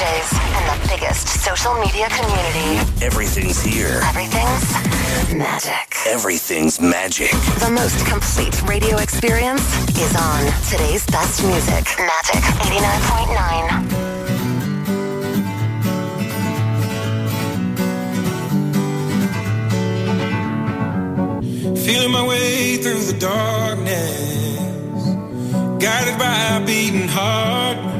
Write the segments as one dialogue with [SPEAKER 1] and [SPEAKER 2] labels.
[SPEAKER 1] DJs and the biggest social media community.
[SPEAKER 2] Everything's here.
[SPEAKER 1] Everything's magic.
[SPEAKER 2] Everything's magic.
[SPEAKER 1] The most complete radio experience is on today's best music. Magic 89.9.
[SPEAKER 3] Feeling my way through the darkness, guided by a beating heart.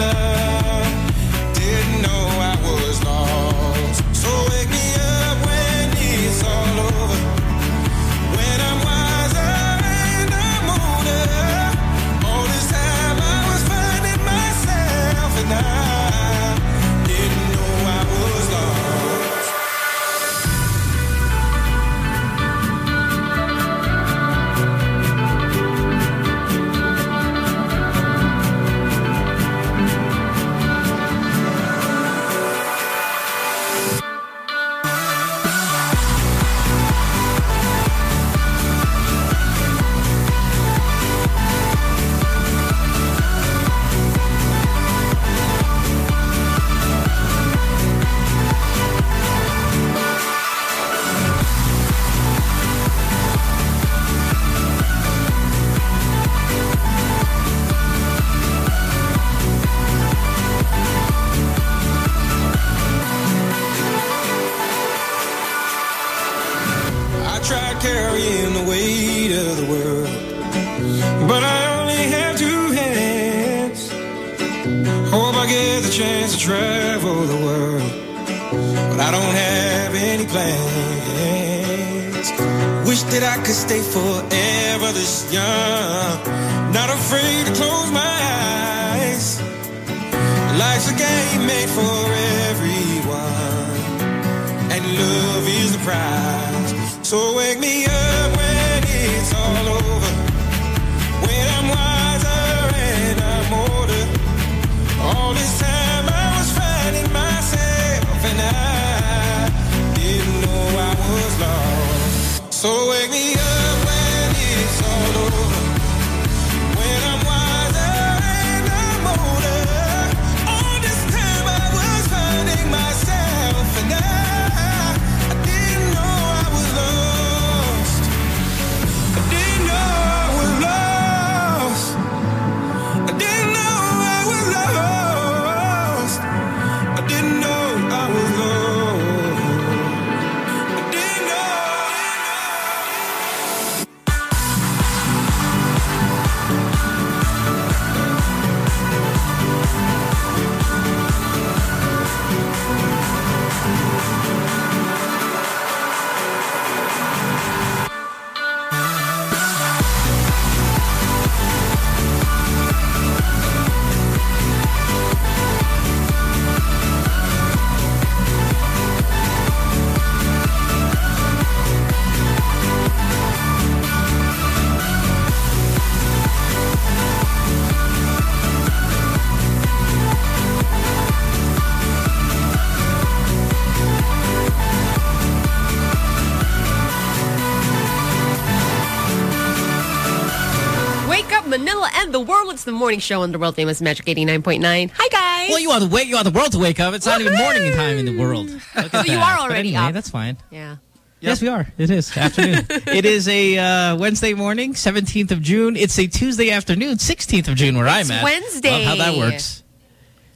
[SPEAKER 3] I didn't know I was lost. So stay forever this young, not afraid It's
[SPEAKER 4] the morning show on the world famous Magic 89.9. Hi, guys.
[SPEAKER 5] Well, you want to wake, you want the world to wake up. It's not even morning time in the world. Look at
[SPEAKER 4] So you are already
[SPEAKER 5] anyway,
[SPEAKER 4] up.
[SPEAKER 5] That's fine.
[SPEAKER 4] yeah.
[SPEAKER 5] Yes, we are. It is afternoon. it is a uh, Wednesday morning, 17th of June. It's a Tuesday afternoon, 16th of June, where I'm at.
[SPEAKER 4] Wednesday.
[SPEAKER 5] Love how that works.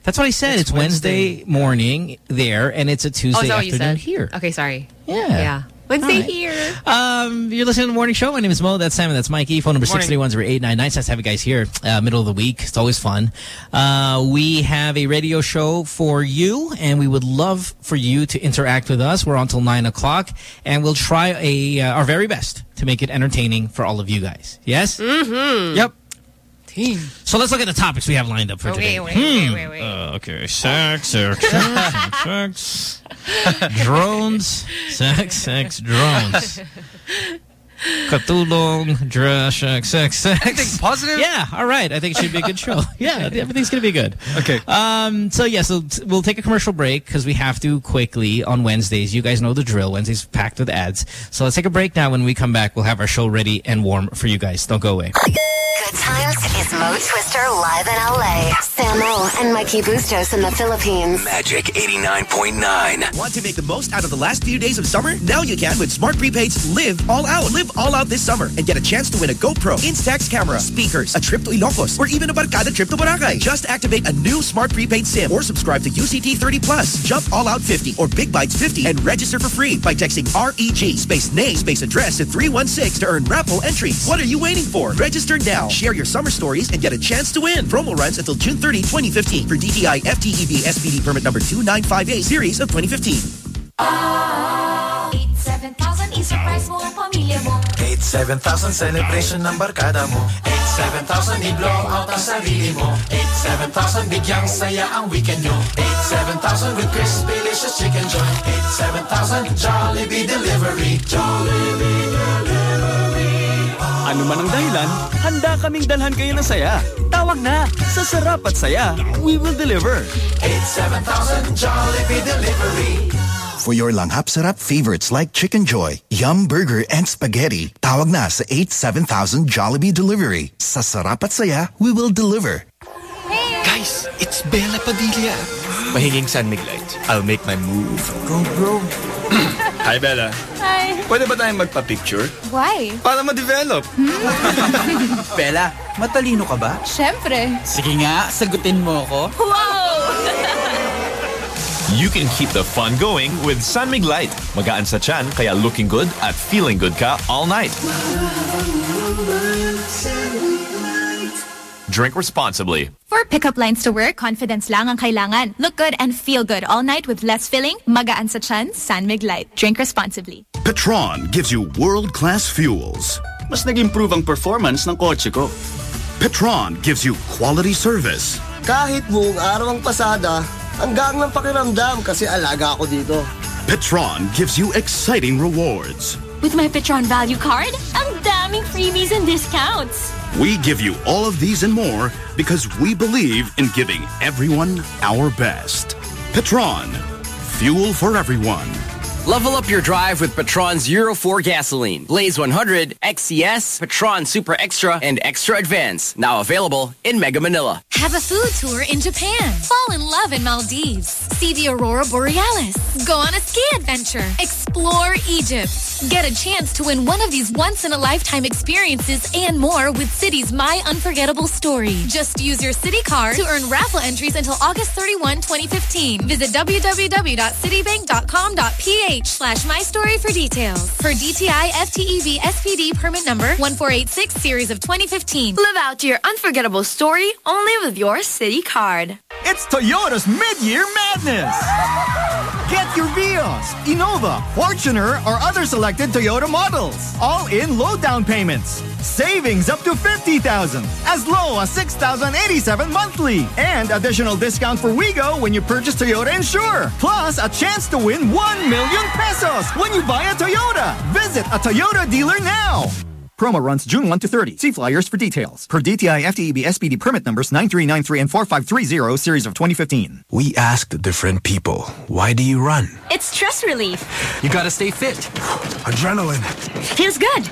[SPEAKER 5] That's what I said. It's,
[SPEAKER 6] It's
[SPEAKER 5] Wednesday,
[SPEAKER 6] Wednesday.
[SPEAKER 5] morning there, and it's a
[SPEAKER 4] Oh,
[SPEAKER 5] Tuesday
[SPEAKER 4] is that what you
[SPEAKER 5] afternoon
[SPEAKER 4] said?
[SPEAKER 5] here.
[SPEAKER 4] Okay, sorry.
[SPEAKER 5] Yeah.
[SPEAKER 4] Yeah. Wednesday
[SPEAKER 5] right.
[SPEAKER 4] here.
[SPEAKER 5] Um, you're listening to the morning show. My name is Mo. That's Simon. That's Mikey. Phone number six three one zero eight nine nine. Nice to have you guys here. Uh, middle of the week. It's always fun. Uh, we have a radio show for you, and we would love for you to interact with us. We're on till nine o'clock, and we'll try a uh, our very best to make it entertaining for all of you guys. Yes. Mm-hmm. Yep.
[SPEAKER 4] 2015.
[SPEAKER 5] So let's look at the topics we have lined up for
[SPEAKER 4] Okay,
[SPEAKER 5] today.
[SPEAKER 4] wait, wait, wait, wait.
[SPEAKER 5] Uh, okay, sex, sex, sex, sex, drones, sex, sex, drones. Katulong, dress, sex, sex, sex.
[SPEAKER 6] Anything positive?
[SPEAKER 5] Yeah, all right. I think it should be a good show. Yeah, everything's going to be good.
[SPEAKER 6] Okay.
[SPEAKER 5] Um, so, yeah, so we'll take a commercial break because we have to quickly on Wednesdays. You guys know the drill. Wednesdays packed with ads. So let's take a break now. When we come back, we'll have our show ready and warm for you guys. Don't go away.
[SPEAKER 1] Good times is Mo Twister live in LA. Samo and Mikey Bustos in the Philippines.
[SPEAKER 7] Magic 89.9.
[SPEAKER 8] Want to make the most out of the last few days of summer? Now you can with Smart Prepaid's Live All Out. Live all out this summer and get a chance to win a GoPro, Instax camera, speakers, a trip to Ilocos, or even a Barkada trip to Boracay. Just activate a new Smart Prepaid SIM or subscribe to UCT 30 Plus, Jump All Out 50 or Big Bites 50 and register for free by texting REG space name space address to 316 to earn raffle entries. What are you waiting for? Register now. Share your summer stories and get a chance to win. Promo runs until June 30, 2015 for DTI FTEB SPD permit number 2958 series of 2015.
[SPEAKER 9] 87,000 i-surprise mo ang pamilya mo.
[SPEAKER 10] 87,000 celebration ng barkada mo. 87,000 i-blow out ang sarili mo. 87,000 bigyang saya ang weekend nyo. 87,000 with crispy delicious chicken joy. 87,000 Jollibee Delivery. Jollibee Delivery.
[SPEAKER 6] Ano man ang dahilan, handa kaming dalhan kayo ng saya. Tawag na! Sa sarap at saya, we will deliver.
[SPEAKER 10] 87,000 Jollibee Delivery
[SPEAKER 11] For your langhap sarap favorites like Chicken Joy, Yum Burger, and Spaghetti, tawag na sa 87000 Jollibee Delivery. Sa sarap at saya, we will deliver.
[SPEAKER 12] Guys, it's Bella Padilla. Mahinging San Mig Light. I'll make my move. Go, bro. Hi, Bella.
[SPEAKER 9] Hi
[SPEAKER 12] Pwede ba tayong magpa-picture?
[SPEAKER 9] Why?
[SPEAKER 12] Para ma-develop. Hmm?
[SPEAKER 6] Bella, matalino ka ba?
[SPEAKER 9] Siyempre
[SPEAKER 6] Sige nga, sagutin mo ako.
[SPEAKER 9] Wow!
[SPEAKER 13] You can keep the fun going with San Mig Light. Magaan sa chan, kaya looking good at feeling good ka all night. Drink responsibly.
[SPEAKER 9] For pickup lines to work, confidence lang ang kailangan. Look good and feel good all night with less filling, magaan sa chan, San Mig Light. Drink responsibly.
[SPEAKER 14] Petron gives you world-class fuels.
[SPEAKER 6] Mas nag-improve ang performance ng kotse ko.
[SPEAKER 14] Petron gives you quality service.
[SPEAKER 15] Kahit buong araw ang pasada, hanggang ng pakiramdam kasi alaga ako dito.
[SPEAKER 14] Petron gives you exciting rewards.
[SPEAKER 9] With my Petron Value Card, ang daming freebies and discounts.
[SPEAKER 14] We give you all of these and more because we believe in giving everyone our best. Petron, fuel for everyone.
[SPEAKER 16] Level up your drive with Petron's Euro 4 gasoline. Blaze 100, XCS, Petron Super Extra, and Extra Advance. Now available in Mega Manila.
[SPEAKER 17] Have a food tour in Japan. Fall in love in Maldives. See the Aurora Borealis. Go on a ski adventure. Explore Egypt. Get a chance to win one of these once-in-a-lifetime experiences and more with Citi's My Unforgettable Story. Just use your Citi card to earn raffle entries until August 31, 2015. Visit www.citibank.com.ph slash my story for details. For DTI FTEB SPD permit number 1486 series of 2015.
[SPEAKER 18] Live out your unforgettable story only with your Citi card.
[SPEAKER 19] It's Toyota's mid-year madness! Get your Vios, Innova, Fortuner, or other selected Toyota models. All in low down payments. Savings up to 50,000, as low as 6,087 monthly. And additional discount for Wigo when you purchase Toyota Insure. Plus, a chance to win 1 million pesos when you buy a Toyota. Visit a Toyota dealer now. Promo runs June 1 to 30. See flyers for details. Per DTI FTEB SPD permit numbers 9393 and 4530 series of 2015.
[SPEAKER 20] We asked different people, why do you run?
[SPEAKER 18] It's stress relief.
[SPEAKER 20] You gotta stay fit. Adrenaline.
[SPEAKER 18] Feels good.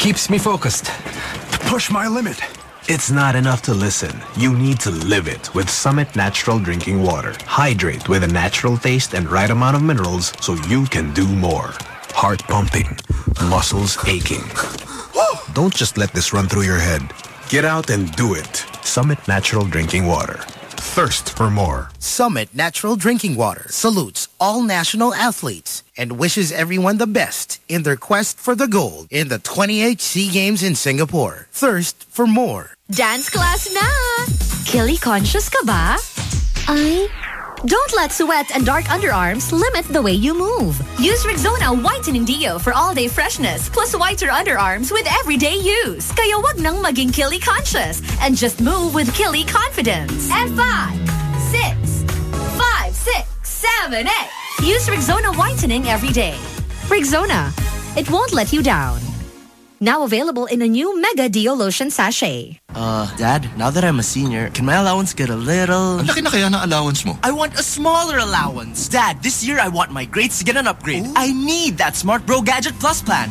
[SPEAKER 20] Keeps me focused. To push my limit. It's not enough to listen. You need to live it with Summit Natural Drinking Water. Hydrate with a natural taste and right amount of minerals so you can do more. Heart pumping, muscles aching. Don't just let this run through your head. Get out and do it. Summit Natural Drinking Water. Thirst for more.
[SPEAKER 21] Summit Natural Drinking Water salutes all national athletes and wishes everyone the best in their quest for the gold in the 28 SEA Games in Singapore. Thirst for more.
[SPEAKER 17] Dance class na! Kili conscious ka ba? Ay,
[SPEAKER 22] Don't let sweat and dark underarms limit the way you move.
[SPEAKER 9] Use Rexona Whitening Deo for all-day freshness plus whiter underarms with everyday use. Kaya wag nang maging Kili conscious and just move with Kili confidence. And five, six, five, six, seven, eight. Use Rexona Whitening every day.
[SPEAKER 22] Rexona. It won't let you down. Now available in a new Mega Deo Lotion Sachet.
[SPEAKER 23] Uh, Dad, now that I'm a senior, can my allowance get a little...
[SPEAKER 14] Ang laki na kaya ng allowance mo.
[SPEAKER 23] I want a smaller allowance. Dad, this year I want my grades to get an upgrade. I need that Smart Bro Gadget Plus plan.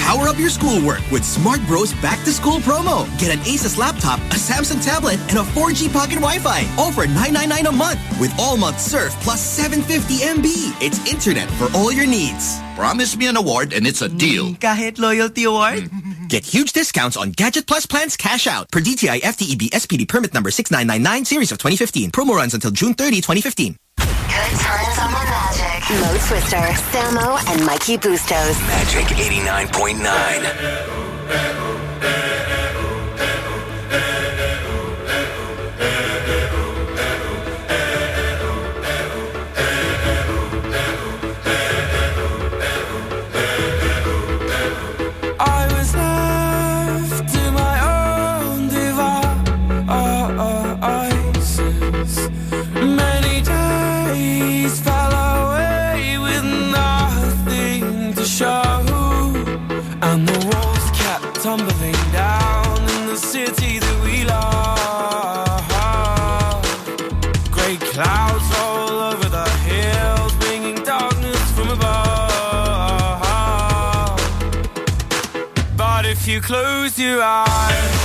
[SPEAKER 19] Power up your schoolwork with Smart Bros Back to School promo. Get an Asus laptop, a Samsung tablet, and a 4G pocket Wi-Fi. All for 999 a month with all month surf plus 750 MB. It's internet for all your needs.
[SPEAKER 14] Promise me an award and it's a deal.
[SPEAKER 23] Mm, kahit loyalty award? Mm.
[SPEAKER 19] Get huge discounts on Gadget Plus plans cash out per DTI FTEB SPD permit number 6999 series of 2015. Promo runs until June 30, 2015.
[SPEAKER 1] Good times on the Magic. Mo Twister, Samo, and Mikey Bustos.
[SPEAKER 7] Magic 89.9.
[SPEAKER 3] close your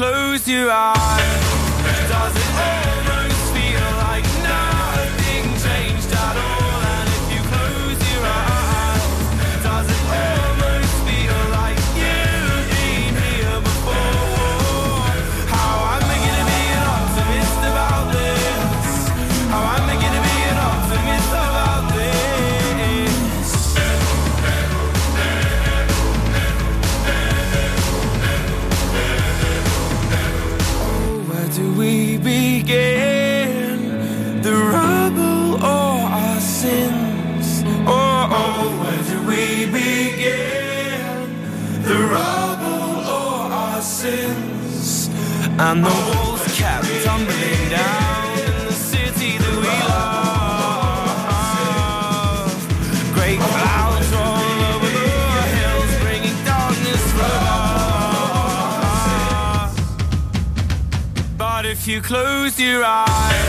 [SPEAKER 3] close your eyes, close your eyes,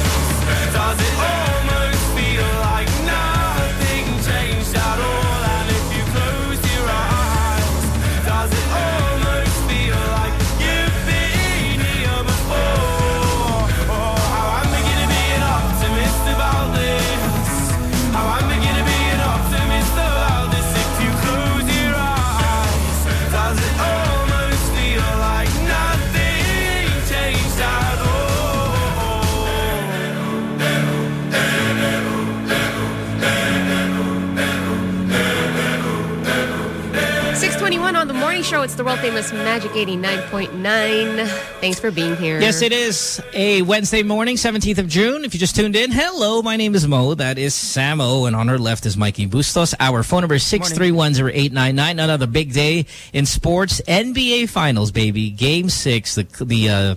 [SPEAKER 4] show. It's the world famous Magic 89.9. Thanks for being here.
[SPEAKER 5] Yes, it is a Wednesday morning, 17th of June. If you just tuned in, hello, my name is Mo. That is Samo. And on our left is Mikey Bustos. Our phone number is 6310899. Another big day in sports. NBA Finals, baby. Game six. The, the uh,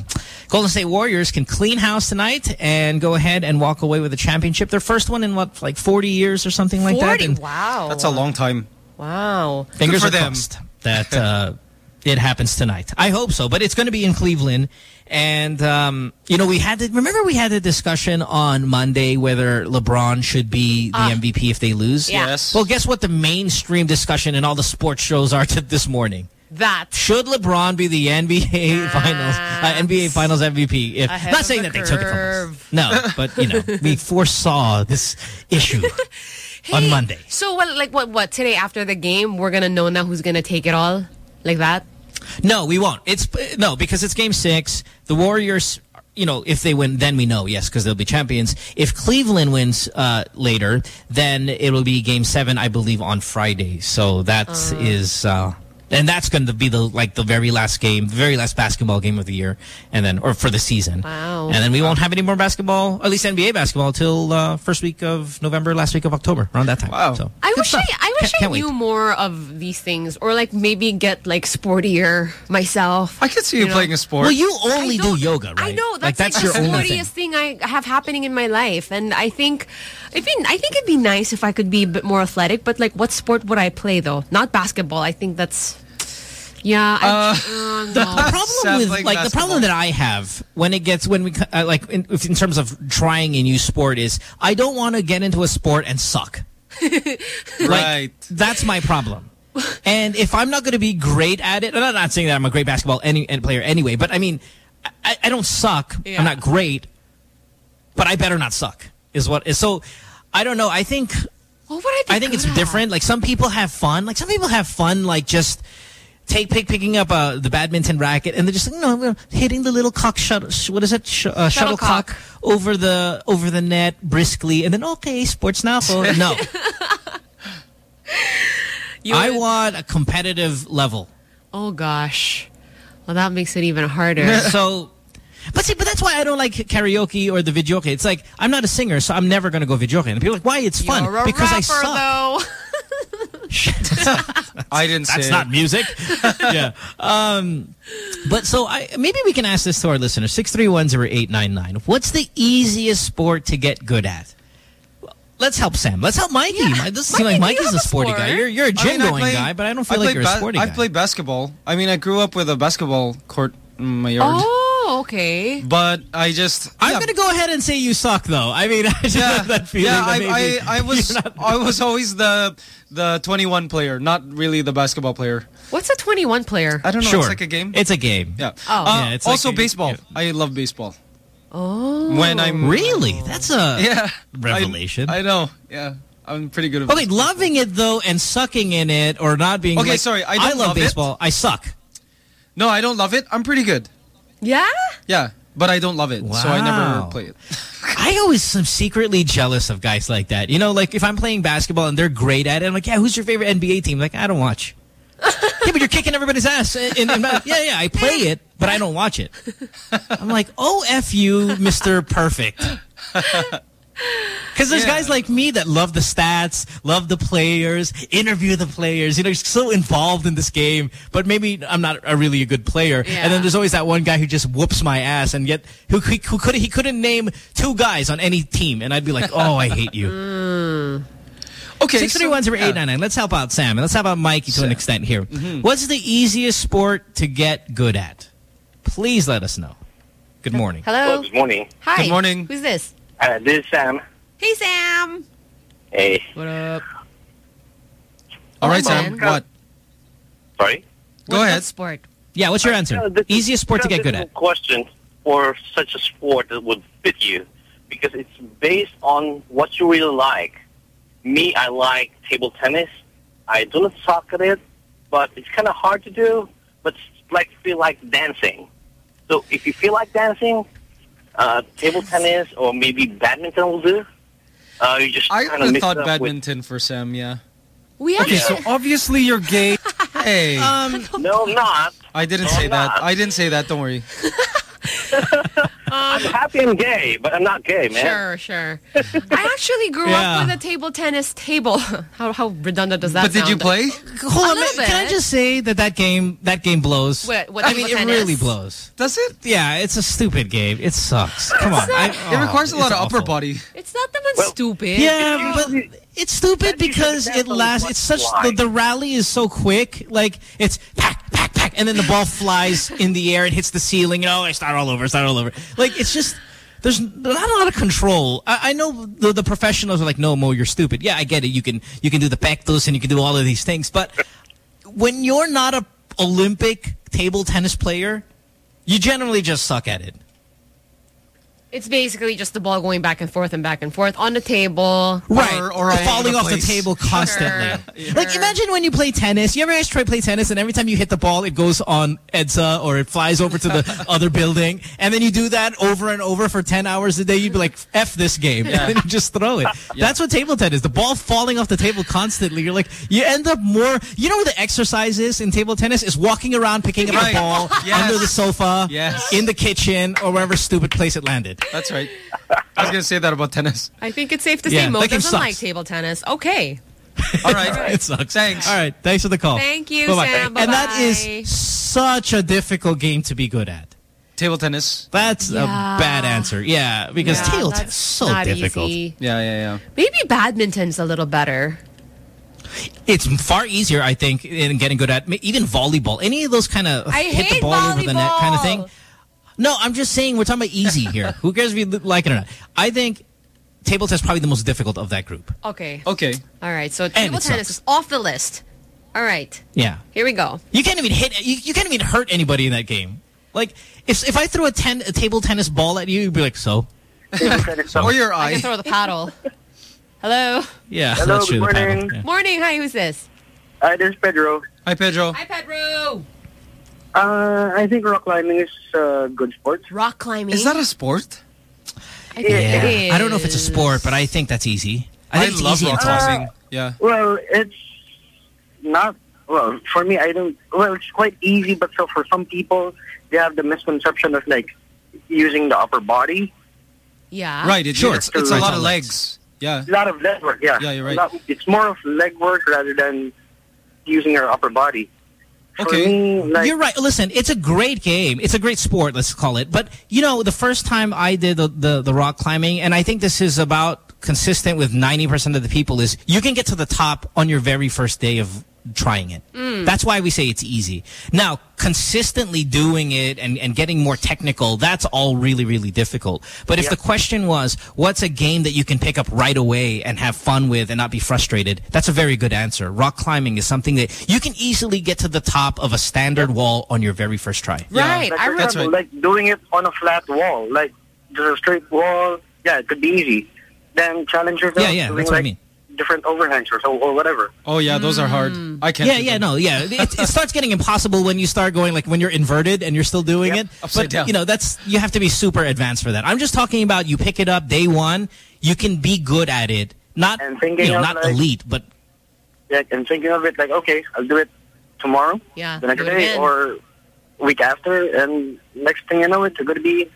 [SPEAKER 5] Golden State Warriors can clean house tonight and go ahead and walk away with a championship. Their first one in, what, like 40 years or something like that?
[SPEAKER 4] 40?
[SPEAKER 5] And
[SPEAKER 4] Wow.
[SPEAKER 6] That's a long time.
[SPEAKER 4] Wow.
[SPEAKER 5] Fingers
[SPEAKER 6] for
[SPEAKER 5] are
[SPEAKER 6] them.
[SPEAKER 5] crossed that uh, it happens tonight. I hope so, but it's going to be in Cleveland. And, um, you know, we had the, remember we had a discussion on Monday whether LeBron should be the MVP if they lose?
[SPEAKER 4] Yeah. Yes.
[SPEAKER 5] Well, guess what the mainstream discussion in all the sports shows are to this morning?
[SPEAKER 4] That.
[SPEAKER 5] Should LeBron be the NBA Finals, uh, NBA Finals MVP? If, not saying
[SPEAKER 4] the
[SPEAKER 5] that they took it from us. No, but, you know, we foresaw this issue on Monday.
[SPEAKER 4] So what? Like what? What today after the game, we're gonna know now who's gonna take it all, like that.
[SPEAKER 5] No, we won't. It's no because it's game six. The Warriors, you know, if they win, then we know yes because they'll be champions. If Cleveland wins uh, later, then it will be game seven, I believe, on Friday. So that is. Uh, and that's going to be the like the very last game, the very last basketball game of the year, and then or for the season.
[SPEAKER 4] Wow.
[SPEAKER 5] And then we won't have any more basketball, at least NBA basketball, till uh, first week of November, last week of October, around that time. Wow. So
[SPEAKER 4] I wish
[SPEAKER 5] stuff.
[SPEAKER 4] I, I wish
[SPEAKER 5] Can't- can't
[SPEAKER 4] I
[SPEAKER 5] wait.
[SPEAKER 4] knew more of these things, or like maybe get like sportier myself.
[SPEAKER 6] I could see you,
[SPEAKER 4] know?
[SPEAKER 6] playing a sport.
[SPEAKER 5] Well, you only do yoga, right?
[SPEAKER 4] I know
[SPEAKER 5] Like,
[SPEAKER 4] that's
[SPEAKER 5] that's
[SPEAKER 4] like,
[SPEAKER 5] your
[SPEAKER 4] the
[SPEAKER 5] only thing.
[SPEAKER 4] sportiest thing. I have happening in my life, and I think, I think, I think it'd be nice if I could be a bit more athletic. But like, what sport would I play though? Not basketball. I think that's, yeah. I, uh,
[SPEAKER 5] the,
[SPEAKER 4] no.
[SPEAKER 5] the problem with like the problem that I have when it gets when we uh, like in, in terms of trying a new sport is I don't want to get into a sport and suck.
[SPEAKER 6] right.
[SPEAKER 5] That's my problem. And if I'm not going to be great at it, and I'm not saying that I'm a great basketball any, any player anyway, but I mean, I, I don't suck.
[SPEAKER 4] Yeah.
[SPEAKER 5] I'm not great, but I better not suck. Is what is so. I don't know. I think.
[SPEAKER 4] What would I be
[SPEAKER 5] I think it's
[SPEAKER 4] at?
[SPEAKER 5] different. Like some people have fun. Like some people have fun. Like just take pick, picking up uh, the badminton racket and they're just you know hitting the little cock shuttle. What is it? Sh uh,
[SPEAKER 4] Shuttlecock.
[SPEAKER 5] shuttlecock over the over the net briskly, and then okay, sports now. No, I want a competitive level.
[SPEAKER 4] Oh gosh, well that makes it even harder.
[SPEAKER 5] so, but see, but that's why I don't like karaoke or the videoke. It's like I'm not a singer, so I'm never going to go videoke. And people are like, why? It's fun because I
[SPEAKER 4] rapper,
[SPEAKER 5] suck.
[SPEAKER 4] though.
[SPEAKER 6] I didn't say
[SPEAKER 5] That's
[SPEAKER 6] it.
[SPEAKER 5] not music. yeah. Um, but so I maybe we can ask this to our listeners. Six three one zero eight nine nine. What's the easiest sport to get good at? Let's help Sam. Let's help Mikey. It doesn't seem like
[SPEAKER 4] Mikey, do you
[SPEAKER 5] Mikey's a sporty
[SPEAKER 4] sport?
[SPEAKER 5] guy. You're you're a
[SPEAKER 6] I
[SPEAKER 5] gym
[SPEAKER 6] mean, I
[SPEAKER 5] going
[SPEAKER 6] play-
[SPEAKER 5] guy, but I don't feel
[SPEAKER 6] I
[SPEAKER 5] like you're a
[SPEAKER 6] ba-
[SPEAKER 5] sporty
[SPEAKER 6] I
[SPEAKER 5] guy.
[SPEAKER 6] played basketball. I mean, I grew up with a basketball court in my yard.
[SPEAKER 4] Oh, okay.
[SPEAKER 6] But I just...
[SPEAKER 5] I'm
[SPEAKER 6] yeah,
[SPEAKER 5] going to go ahead and say you suck, though. I mean, I just
[SPEAKER 6] yeah,
[SPEAKER 5] have that feeling.
[SPEAKER 6] yeah,
[SPEAKER 5] that maybe
[SPEAKER 6] I, I, I was I was always the the 21 player, not really the basketball player.
[SPEAKER 4] What's a 21 player?
[SPEAKER 6] I don't know.
[SPEAKER 5] Sure.
[SPEAKER 6] It's like a game.
[SPEAKER 5] It's a game.
[SPEAKER 6] yeah.
[SPEAKER 4] Oh.
[SPEAKER 6] Uh,
[SPEAKER 5] Yeah, it's
[SPEAKER 6] also
[SPEAKER 5] like a-
[SPEAKER 6] baseball. I love baseball.
[SPEAKER 4] Oh.
[SPEAKER 6] When I'm
[SPEAKER 5] Really? That's a
[SPEAKER 6] yeah
[SPEAKER 5] revelation.
[SPEAKER 6] I, I know. Yeah, I'm pretty good at.
[SPEAKER 5] Okay, loving it though and sucking in it or not being
[SPEAKER 6] Okay,
[SPEAKER 5] like,
[SPEAKER 6] sorry, I don't
[SPEAKER 5] love,
[SPEAKER 6] love it.
[SPEAKER 5] baseball. I suck.
[SPEAKER 6] No, I don't love it. I'm pretty good.
[SPEAKER 4] Yeah.
[SPEAKER 6] Yeah, but I don't love it, so I never play it.
[SPEAKER 5] I always am secretly jealous of guys like that. You know, like if I'm playing basketball and they're great at it, I'm like, yeah, who's your favorite NBA team? Like, I don't watch. yeah, but you're kicking everybody's ass. In, in, yeah, yeah, I play it, but I don't watch it. I'm like, oh, F you, Mr. Perfect. Because there's
[SPEAKER 6] Yeah.
[SPEAKER 5] guys like me that love the stats, love the players, interview the players. You know, you're so involved in this game. But maybe I'm not a really a good player. And then there's always that one guy who just whoops my ass, and yet who, who, who could he couldn't name two guys on any team, and I'd be like, oh, I hate you.
[SPEAKER 6] Okay,
[SPEAKER 5] Six three one zero eight nine nine. Let's help out Sam, and let's help out Mikey to an extent here.
[SPEAKER 6] Mm-hmm.
[SPEAKER 5] What's the easiest sport to get good at? Please let us know. Good morning.
[SPEAKER 4] Hello.
[SPEAKER 24] good morning.
[SPEAKER 4] Hi.
[SPEAKER 6] Good morning.
[SPEAKER 4] Who's this?
[SPEAKER 24] Uh, this is Sam.
[SPEAKER 4] Hey, Sam.
[SPEAKER 24] Hey.
[SPEAKER 4] What up?
[SPEAKER 6] All right, Sam.
[SPEAKER 4] man.
[SPEAKER 6] What?
[SPEAKER 24] Sorry?
[SPEAKER 6] Go
[SPEAKER 4] What
[SPEAKER 6] ahead.
[SPEAKER 4] sport?
[SPEAKER 5] Yeah, what's your answer?
[SPEAKER 24] Uh,
[SPEAKER 5] Easiest sport to get good at.
[SPEAKER 24] question for such a sport that would fit you because it's based on what you really like. Me, I like table tennis. I do not suck at it, but it's kind of hard to do. But like feel like dancing. So if you feel like dancing, uh, table tennis or maybe badminton will do. Uh, you just
[SPEAKER 6] I
[SPEAKER 24] kind
[SPEAKER 6] would have thought
[SPEAKER 24] it up
[SPEAKER 6] badminton for Sam. Yeah.
[SPEAKER 4] We
[SPEAKER 6] Okay, so obviously you're gay. hey,
[SPEAKER 5] Um,
[SPEAKER 24] no, I'm not.
[SPEAKER 6] I didn't
[SPEAKER 24] no,
[SPEAKER 6] say
[SPEAKER 24] I'm
[SPEAKER 6] that.
[SPEAKER 24] not.
[SPEAKER 6] I didn't say that. Don't worry.
[SPEAKER 24] Um, I'm happy I'm gay, but I'm not gay, man.
[SPEAKER 4] Sure, sure. I actually grew
[SPEAKER 5] Yeah.
[SPEAKER 4] up with a table tennis table. How how redundant does that
[SPEAKER 6] But did you play?
[SPEAKER 5] Hold on,
[SPEAKER 4] little
[SPEAKER 5] man. can I just say that that game that game blows?
[SPEAKER 4] What- what
[SPEAKER 5] I mean,
[SPEAKER 4] table
[SPEAKER 5] it really blows.
[SPEAKER 6] Does it?
[SPEAKER 5] Yeah, it's a stupid game. It sucks. Come on. I-
[SPEAKER 6] It
[SPEAKER 5] oh,
[SPEAKER 6] requires a lot
[SPEAKER 5] it's
[SPEAKER 6] of upper body.
[SPEAKER 4] It's not that much stupid.
[SPEAKER 5] Yeah, but it's stupid because it lasts. It's such the, the rally is so quick. Like it's pack, pack, pack, and then the ball flies in the air and hits the ceiling. You know, I start all over, start all over. Like it's just there's not a lot of control. I, I know the, the professionals are like, no, Mo, you're stupid. Yeah, I get it. You can you can do the pectos and you can do all of these things, but when you're not a Olympic table tennis player, you generally just suck at it.
[SPEAKER 4] It's basically just the ball going back and forth and back and forth on the table.
[SPEAKER 5] Right. Or, falling off the table constantly. Like, imagine when you play tennis. You ever guys try to play tennis and every time you hit the ball, it goes on EDSA or it flies over to the other building. And then you do that over and over for 10 hours a day. You'd be like, F this game.
[SPEAKER 6] Yeah.
[SPEAKER 5] And then you just throw it. That's what table tennis is. The ball falling off the table constantly. You're like, you end up more. You know what the exercise is in table tennis? Is walking around picking up
[SPEAKER 6] Right.
[SPEAKER 5] the ball
[SPEAKER 6] Yes.
[SPEAKER 5] under the sofa,
[SPEAKER 6] Yes.
[SPEAKER 5] in the kitchen, or wherever stupid place it landed.
[SPEAKER 6] That's right. I was going to say that about tennis.
[SPEAKER 4] I think it's safe to
[SPEAKER 5] Yeah,
[SPEAKER 4] say Mo
[SPEAKER 5] that game
[SPEAKER 4] doesn't
[SPEAKER 5] sucks.
[SPEAKER 4] like table tennis. Okay.
[SPEAKER 6] All right.
[SPEAKER 5] it sucks.
[SPEAKER 6] Thanks.
[SPEAKER 5] All right. Thanks for the call.
[SPEAKER 4] Thank you,
[SPEAKER 5] Bye-bye.
[SPEAKER 4] Sam.
[SPEAKER 5] And that
[SPEAKER 4] Bye-bye.
[SPEAKER 5] is such a difficult game to be good at.
[SPEAKER 6] Table tennis.
[SPEAKER 5] That's
[SPEAKER 4] Yeah.
[SPEAKER 5] a bad answer. Yeah, because
[SPEAKER 4] Yeah,
[SPEAKER 5] table tennis is so
[SPEAKER 4] not
[SPEAKER 5] difficult.
[SPEAKER 4] easy.
[SPEAKER 6] Yeah, yeah, yeah.
[SPEAKER 4] Maybe badminton's a little better.
[SPEAKER 5] It's far easier, I think, in getting good at even volleyball. Any of those kind of
[SPEAKER 4] I
[SPEAKER 5] hit the
[SPEAKER 4] hate
[SPEAKER 5] ball over the net kind of thing.
[SPEAKER 4] Volleyball.
[SPEAKER 5] No, I'm just saying we're talking about easy here. Who cares if you like it or not? I think table tennis is probably the most difficult of that group.
[SPEAKER 4] Okay.
[SPEAKER 6] Okay.
[SPEAKER 4] All right. So table tennis
[SPEAKER 5] sucks.
[SPEAKER 4] is off the list. All right.
[SPEAKER 5] Yeah.
[SPEAKER 4] Here we go.
[SPEAKER 5] You can't even hit. You, you can't even hurt anybody in that game. Like if if I threw a ten a table tennis ball at you, you'd be like, so.
[SPEAKER 6] or your
[SPEAKER 4] I
[SPEAKER 6] eye.
[SPEAKER 4] can throw the paddle. Hello.
[SPEAKER 5] Yeah,
[SPEAKER 24] Hello,
[SPEAKER 5] that's true.
[SPEAKER 24] good
[SPEAKER 5] the
[SPEAKER 24] morning.
[SPEAKER 5] yeah.
[SPEAKER 4] Morning. Hi. Who's this?
[SPEAKER 24] Uh, this is Pedro.
[SPEAKER 6] Hi, Pedro.
[SPEAKER 4] Hi, Pedro.
[SPEAKER 24] Uh, I think rock climbing is a good sport.
[SPEAKER 4] Rock climbing.
[SPEAKER 6] Is that a sport?
[SPEAKER 4] I
[SPEAKER 5] Yeah.
[SPEAKER 4] is.
[SPEAKER 5] I don't know if it's a sport, but I think that's easy. I
[SPEAKER 6] I,
[SPEAKER 5] think it's
[SPEAKER 6] love
[SPEAKER 5] easy
[SPEAKER 6] rock
[SPEAKER 5] and tough.
[SPEAKER 6] climbing. Yeah.
[SPEAKER 24] Well, it's not. Well, for me, I don't. Well, it's quite easy, but so for some people, they have the misconception of like using the upper body.
[SPEAKER 4] Yeah.
[SPEAKER 6] Right. It,
[SPEAKER 5] Sure.
[SPEAKER 6] It's, it's a lot of legs. Yeah.
[SPEAKER 24] A lot of leg work. Yeah.
[SPEAKER 6] Yeah, you're right.
[SPEAKER 24] A lot- it's more of leg work rather than using your upper body.
[SPEAKER 6] Okay.
[SPEAKER 24] me, like,
[SPEAKER 5] You're right. Listen, it's a great game. It's a great sport, let's call it. But, you know, the first time I did the, the, the rock climbing, and I think this is about consistent with 90% of the people, is you can get to the top on your very first day of trying it. That's why we say it's easy. Now, consistently doing it and, and getting more technical, that's all really, really difficult. But if the question was, what's a game that you can pick up right away and have fun with and not be frustrated, that's a very good answer. Rock climbing is something that you can easily get to the top of a standard wall on your very first try.
[SPEAKER 4] Right.
[SPEAKER 24] like,
[SPEAKER 4] I
[SPEAKER 24] for
[SPEAKER 4] remember.
[SPEAKER 24] example, like doing it on a flat wall, like just a straight wall. Yeah, it could be easy. Then challenge yourself.
[SPEAKER 5] Yeah, yeah,
[SPEAKER 24] doing,
[SPEAKER 5] that's what I mean.
[SPEAKER 24] Different overhangs or so or whatever.
[SPEAKER 6] Oh, yeah. Those are hard. Mm. I can't.
[SPEAKER 5] Yeah, yeah,
[SPEAKER 6] them.
[SPEAKER 5] no, yeah. It, it starts getting impossible when you start going like when you're inverted and you're still doing it.
[SPEAKER 6] Upside
[SPEAKER 5] but
[SPEAKER 6] down.
[SPEAKER 5] you know, that's you have to be super advanced for that. I'm just talking about you pick it up day one, you can be good at it. Not
[SPEAKER 24] And thinking
[SPEAKER 5] you know, not
[SPEAKER 24] like-
[SPEAKER 5] elite, but
[SPEAKER 24] Yeah, and thinking of it like, okay, I'll do it tomorrow,
[SPEAKER 4] Yeah.
[SPEAKER 24] the next day,
[SPEAKER 4] again.
[SPEAKER 24] or week after, and next thing you know, it's going to be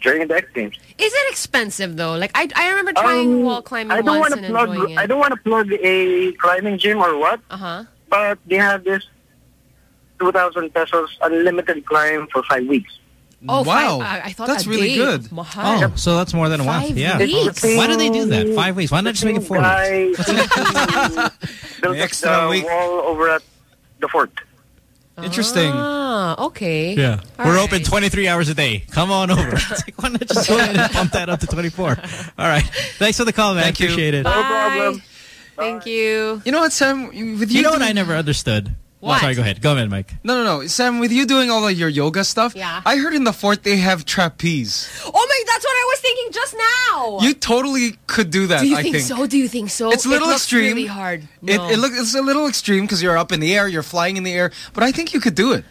[SPEAKER 24] during the X Games.
[SPEAKER 4] Is it expensive though? Like I, I remember trying
[SPEAKER 24] Um,
[SPEAKER 4] wall climbing
[SPEAKER 24] I don't
[SPEAKER 4] once
[SPEAKER 24] want
[SPEAKER 4] and
[SPEAKER 24] to plug.
[SPEAKER 4] enjoying it.
[SPEAKER 24] I don't want to plug a climbing gym or what,
[SPEAKER 4] Uh huh.
[SPEAKER 24] but they have this two thousand pesos unlimited climb for five weeks.
[SPEAKER 4] Oh,
[SPEAKER 6] wow.
[SPEAKER 4] five- I, I thought
[SPEAKER 6] That's
[SPEAKER 4] a
[SPEAKER 6] really
[SPEAKER 4] day.
[SPEAKER 6] good.
[SPEAKER 4] Mahal.
[SPEAKER 5] oh, so that's more than a while.
[SPEAKER 4] Five
[SPEAKER 5] Yeah.
[SPEAKER 4] weeks.
[SPEAKER 5] Why do they do that? Five weeks. Why not just make it four weeks?
[SPEAKER 24] Guy built up
[SPEAKER 6] Extra
[SPEAKER 24] the
[SPEAKER 6] week.
[SPEAKER 24] wall over at the fort.
[SPEAKER 6] Interesting.
[SPEAKER 4] Ah, okay.
[SPEAKER 5] Yeah.
[SPEAKER 4] All
[SPEAKER 5] We're
[SPEAKER 4] right.
[SPEAKER 5] open 23 hours a day. Come on over. It's like, why not just go ahead and bump that up to 24? All right. Thanks for the call, man.
[SPEAKER 6] Thank you.
[SPEAKER 5] Appreciate it.
[SPEAKER 24] No problem.
[SPEAKER 4] Thank you.
[SPEAKER 6] You know what, Sam? With you,
[SPEAKER 5] You know what I never understood?
[SPEAKER 4] What?
[SPEAKER 5] Oh, sorry, go ahead. Go ahead, Mike.
[SPEAKER 6] No, no, no. Sam, with you doing all of your yoga stuff,
[SPEAKER 4] Yeah.
[SPEAKER 6] I heard in the fort they have trapeze.
[SPEAKER 4] Oh my, that's what I was thinking just now.
[SPEAKER 6] You totally could do that,
[SPEAKER 4] do you
[SPEAKER 6] I
[SPEAKER 4] think,
[SPEAKER 6] think.
[SPEAKER 4] so? Do you think so?
[SPEAKER 6] It's a little
[SPEAKER 4] it looks
[SPEAKER 6] extreme.
[SPEAKER 4] really hard.
[SPEAKER 6] It,
[SPEAKER 4] No.
[SPEAKER 6] it look, it's a little extreme because you're up in the air, you're flying in the air, but I think you could do it.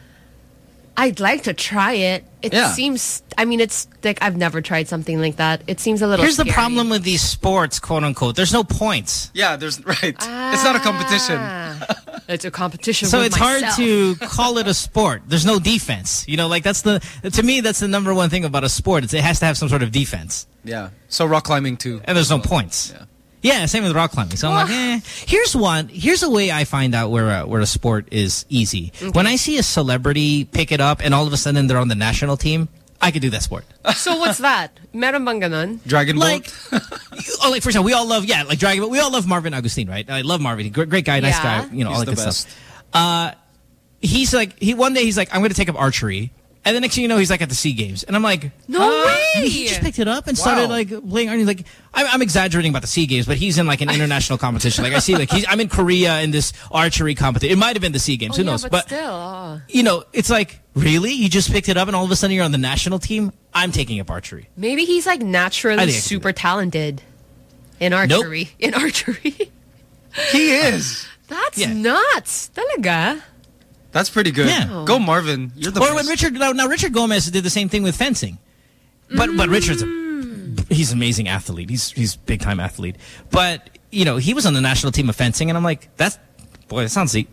[SPEAKER 4] I'd like to try it. It
[SPEAKER 6] Yeah.
[SPEAKER 4] seems, I mean, it's like I've never tried something like that. It seems a little
[SPEAKER 5] Here's the problem with these sports, quote unquote. There's no points.
[SPEAKER 6] Yeah, there's right. It's not a competition.
[SPEAKER 4] Ah. it's a competition
[SPEAKER 5] So
[SPEAKER 4] with
[SPEAKER 5] it's hard to call it a sport. There's no defense. You know, like that's the, to me, that's the number one thing about a sport. It's, it has to have some sort of defense.
[SPEAKER 6] Yeah. So rock climbing too.
[SPEAKER 5] And there's no points. Yeah, same with rock climbing. So I'm like, eh. Here's one. Here's a way I find out where a, where a sport is easy. When I see a celebrity pick it up and all of a sudden they're on the national team, I could do that sport.
[SPEAKER 4] So what's that? Meron bang ganon?
[SPEAKER 6] Dragon
[SPEAKER 5] Like, oh, like for example, we all love yeah, like Dragon. Ball. We all love Marvin Agustin, right? I love Marvin. Great, great guy, nice
[SPEAKER 4] Yeah.
[SPEAKER 5] guy. You know,
[SPEAKER 6] He's
[SPEAKER 5] all that
[SPEAKER 6] the
[SPEAKER 5] good
[SPEAKER 6] best.
[SPEAKER 5] stuff. Uh, he's like, he one day he's like, I'm going to take up archery. And the next thing you know, he's like at the Sea Games. And I'm like,
[SPEAKER 4] No
[SPEAKER 5] uh,
[SPEAKER 4] way!
[SPEAKER 5] and He just picked it up and started like playing. archery. Like, I'm, I'm exaggerating about the Sea Games, but he's in like an international competition. Like I see, like he's, I'm in Korea in this archery competition. It might have been the Sea Games.
[SPEAKER 4] Oh,
[SPEAKER 5] Who
[SPEAKER 4] yeah,
[SPEAKER 5] knows?
[SPEAKER 4] but, still. oh.
[SPEAKER 5] you know, it's like, really? You just picked it up and all of a sudden you're on the national team? I'm taking up archery.
[SPEAKER 4] Maybe he's like naturally
[SPEAKER 5] think I can
[SPEAKER 4] super talented in archery. In archery.
[SPEAKER 6] He is.
[SPEAKER 4] That's
[SPEAKER 5] Yeah.
[SPEAKER 4] nuts. Talaga.
[SPEAKER 6] That's pretty good.
[SPEAKER 5] Yeah.
[SPEAKER 6] Go Marvin. You're the
[SPEAKER 5] or
[SPEAKER 6] best.
[SPEAKER 5] when Richard, now, now Richard Gomez did the same thing with fencing. But, but Richard's a, he's an amazing athlete. He's, he's big time athlete. But, you know, he was on the national team of fencing and I'm like, that's, boy, that sounds easy.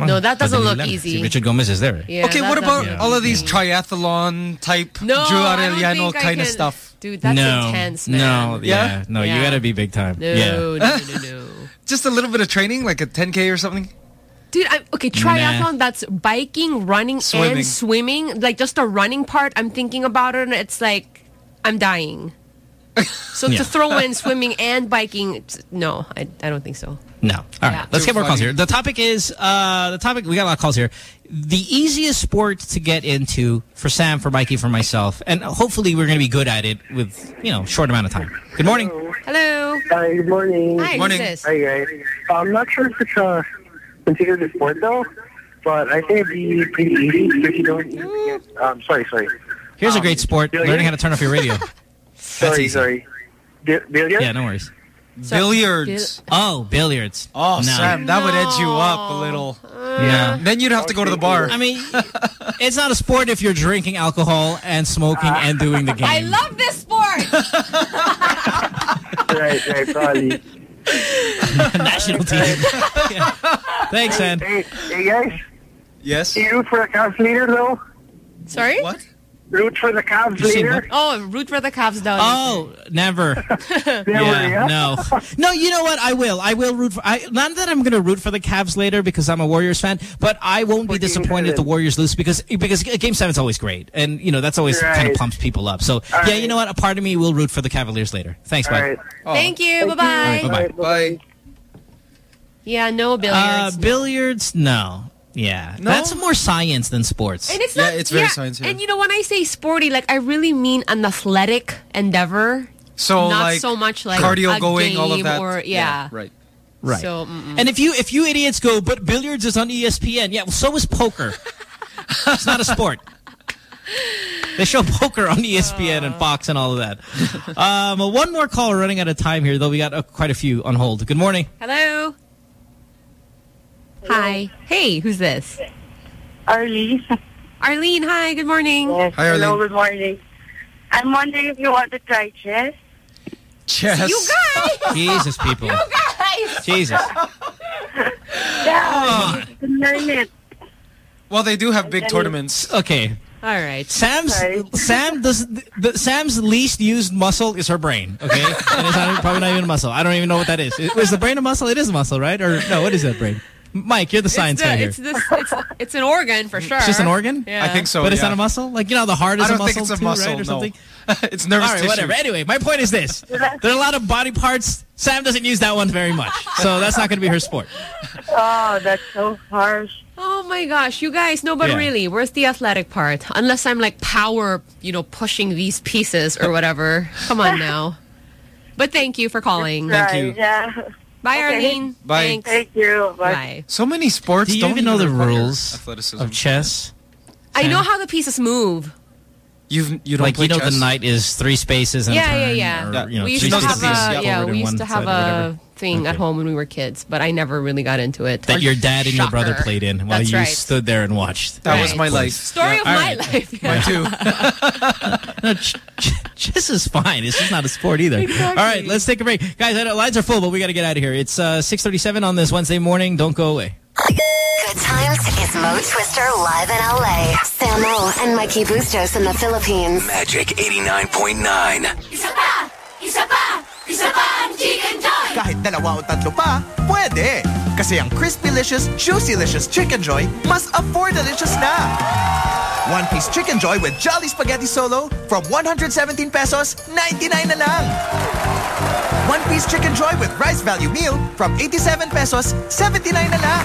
[SPEAKER 4] No, that doesn't look easy.
[SPEAKER 5] Richard Gomez is there.
[SPEAKER 4] Yeah,
[SPEAKER 6] okay, what about
[SPEAKER 4] doesn't-
[SPEAKER 6] all of these triathlon type
[SPEAKER 4] No,
[SPEAKER 6] Drew
[SPEAKER 4] I
[SPEAKER 6] Arellano
[SPEAKER 4] think I
[SPEAKER 6] kind of stuff?
[SPEAKER 4] Dude, that's
[SPEAKER 5] no,
[SPEAKER 4] intense, man.
[SPEAKER 5] No, yeah,
[SPEAKER 6] Yeah?
[SPEAKER 5] no, you got to be big time.
[SPEAKER 4] No,
[SPEAKER 5] yeah.
[SPEAKER 4] no, no, no, no.
[SPEAKER 6] Just a little bit of training, like a 10K or something?
[SPEAKER 4] Dude, I'm, okay, triathlon, that's biking, running,
[SPEAKER 6] Swimming.
[SPEAKER 4] and swimming. Like, just the running part, I'm thinking about it, and it's like, I'm dying. So
[SPEAKER 5] Yeah.
[SPEAKER 4] to throw in swimming and biking, no, I, I don't think so.
[SPEAKER 5] No. All right.
[SPEAKER 4] Yeah.
[SPEAKER 5] Let's
[SPEAKER 6] Too
[SPEAKER 5] get more calls here. The topic is, uh, the topic, we got a lot of calls here. The easiest sport to get into for Sam, for Mikey, for myself, and hopefully we're going to be good at it with, you know, short amount of time. Good morning.
[SPEAKER 4] Hello.
[SPEAKER 24] Hi, good morning.
[SPEAKER 4] Hi,
[SPEAKER 6] Morning.
[SPEAKER 4] who's this?
[SPEAKER 24] Hi, guys. I'm not sure if it's uh, considered a sport, though, but I think it'd be pretty easy if you don't need to get... Um, sorry, sorry.
[SPEAKER 5] Here's a
[SPEAKER 24] Um,
[SPEAKER 5] great sport,
[SPEAKER 24] billiards?
[SPEAKER 5] learning how to turn off your radio.
[SPEAKER 24] Sorry,
[SPEAKER 5] easy.
[SPEAKER 24] sorry. Bi- billiards?
[SPEAKER 5] yeah, no worries.
[SPEAKER 6] Billiards.
[SPEAKER 5] Oh, billiards.
[SPEAKER 6] Oh,
[SPEAKER 5] no.
[SPEAKER 6] Sam, that would edge you up a little.
[SPEAKER 5] Yeah.
[SPEAKER 6] Then you'd have to go to the bar.
[SPEAKER 5] I mean, it's not a sport if you're drinking alcohol and smoking and doing the game.
[SPEAKER 4] I love this sport.
[SPEAKER 24] right, right, probably.
[SPEAKER 5] National team. Yeah. Thanks, man.
[SPEAKER 24] Hey, hey, guys.
[SPEAKER 6] yes?
[SPEAKER 24] Do you root for the Cavs leader, though?
[SPEAKER 4] Sorry?
[SPEAKER 6] What?
[SPEAKER 24] Root for the Cavs
[SPEAKER 5] You see?
[SPEAKER 4] Oh, root for the Cavs down.
[SPEAKER 5] Oh, never.
[SPEAKER 24] Never,
[SPEAKER 5] yeah, no, no. You know what? I will. I will root for. I, not that I'm going to root for the Cavs later because I'm a Warriors fan, but I won't be
[SPEAKER 24] For
[SPEAKER 5] disappointed if the. Warriors lose because because Game Seven's always great, and you know that's always kind of pumps people up. So yeah,
[SPEAKER 24] right.
[SPEAKER 5] you know what? A part of me will root for the Cavaliers later. Thanks,
[SPEAKER 24] All
[SPEAKER 5] bud.
[SPEAKER 24] right.
[SPEAKER 4] Thank you.
[SPEAKER 24] Thank
[SPEAKER 4] Bye-bye.
[SPEAKER 5] All right, bye-bye.
[SPEAKER 6] Bye.
[SPEAKER 4] Yeah, no
[SPEAKER 5] Uh,
[SPEAKER 4] billiards.
[SPEAKER 5] billiards? No. Yeah,
[SPEAKER 6] No?
[SPEAKER 5] that's more science than sports.
[SPEAKER 4] and it's
[SPEAKER 6] Yeah,
[SPEAKER 4] not,
[SPEAKER 6] it's very
[SPEAKER 4] yeah,
[SPEAKER 6] science, yeah.
[SPEAKER 4] And you know, when I say sporty, like, I really mean an athletic endeavor.
[SPEAKER 6] So,
[SPEAKER 4] not
[SPEAKER 6] like,
[SPEAKER 4] so much like
[SPEAKER 6] cardio
[SPEAKER 4] a
[SPEAKER 6] going, all of that.
[SPEAKER 4] Or, yeah.
[SPEAKER 6] Right.
[SPEAKER 5] Right.
[SPEAKER 4] So, mm-mm.
[SPEAKER 5] And if you if you idiots go, but billiards is on E ESPN. Yeah, well, so is poker. it's not a sport. They show poker on ESPN and Fox and all of that. Um, one more call. We're running out of time here, though. We got uh, quite a few on hold. Good morning.
[SPEAKER 4] Hello. Hi. Hey, who's this?
[SPEAKER 25] Arlene.
[SPEAKER 4] Arlene, hi. Good morning.
[SPEAKER 25] Yes.
[SPEAKER 6] Hi,
[SPEAKER 25] Hello, good morning. I'm wondering if you want to try chess.
[SPEAKER 6] Chess.
[SPEAKER 4] You guys!
[SPEAKER 5] Jesus, people.
[SPEAKER 4] You guys!
[SPEAKER 5] Jesus.
[SPEAKER 25] Yeah, oh. you learn it.
[SPEAKER 6] Well, they do have big tournaments.
[SPEAKER 5] Okay.
[SPEAKER 4] All right.
[SPEAKER 5] Sam's
[SPEAKER 25] Right.
[SPEAKER 5] Sam does the, the, Sam's least used muscle is her brain. Okay, and it's not, probably not even a muscle. I don't even know what that is. Is the brain a muscle? It is a muscle, right? Or no? What is that brain? Mike, you're the science
[SPEAKER 4] it's, the,
[SPEAKER 5] guy here.
[SPEAKER 4] it's, this, it's, it's an organ for sure.
[SPEAKER 5] It's just an organ?
[SPEAKER 4] Yeah.
[SPEAKER 6] I think so.
[SPEAKER 5] but it's
[SPEAKER 6] yeah.
[SPEAKER 5] not a muscle? Like, you know, the heart is
[SPEAKER 6] I don't
[SPEAKER 5] a muscle
[SPEAKER 6] think it's a
[SPEAKER 5] too,
[SPEAKER 6] muscle,
[SPEAKER 5] right? Or
[SPEAKER 6] no.
[SPEAKER 5] something?
[SPEAKER 6] it's nervous
[SPEAKER 5] All right,
[SPEAKER 6] tissue.
[SPEAKER 5] whatever. Anyway, my point is this. There are a lot of body parts. Sam doesn't use that one very much. So that's not going to be her sport.
[SPEAKER 25] Oh, that's so harsh.
[SPEAKER 4] Oh my gosh, you guys, no, but
[SPEAKER 5] Yeah.
[SPEAKER 4] really, where's the athletic part? Unless I'm like power, you know, pushing these pieces or whatever. Come on now. But thank you for calling.
[SPEAKER 6] Thank
[SPEAKER 25] Right,
[SPEAKER 6] you.
[SPEAKER 25] Yeah.
[SPEAKER 4] Bye,
[SPEAKER 25] Okay.
[SPEAKER 4] Arlene.
[SPEAKER 6] Bye.
[SPEAKER 4] Thanks.
[SPEAKER 25] Thank you. Bye.
[SPEAKER 4] Bye.
[SPEAKER 6] So many sports
[SPEAKER 5] Do you
[SPEAKER 6] don't
[SPEAKER 5] even know the rules
[SPEAKER 6] athleticism.
[SPEAKER 5] of chess?
[SPEAKER 4] I know how the pieces move.
[SPEAKER 6] You've, you don't
[SPEAKER 5] Like,
[SPEAKER 6] play
[SPEAKER 5] you know
[SPEAKER 6] chess?
[SPEAKER 5] the knight is three spaces and
[SPEAKER 4] Yeah,
[SPEAKER 5] a
[SPEAKER 4] yeah,
[SPEAKER 5] turn,
[SPEAKER 4] yeah.
[SPEAKER 5] Or,
[SPEAKER 6] Yeah.
[SPEAKER 5] you know,
[SPEAKER 4] we used to have a
[SPEAKER 6] yeah.
[SPEAKER 4] yeah, we used to have a thing at home when we were kids, but I never really got into it.
[SPEAKER 5] that your dad and your brother played in while
[SPEAKER 4] That's
[SPEAKER 5] you
[SPEAKER 4] right.
[SPEAKER 5] stood there and watched.
[SPEAKER 6] That was my life.
[SPEAKER 4] Story
[SPEAKER 6] Yeah.
[SPEAKER 4] of
[SPEAKER 5] All
[SPEAKER 4] my
[SPEAKER 5] right.
[SPEAKER 4] life.
[SPEAKER 6] Mine too.
[SPEAKER 5] No, ch ch chess is fine. It's just not a sport either.
[SPEAKER 4] Exactly.
[SPEAKER 5] All right, let's take a break. Guys, I know lines are full, but we got to get out of here. It's uh, 6.37 on this Wednesday morning. Don't go away.
[SPEAKER 1] Good times is Mo Twister live in LA. Samo and Mikey Bustos in the Philippines.
[SPEAKER 7] Magic 89.9.
[SPEAKER 18] Isa pa! Isa pa! Isa pa ang Chicken Joy!
[SPEAKER 19] Kahit dalawa o tatlo pa, pwede. Kasi ang Crispy-licious, Juicy-licious Chicken Joy mas afford-delicious na. One piece Chicken Joy with Jolly Spaghetti Solo from 117 pesos, 99 na lang. One piece Chicken Joy with Rice Value Meal from 87 pesos, 79 na lang.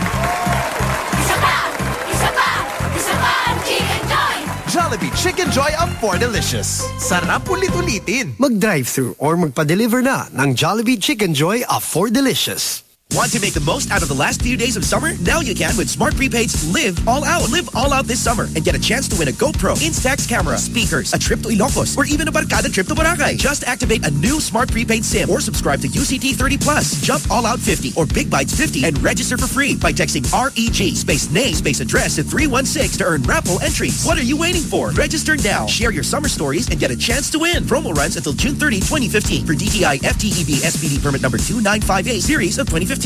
[SPEAKER 19] Jollibee Chicken Joy Afford-Delicious. Sarap ulit-ulitin.
[SPEAKER 26] Mag-drive-thru or magpa-deliver na ng Jollibee Chicken Joy Afford-Delicious.
[SPEAKER 8] Want to make the most out of the last few days of summer? Now you can with Smart Prepaid's Live All Out. Live all out this summer and get a chance to win a GoPro, Instax camera, speakers, a trip to Ilocos, or even a Barkada trip to Boracay. Just activate a new Smart Prepaid SIM or subscribe to UCT 30 Plus, Jump All Out 50 or Big Bites 50 and register for free by texting REG space name space address to 316 to earn raffle entries. What are you waiting for? Register now. Share your summer stories and get a chance to win. Promo runs until June 30, 2015 for DTI FTEB SPD permit number 2958 series of 2015.
[SPEAKER 14] A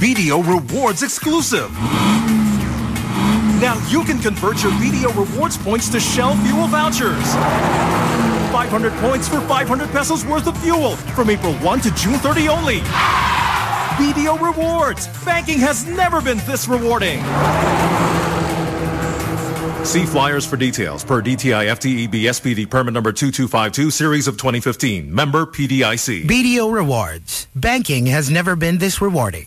[SPEAKER 14] BDO Rewards exclusive. Now you can convert your BDO Rewards points to Shell fuel vouchers. 500 points for 500 pesos worth of fuel from April 1 to June 30 only. BDO Rewards. Banking has never been this rewarding. See flyers for details per DTI FTEB SPD permit number 2252 series of 2015. Member PDIC.
[SPEAKER 27] BDO Rewards. Banking has never been this rewarding.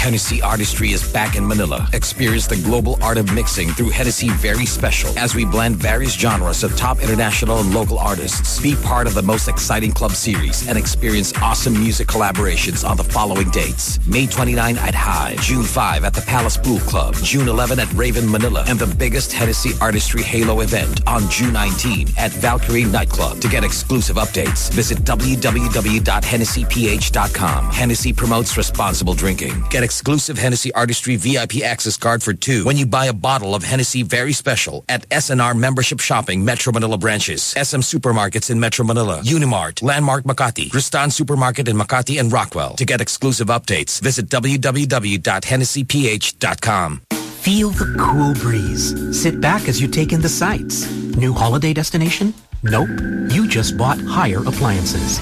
[SPEAKER 28] Hennessy Artistry is back in Manila. Experience the global art of mixing through Hennessy Very Special as we blend various genres of top international and local artists. Be part of the most exciting club series and experience awesome music collaborations on the following dates. May 29 at High, June 5 at the Palace Pool Club, June 11 at Raven Manila, and the biggest Hennessy Artistry Halo event on June 19 at Valkyrie Nightclub. To get exclusive updates, visit www.hennessyph.com. Hennessy promotes responsible drinking. Get exclusive Hennessy Artistry VIP access card for two when you buy a bottle of Hennessy Very Special at S&R Membership Shopping Metro Manila branches, SM Supermarkets in Metro Manila, Unimart, Landmark Makati, Kristan Supermarket in Makati and Rockwell. To get exclusive updates, visit www.hennessyph.com.
[SPEAKER 29] Feel the cool breeze. Sit back as you take in the sights. New holiday destination? Nope. You just bought Haier Appliances.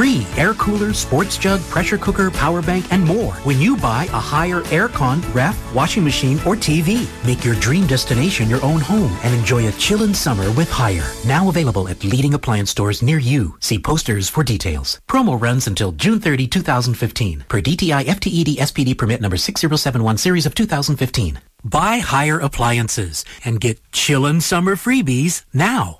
[SPEAKER 29] Free air cooler, sports jug, pressure cooker, power bank, and more when you buy a Haier aircon, ref, washing machine, or TV. Make your dream destination your own home and enjoy a chillin' summer with Haier. Now available at leading appliance stores near you. See posters for details. Promo runs until June 30, 2015 per DTI FTEB SPD permit number 6071 series of 2015. Buy Haier Appliances and get chillin' summer freebies now.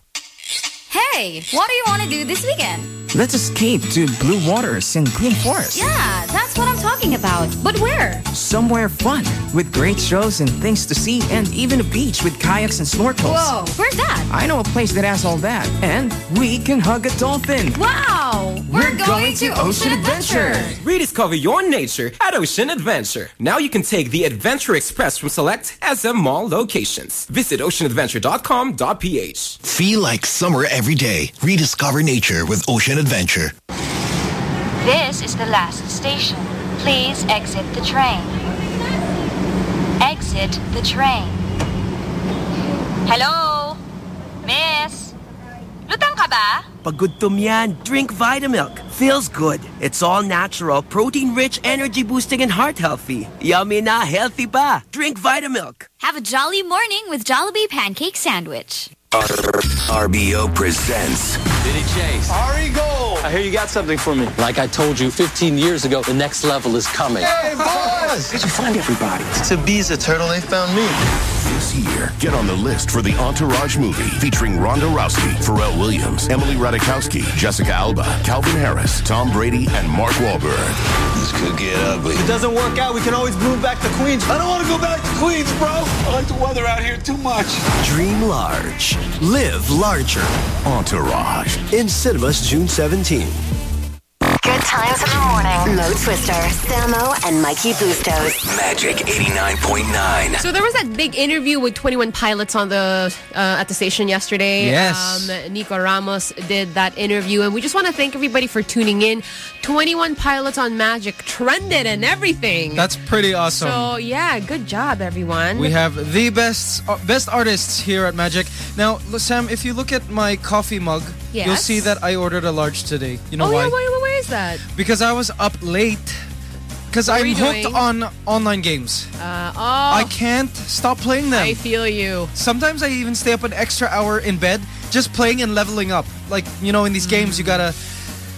[SPEAKER 17] Hey, what do you want to do this weekend?
[SPEAKER 30] Let's escape to blue waters and green forests.
[SPEAKER 17] Yeah, that's what I'm talking about. But where?
[SPEAKER 30] Somewhere fun, with great shows and things to see, and even a beach with kayaks and snorkels.
[SPEAKER 17] Whoa, where's that?
[SPEAKER 30] I know a place that has all that. And we can hug a dolphin.
[SPEAKER 17] Wow! We're, going, to Ocean Adventure.
[SPEAKER 31] Rediscover your nature at Ocean Adventure. Now you can take the Adventure Express from select SM Mall locations. Visit oceanadventure.com.ph.
[SPEAKER 20] Feel like summer every day. Rediscover nature with Ocean Adventure.
[SPEAKER 32] This is the last station. Please exit the train. Exit the train. Hello? Miss? Lutang ka ba?
[SPEAKER 33] Pag gutom yan, drink Vitamilk. Feels good. It's all natural, protein-rich, energy-boosting, and heart-healthy. Yummy na, healthy pa. Drink Vitamilk.
[SPEAKER 17] Have a jolly morning with Jollibee Pancake Sandwich.
[SPEAKER 7] RBO presents
[SPEAKER 34] Diddy Chase.
[SPEAKER 35] Ari Gold.
[SPEAKER 34] I hear you got something for me. Like I told you 15 years ago, the next level is coming.
[SPEAKER 35] Hey, boss!
[SPEAKER 34] Where'd you find everybody?
[SPEAKER 35] To be's a turtle, they found me.
[SPEAKER 36] This year, get on the list for the Entourage movie featuring Ronda Rousey, Pharrell Williams, Emily Ratajkowski, Jessica Alba, Calvin Harris, Tom Brady, and Mark Wahlberg.
[SPEAKER 35] This could get ugly. If it doesn't work out, we can always move back to Queens. I don't want to go back to Queens, bro. I like the weather out here too much.
[SPEAKER 26] Dream large. Live larger.
[SPEAKER 36] Entourage.
[SPEAKER 26] In cinemas June 17.
[SPEAKER 1] Good times in the morning. Mo Twister, Samo, and Mikey Bustos.
[SPEAKER 7] Magic 89.9.
[SPEAKER 4] So there was that big interview with 21 Pilots on the uh, at the station yesterday.
[SPEAKER 6] Yes.
[SPEAKER 4] Um, Nico Ramos did that interview, and we just want to thank everybody for tuning in. 21 Pilots on Magic trended and everything.
[SPEAKER 6] That's pretty awesome.
[SPEAKER 4] So yeah, good job, everyone.
[SPEAKER 6] We have the best uh, best artists here at Magic. Now, Sam, if you look at my coffee mug, you'll see that I ordered a large today. You know
[SPEAKER 4] oh
[SPEAKER 6] why?
[SPEAKER 4] yeah, why, why, why is that?
[SPEAKER 6] Because I was up late. Because I'm hooked
[SPEAKER 4] doing?
[SPEAKER 6] on online games.
[SPEAKER 4] Uh, oh,
[SPEAKER 6] I can't stop playing them.
[SPEAKER 4] I feel you.
[SPEAKER 6] Sometimes I even stay up an extra hour in bed just playing and leveling up. Like, you know, in these games, you gotta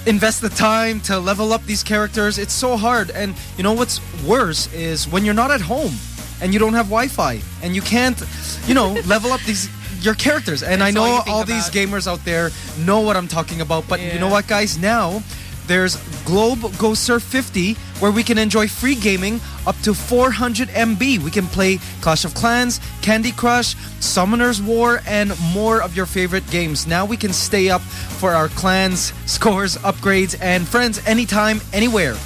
[SPEAKER 6] invest the time to level up these characters. It's so hard. And you know what's worse is when you're not at home and you don't have Wi-Fi and you can't, you know, level up these your characters. And I
[SPEAKER 4] That's all
[SPEAKER 6] know
[SPEAKER 4] think
[SPEAKER 6] all these gamers out there know what I'm talking about. But you know what, guys? Now there's Globe Go Surf 50, where we can enjoy free gaming up to 400 MB. We can play Clash of Clans, Candy Crush, Summoner's War, and more of your favorite games. Now we can stay up for our clans, scores, upgrades, and friends anytime, anywhere.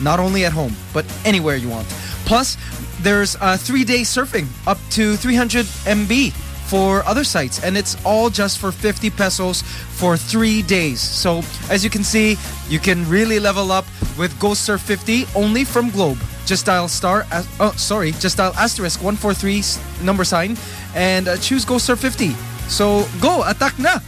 [SPEAKER 6] Not only at home, but anywhere you want. Plus, there's uh, three-day surfing up to 300 MB for other sites and it's all just for 50 pesos for three days. So as you can see you can really level up with Go Surf 50 only from Globe. Just dial star oh sorry just dial asterisk 143 s- number sign and uh, choose Go Surf 50 so go attack na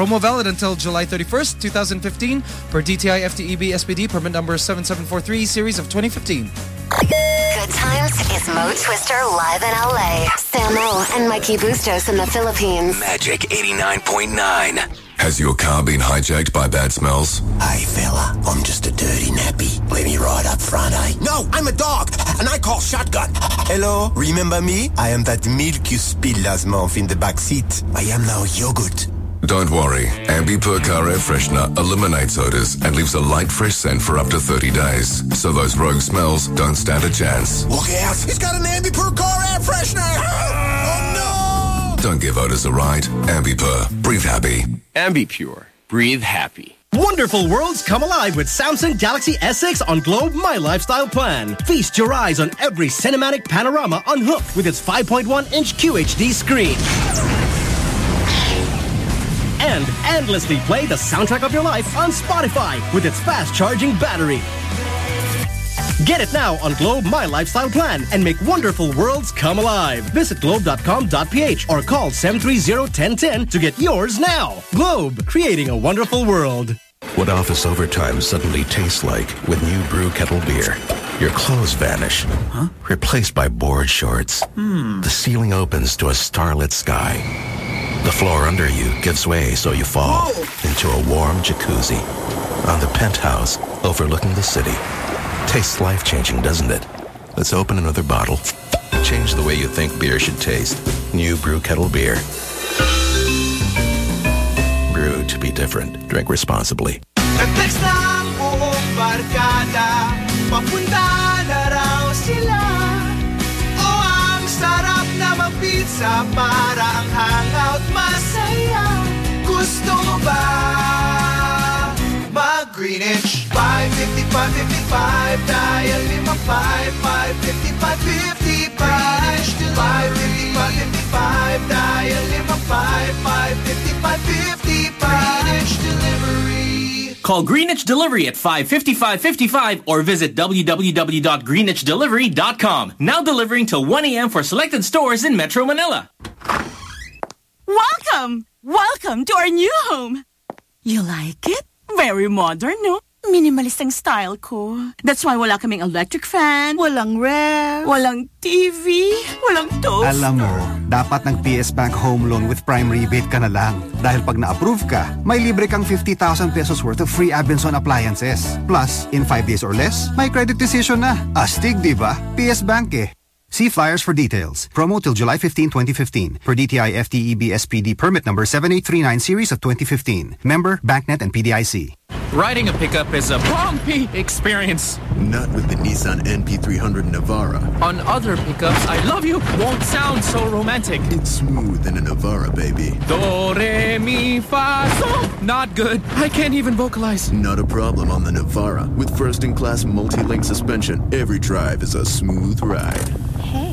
[SPEAKER 6] Promo valid until July 31st, 2015 per DTI FTEB SPD permit number 7743 series of 2015.
[SPEAKER 1] Good times is Mo Twister live in LA. Samo and Mikey Bustos in the Philippines.
[SPEAKER 7] Magic 89.9.
[SPEAKER 37] Has your car been hijacked by bad smells?
[SPEAKER 38] Hey fella, I'm just a dirty nappy. Let me ride up front, eh? No, I'm a dog, and I call shotgun. Hello, remember me? I am that milk you spilled last month in the back seat. I am now yogurt.
[SPEAKER 37] Don't worry. Ambipur Car Air Freshener eliminates odors and leaves a light, fresh scent for up to 30 days. So those rogue smells don't stand a chance.
[SPEAKER 38] Look out, he's got an Ambipur car air freshener. oh no!
[SPEAKER 37] Don't give odors a ride. Ambi Ambipur. Breathe happy.
[SPEAKER 28] Ambi Ambipur. Breathe happy.
[SPEAKER 39] Wonderful worlds come alive with Samsung Galaxy S6 on Globe My Lifestyle Plan. Feast your eyes on every cinematic panorama unhooked with its 5.1-inch QHD screen. And endlessly play the soundtrack of your life on Spotify with its fast-charging battery. Get it now on Globe My Lifestyle Plan and make wonderful worlds come alive. Visit globe.com.ph or call 730-1010 to get yours now. Globe, creating a wonderful world.
[SPEAKER 20] What office overtime suddenly tastes like with new brew kettle beer. Your clothes vanish, huh? replaced by board shorts.
[SPEAKER 39] Hmm.
[SPEAKER 20] The ceiling opens to a starlit sky. The floor under you gives way so you fall into a warm jacuzzi. On the penthouse overlooking the city. Tastes life-changing, doesn't it? Let's open another bottle. Change the way you think beer should taste. New brew kettle beer. Brewed to be different. Drink responsibly.
[SPEAKER 19] Mag-pizza Para ang hangout masaya. Gusto mo ba mag-Greenwich? 550, 555 Dial 55 550, 555 550, 555 Dial 55 550, 555 Greenwich Delivery
[SPEAKER 40] Call Greenwich Delivery at 55555 or visit www.greenwichdelivery.com. Now delivering till 1 a.m. for selected stores in Metro Manila.
[SPEAKER 41] Welcome! Welcome to our new home! You like it? Very modern, no? Minimalist ang style ko. That's why wala kaming electric fan, walang ref, walang TV, walang toaster.
[SPEAKER 42] Alam mo, dapat ng PS Bank Home Loan with Prime Rebate ka na lang. Dahil pag na-approve ka, may libre kang 50,000 pesos worth of free Abenson appliances. Plus, in 5 days or less, may credit decision na. Astig, di ba? PS Bank eh. See flyers for details. Promo till July 15, 2015. Per DTI FTEB SPD permit number 7839 series of 2015. Member, BancNet and PDIC.
[SPEAKER 30] Riding a pickup is a bumpy experience.
[SPEAKER 43] Not with the Nissan NP300 Navara.
[SPEAKER 30] On other pickups, I love you won't sound so romantic.
[SPEAKER 43] It's smooth in a Navara, baby.
[SPEAKER 30] Do, re, mi, fa, sol. Not good. I can't even vocalize.
[SPEAKER 43] Not a problem on the Navara. With first-in-class multi-link suspension, every drive is a smooth ride.
[SPEAKER 44] Hey,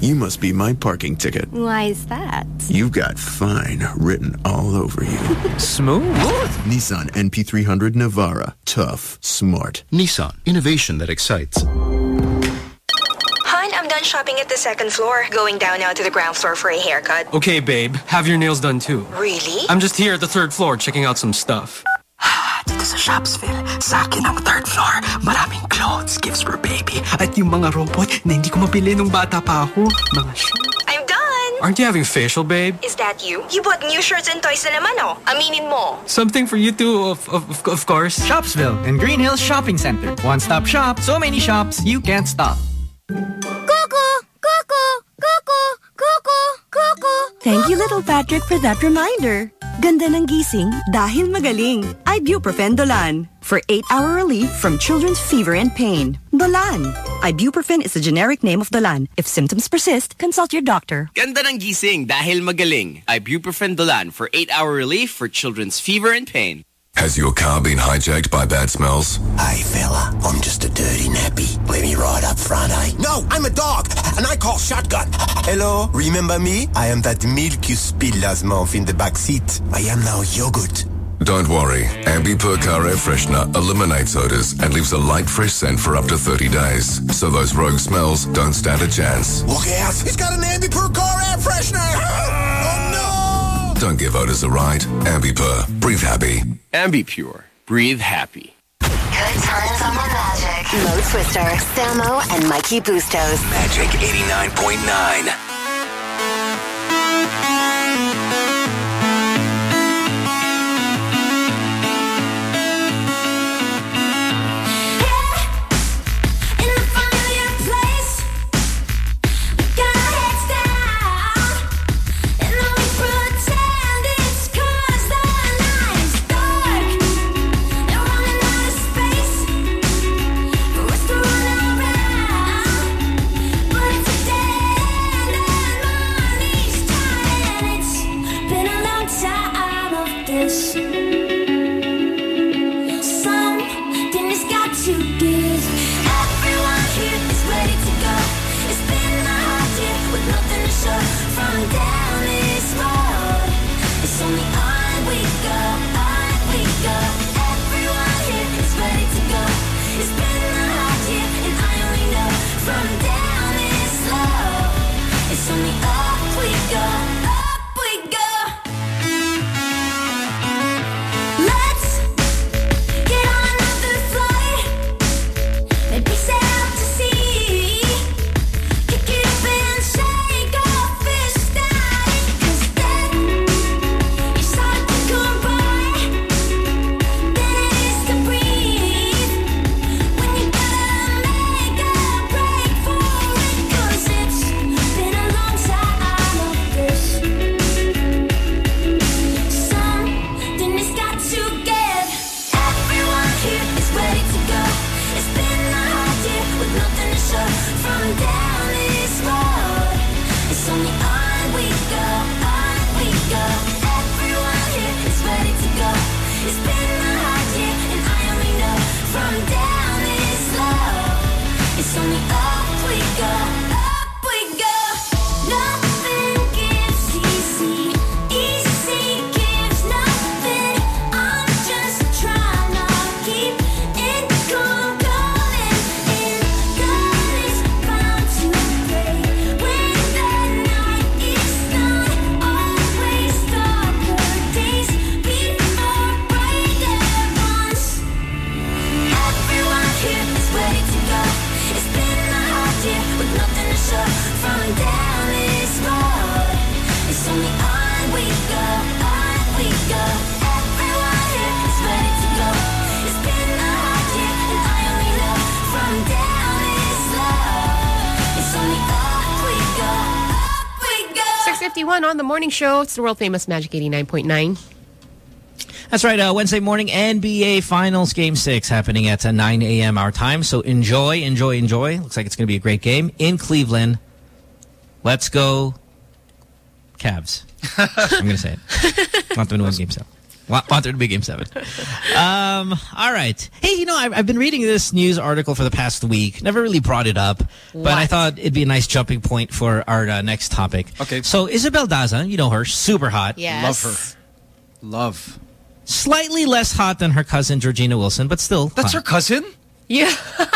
[SPEAKER 43] You must be my parking ticket.
[SPEAKER 44] why is that?
[SPEAKER 43] You've got fine written all over you.
[SPEAKER 30] Smooth?
[SPEAKER 43] Nissan NP300 Navara. Tough, smart.
[SPEAKER 45] Nissan, innovation that excites.
[SPEAKER 46] Hun, I'm done shopping at the second floor. Going down now to the ground floor for a haircut.
[SPEAKER 30] Okay, babe. Have your nails done too.
[SPEAKER 46] Really?
[SPEAKER 30] I'm just here at the third floor checking out some stuff.
[SPEAKER 47] Dito sa Shopsville, sa akin ang third floor. Maraming clothes, gifts for baby, at yung mga robot na hindi ko mabili nung bata pa ako. Mga shoes.
[SPEAKER 46] I'm done!
[SPEAKER 30] Aren't you having facial, babe?
[SPEAKER 46] Is that you? You bought new shirts and toys na naman, oh. Aminin mo.
[SPEAKER 30] Something for you too, of, of, of- of course.
[SPEAKER 47] Shopsville and Green Hills Shopping Center. One-stop shop, so many shops, you can't stop.
[SPEAKER 18] Cuckoo! Cuckoo!
[SPEAKER 41] Thank you, little Patrick, for that reminder. Ganda ng gising dahil magaling. Ibuprofen Dolan for 8-hour relief from children's fever and pain. Dolan. Ibuprofen is the generic name of Dolan. If symptoms persist, consult your doctor.
[SPEAKER 16] Ganda ng gising dahil magaling. Ibuprofen Dolan for 8-hour relief for children's fever and pain.
[SPEAKER 37] Has your car been hijacked by bad smells?
[SPEAKER 38] Hey fella, I'm just a dirty nappy. Let me ride up front, eh? No, I'm a dog, and I call shotgun. Hello, remember me? I am that milk you spilled last month in the back seat. I am now yogurt.
[SPEAKER 37] Don't worry. Ambi Car Air Freshener eliminates odors and leaves a light, fresh scent for up to 30 days. So those rogue smells don't stand a chance.
[SPEAKER 38] Look out! He's got an Ambi Car air freshener! no!
[SPEAKER 37] Don't give odors a ride. Ambi Pur. Breathe happy.
[SPEAKER 16] Ambi Pur. Breathe happy.
[SPEAKER 1] Good times on the Magic. Mo Twister, Samo, and Mikey Bustos.
[SPEAKER 18] Magic 89.9.
[SPEAKER 48] 51 on the
[SPEAKER 4] morning show. It's the world-famous Magic 89.9.
[SPEAKER 5] That's right. Uh, Wednesday morning, NBA Finals Game 6 happening at uh, 9 a.m. our time. So enjoy, enjoy, enjoy. Looks like it's going to be a great game in Cleveland. Let's go Cavs. I'm going to say it. Not the win game 7. Want, want there to be Game 7. Um, all right. Hey, you know, I've, I've been reading this news article for the past week. Never really brought it up, but I thought it'd be a nice jumping point for our uh, next topic.
[SPEAKER 6] Okay.
[SPEAKER 5] So Isabel Daza, you know her, super hot. Yes.
[SPEAKER 6] Love her. Love.
[SPEAKER 5] Slightly less hot than her cousin Georgina Wilson, but still.
[SPEAKER 6] That's her cousin?
[SPEAKER 4] Yeah.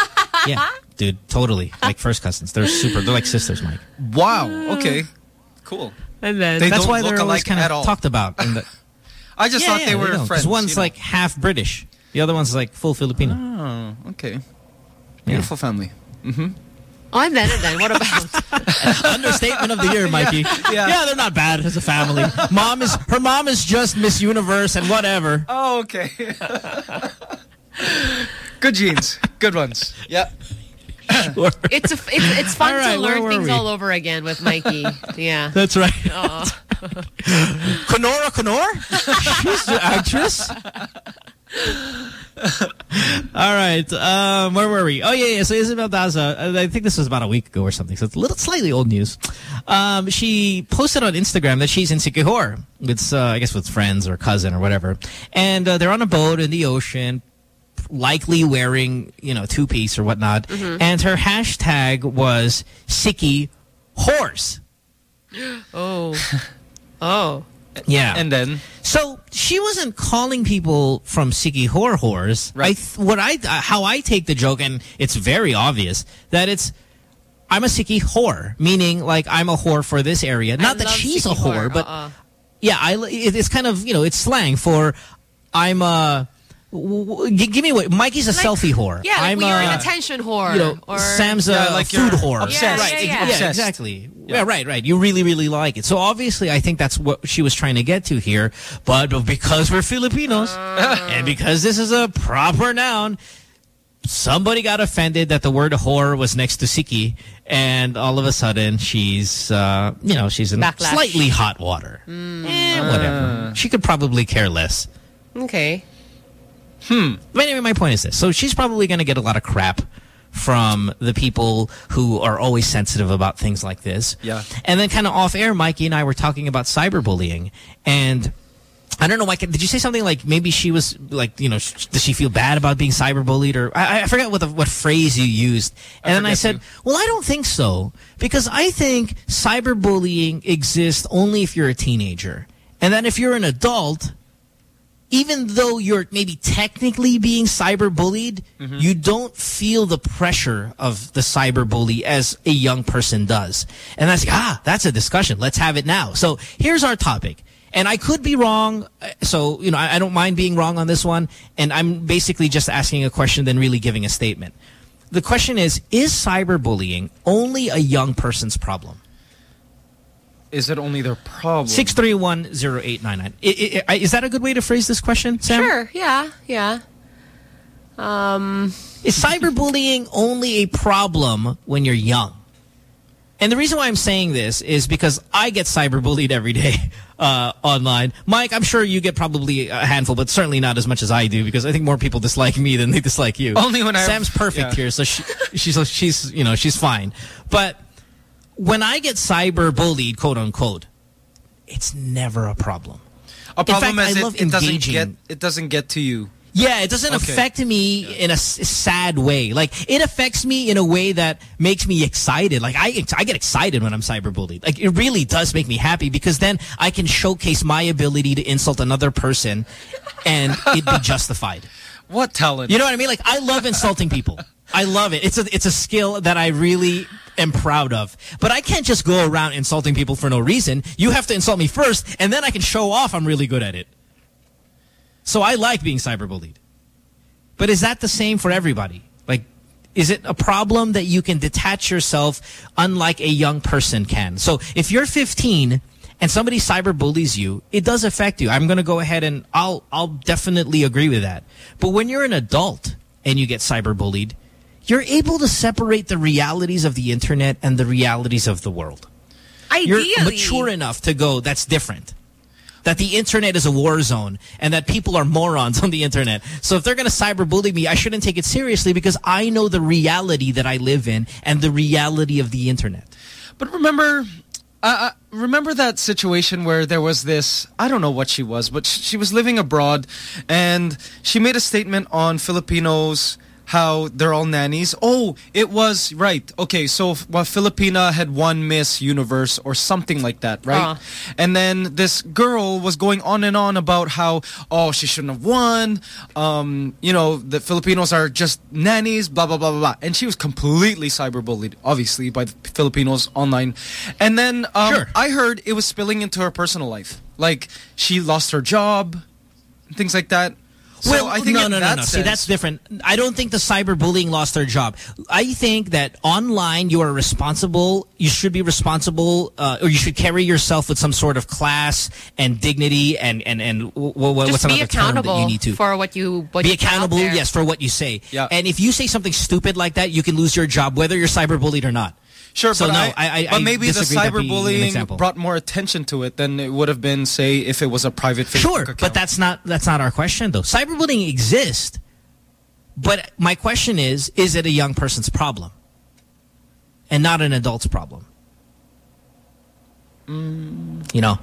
[SPEAKER 5] Yeah, dude, totally. Like first cousins. They're super. They're like sisters, Mike.
[SPEAKER 6] Wow. Okay. Cool.
[SPEAKER 4] And then
[SPEAKER 6] They
[SPEAKER 5] That's
[SPEAKER 6] don't
[SPEAKER 5] why
[SPEAKER 6] look
[SPEAKER 5] they're always
[SPEAKER 6] alike
[SPEAKER 5] kind
[SPEAKER 6] at
[SPEAKER 5] of
[SPEAKER 6] all.
[SPEAKER 5] talked about. In the,
[SPEAKER 6] I just
[SPEAKER 5] Yeah,
[SPEAKER 6] thought
[SPEAKER 5] yeah,
[SPEAKER 6] they were
[SPEAKER 5] don't. 'Cause
[SPEAKER 6] friends.
[SPEAKER 5] One's
[SPEAKER 6] you know.
[SPEAKER 5] like half British. The other one's like full Filipino.
[SPEAKER 6] Oh, okay. Beautiful family. Mm-hmm.
[SPEAKER 4] Oh, and then, and then, what about?
[SPEAKER 5] Understatement of the year, Mikey. yeah. they're not bad as a family. Mom is her mom is just Miss Universe and whatever.
[SPEAKER 6] Oh, okay. Good genes. Good ones. Yep.
[SPEAKER 4] It's a, it's it's fun
[SPEAKER 5] right,
[SPEAKER 4] to learn things
[SPEAKER 5] we?
[SPEAKER 4] all over again with Mikey. Yeah.
[SPEAKER 5] That's right.
[SPEAKER 4] Oh.
[SPEAKER 5] Conora Conor? She's the actress? All right. Um, where were we? Oh, yeah, yeah. So Isabel Daza, uh, I think this was about a week ago or something. So it's a little slightly old news. Um, she posted on Instagram that she's in Siquijor with, uh, I guess, with friends or cousin or whatever. And uh, they're on a boat in the ocean, likely wearing, you know, two-piece or whatnot.
[SPEAKER 4] Mhm.
[SPEAKER 5] And her hashtag was Siki Horse.
[SPEAKER 4] Oh. Oh.
[SPEAKER 5] Yeah.
[SPEAKER 6] And then?
[SPEAKER 5] So she wasn't calling people from Siquijor whores. Right. I th what I uh, how I take the joke, and it's very obvious that it's I'm a Siki whore, meaning like I'm a whore for this area. Not that
[SPEAKER 4] love
[SPEAKER 5] she's a whore,
[SPEAKER 4] whore,
[SPEAKER 5] but
[SPEAKER 4] uh-uh.
[SPEAKER 5] yeah, I it, it's kind of you know it's slang for I'm a. w- w- g- Give me what Mikey's a
[SPEAKER 4] Like-
[SPEAKER 5] selfie whore.
[SPEAKER 4] Yeah, like
[SPEAKER 5] I'm
[SPEAKER 4] we are
[SPEAKER 5] a,
[SPEAKER 4] an attention whore.
[SPEAKER 5] you know,
[SPEAKER 4] or
[SPEAKER 5] Sam's a
[SPEAKER 6] Yeah, like
[SPEAKER 5] food whore.
[SPEAKER 6] obsessed.
[SPEAKER 4] Yeah, yeah, yeah.
[SPEAKER 5] Yeah,
[SPEAKER 6] Obsessed.
[SPEAKER 5] exactly. Yeah. right, right. You really, really like it. So obviously, I think that's what she was trying to get to here. But because we're Filipinos and because this is a proper noun, somebody got offended that the word whore was next to siki, and all of a sudden she's, uh, you know, she's in
[SPEAKER 4] Backlash.
[SPEAKER 5] slightly hot water. Eh, whatever. She could probably care less.
[SPEAKER 4] Okay.
[SPEAKER 5] Hmm. But anyway, my point is this. So she's probably going to get a lot of crap from the people who are always sensitive about things like this.
[SPEAKER 6] Yeah.
[SPEAKER 5] And then kind of off air, Mikey and I were talking about cyberbullying. And I don't know, Mike, did you say something like maybe she was like, you know, sh- does she feel bad about being cyberbullied? Or I, I forgot what the, what phrase you used. And then I
[SPEAKER 6] forget
[SPEAKER 5] said, well, I don't think so. Because I think cyberbullying exists only if you're a teenager. And then if you're an adult, even though you're maybe technically being cyberbullied,
[SPEAKER 6] Mm-hmm.
[SPEAKER 5] you don't feel the pressure of the cyberbully as a young person does. And that's, ah, that's a discussion. Let's have it now. So here's our topic. And I could be wrong. uh, So, you know, I, I don't mind being wrong on this one. And I'm basically just asking a question, then really giving a statement. The question is, is cyberbullying only a young person's problem?
[SPEAKER 6] Is it only their problem?
[SPEAKER 5] 6310899. I- I- I- Is that a good way to phrase this question, Sam?
[SPEAKER 4] Sure. Yeah. Yeah. Um.
[SPEAKER 5] Is cyberbullying only a problem when you're young? And the reason why I'm saying this is because I get cyberbullied every day uh, online. Mike, I'm sure you get probably a handful, but certainly not as much as I do because I think more people dislike me than they dislike you.
[SPEAKER 6] Only when I-
[SPEAKER 5] Sam's perfect
[SPEAKER 6] yeah.
[SPEAKER 5] here, so she, she's she's you know she's fine. But when I get cyber bullied, quote unquote, it's never a problem.
[SPEAKER 6] A problem
[SPEAKER 5] fact,
[SPEAKER 6] is
[SPEAKER 5] I
[SPEAKER 6] it,
[SPEAKER 5] love
[SPEAKER 6] it doesn't get it doesn't get to you.
[SPEAKER 5] Yeah, it doesn't
[SPEAKER 6] Okay.
[SPEAKER 5] affect me in a s- sad way. Like it affects me in a way that makes me excited. Like I, I get excited when I'm cyberbullied. Like it really does make me happy because then I can showcase my ability to insult another person, and it be justified.
[SPEAKER 6] What talent?
[SPEAKER 5] You know what I mean? Like I love insulting people. I love it. It's a it's a skill that I really am proud of. But I can't just go around insulting people for no reason. You have to insult me first, and then I can show off I'm really good at it. So I like being cyberbullied. But is that the same for everybody? Like, is it a problem that you can detach yourself unlike a young person can? So if you're 15 and somebody cyberbullies you, it does affect you. I'm going to go ahead and I'll, I'll definitely agree with that. But when you're an adult and you get cyberbullied, you're able to separate the realities of the internet and the realities of the world.
[SPEAKER 4] Ideally.
[SPEAKER 5] You're mature enough to go, that's different. That the internet is a war zone and that people are morons on the internet. So if they're going to cyberbully me, I shouldn't take it seriously because I know the reality that I live in and the reality of the internet.
[SPEAKER 6] But remember, uh, uh, remember that situation where there was this, I don't know what she was, but she was living abroad and she made a statement on Filipinos how they're all nannies. Oh, it was, right. Okay, so f- well, Filipina had won Miss Universe or something like that, right?
[SPEAKER 4] Uh.
[SPEAKER 6] And then this girl was going on and on about how, oh, she shouldn't have won. Um, you know, the Filipinos are just nannies, blah, blah, blah, blah, blah. And she was completely cyberbullied, obviously, by the Filipinos online. And then um, I heard it was spilling into her personal life. Like, she lost her job, things like that. So
[SPEAKER 5] well,
[SPEAKER 6] I think
[SPEAKER 5] no, no, no, no. See, that's different. I don't think the cyberbullying lost their job. I think that online you are responsible. You should be responsible, uh, or you should carry yourself with some sort of class and dignity, and and and what's another term that you need to
[SPEAKER 4] for what you what
[SPEAKER 5] be
[SPEAKER 4] you
[SPEAKER 5] accountable. Yes, for what you say. Yeah. And if you say something stupid like that, you can lose your job, whether you're cyberbullied or not.
[SPEAKER 6] Sure,
[SPEAKER 5] So
[SPEAKER 6] but
[SPEAKER 5] no,
[SPEAKER 6] I,
[SPEAKER 5] I-
[SPEAKER 6] but maybe the
[SPEAKER 5] disagree that being an
[SPEAKER 6] cyberbullying brought more attention to it than it would have been, say, if it was a private Facebook
[SPEAKER 5] Sure,
[SPEAKER 6] account.
[SPEAKER 5] but that's not that's not our question though. Cyberbullying exists, but my question is: Is it a young person's problem, and not an adult's problem? Mm. You know.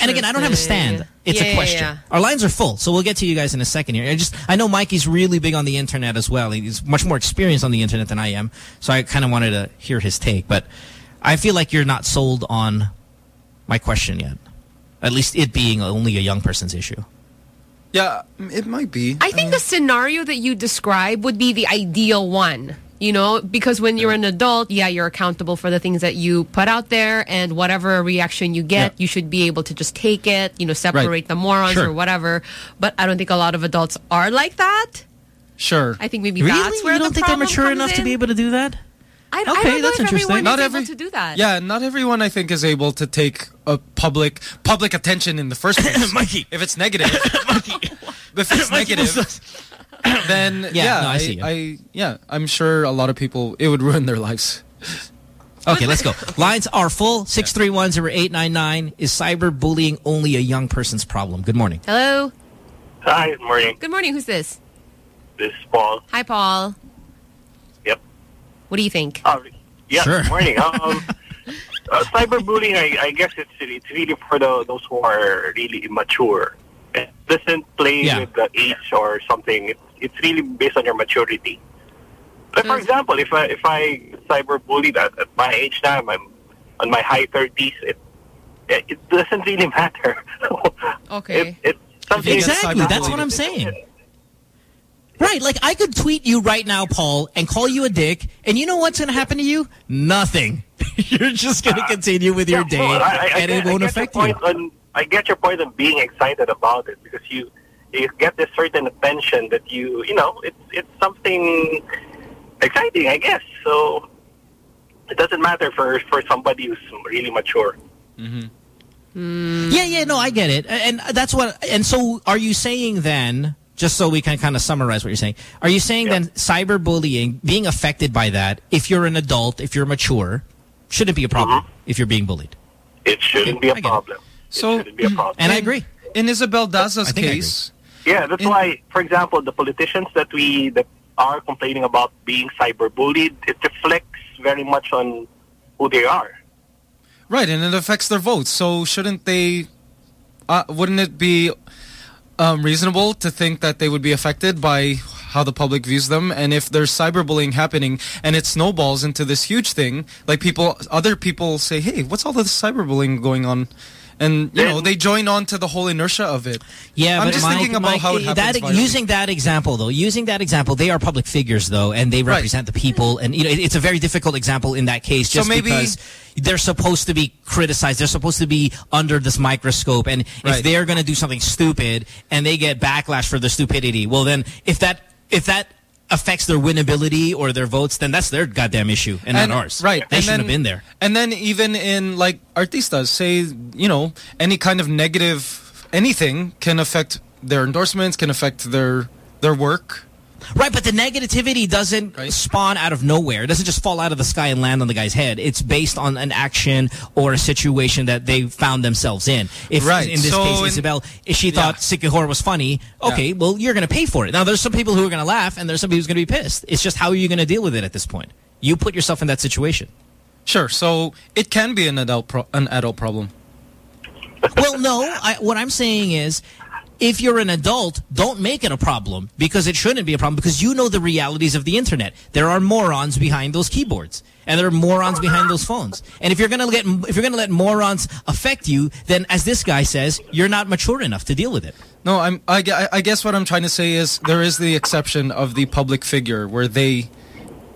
[SPEAKER 5] And again, I don't have a stand. It's
[SPEAKER 4] Yeah,
[SPEAKER 5] a question.
[SPEAKER 4] yeah.
[SPEAKER 5] Our lines are full, so we'll get to you guys in a second here. I just I know Mikey's really big on the internet as well. He's much more experienced on the internet than I am, so I kind of wanted to hear his take. But I feel like you're not sold on my question yet. At least it being only a young person's issue.
[SPEAKER 6] Yeah, it might be.
[SPEAKER 4] I think uh, the scenario that you describe would be the ideal one. You know, because when you're an adult, yeah, you're accountable for the things that you put out there and whatever reaction you get, you should be able to just take it, you know, separate the morons
[SPEAKER 5] Sure.
[SPEAKER 4] or whatever. But I don't think a lot of adults are like that.
[SPEAKER 6] Sure.
[SPEAKER 4] I think maybe
[SPEAKER 5] Really?
[SPEAKER 4] that's where
[SPEAKER 5] you
[SPEAKER 4] the
[SPEAKER 5] don't think they're mature
[SPEAKER 4] comes
[SPEAKER 5] enough to be able to do that?
[SPEAKER 4] I, I
[SPEAKER 5] Okay,
[SPEAKER 4] don't know
[SPEAKER 5] that's
[SPEAKER 4] if
[SPEAKER 5] interesting.
[SPEAKER 4] everyone
[SPEAKER 6] Not
[SPEAKER 4] is
[SPEAKER 6] every-
[SPEAKER 4] able to do that.
[SPEAKER 6] Yeah, not everyone I think is able to take a public public attention in the first place.
[SPEAKER 5] Mikey.
[SPEAKER 6] If it's negative, Mikey, if it's negative, then
[SPEAKER 5] Yeah,
[SPEAKER 6] yeah,
[SPEAKER 5] no, I see you.
[SPEAKER 6] I yeah, I'm sure a lot of people it would ruin their lives.
[SPEAKER 5] Okay, let's go. Lines are full. 6310899. Is cyberbullying only a young person's problem? Good morning.
[SPEAKER 4] Hello.
[SPEAKER 49] Hi, good morning.
[SPEAKER 4] Good morning. Who's this?
[SPEAKER 49] This is Paul.
[SPEAKER 4] Hi, Paul.
[SPEAKER 49] Yep.
[SPEAKER 4] What do you think?
[SPEAKER 49] Uh, yeah,
[SPEAKER 5] Sure.
[SPEAKER 49] good morning. Um, uh, cyberbullying, I, I guess it's, it's really for the, those who are really immature. It doesn't play
[SPEAKER 5] Yeah.
[SPEAKER 49] with the age or something. It's, it's really based on your maturity. Like, for mm. example, if I, if I cyberbullied at, at my age now, I'm on my high 30s, it, it, it doesn't really matter.
[SPEAKER 4] Okay.
[SPEAKER 49] it, it's something
[SPEAKER 5] Exactly. That's what I'm saying. Right. Like, I could tweet you right now, Paul, and call you a dick, and you know what's going to happen to you? Nothing. You're just going to uh, continue with your day,
[SPEAKER 49] Well, I, I
[SPEAKER 5] and
[SPEAKER 49] get,
[SPEAKER 5] it won't
[SPEAKER 49] I get
[SPEAKER 5] affect
[SPEAKER 49] your
[SPEAKER 5] you.
[SPEAKER 49] point On, I get your point of being excited about it because you you get this certain attention that you you know it's it's something exciting, I guess. So it doesn't matter for for somebody who's really mature. Mm-hmm. Mm.
[SPEAKER 5] Yeah, yeah, no, I get it. And that's what, and so are you saying then, just so we can kind of summarize what you're saying, are you saying then cyberbullying, being affected by that, if you're an adult, if you're mature, shouldn't be a problem mm-hmm. if you're being bullied?
[SPEAKER 49] It shouldn't be a problem.
[SPEAKER 6] So,
[SPEAKER 49] it shouldn't be a problem.
[SPEAKER 5] And I agree.
[SPEAKER 6] In Isabel Daza's
[SPEAKER 5] I I
[SPEAKER 6] case,
[SPEAKER 49] Yeah, that's why, for example, the politicians that we that are complaining about being cyberbullied, it reflects very much on who they are.
[SPEAKER 6] right, and it affects their votes. So shouldn't they? Uh, wouldn't it be um, reasonable to think that they would be affected by how the public views them? And if there's cyberbullying happening and it snowballs into this huge thing, like people, other people say, "Hey, what's all this cyberbullying going on?" And you know, they join on to the whole inertia of it.
[SPEAKER 5] Yeah,
[SPEAKER 6] I'm
[SPEAKER 5] but
[SPEAKER 6] just
[SPEAKER 5] Mike-
[SPEAKER 6] thinking about
[SPEAKER 5] Mike,
[SPEAKER 6] how it happens.
[SPEAKER 5] that, using that example though, using that example, they are public figures though, and they represent the people, and you know, it- it's a very difficult example in that case,
[SPEAKER 6] So
[SPEAKER 5] just
[SPEAKER 6] maybe-
[SPEAKER 5] because they're supposed to be criticized, they're supposed to be under this microscope, and if
[SPEAKER 6] Right.
[SPEAKER 5] they're going to do something stupid and they get backlash for the stupidity, well then, if that if that affects their winnability or their votes, then that's their goddamn issue and, not ours.
[SPEAKER 6] Right.
[SPEAKER 5] They
[SPEAKER 6] and
[SPEAKER 5] shouldn't
[SPEAKER 6] then,
[SPEAKER 5] have been there.
[SPEAKER 6] And then even in like artistas, say, you know, any kind of negative anything can affect their endorsements, can affect their their work.
[SPEAKER 5] Right, but the negativity doesn't spawn out of nowhere. It doesn't just fall out of the sky and land on the guy's head. It's based on an action or a situation that they found themselves in. If
[SPEAKER 6] Right,
[SPEAKER 5] in this
[SPEAKER 6] so
[SPEAKER 5] case,
[SPEAKER 6] in-
[SPEAKER 5] Isabel, if she thought Sikihor was funny, okay, well, you're going to pay for it. Now, there's some people who are going to laugh and there's some people who's going to be pissed. It's just how are you going to deal with it at this point? You put yourself in that situation.
[SPEAKER 6] Sure. So it can be an adult pro an adult problem.
[SPEAKER 5] well, no. I, what I'm saying is, if you're an adult, don't make it a problem because it shouldn't be a problem because you know the realities of the internet. There are morons behind those keyboards, and there are morons behind those phones. And if you're gonna get if you're gonna let morons affect you, then as this guy says, you're not mature enough to deal with it.
[SPEAKER 6] No, I'm. I, I guess what I'm trying to say is there is the exception of the public figure where they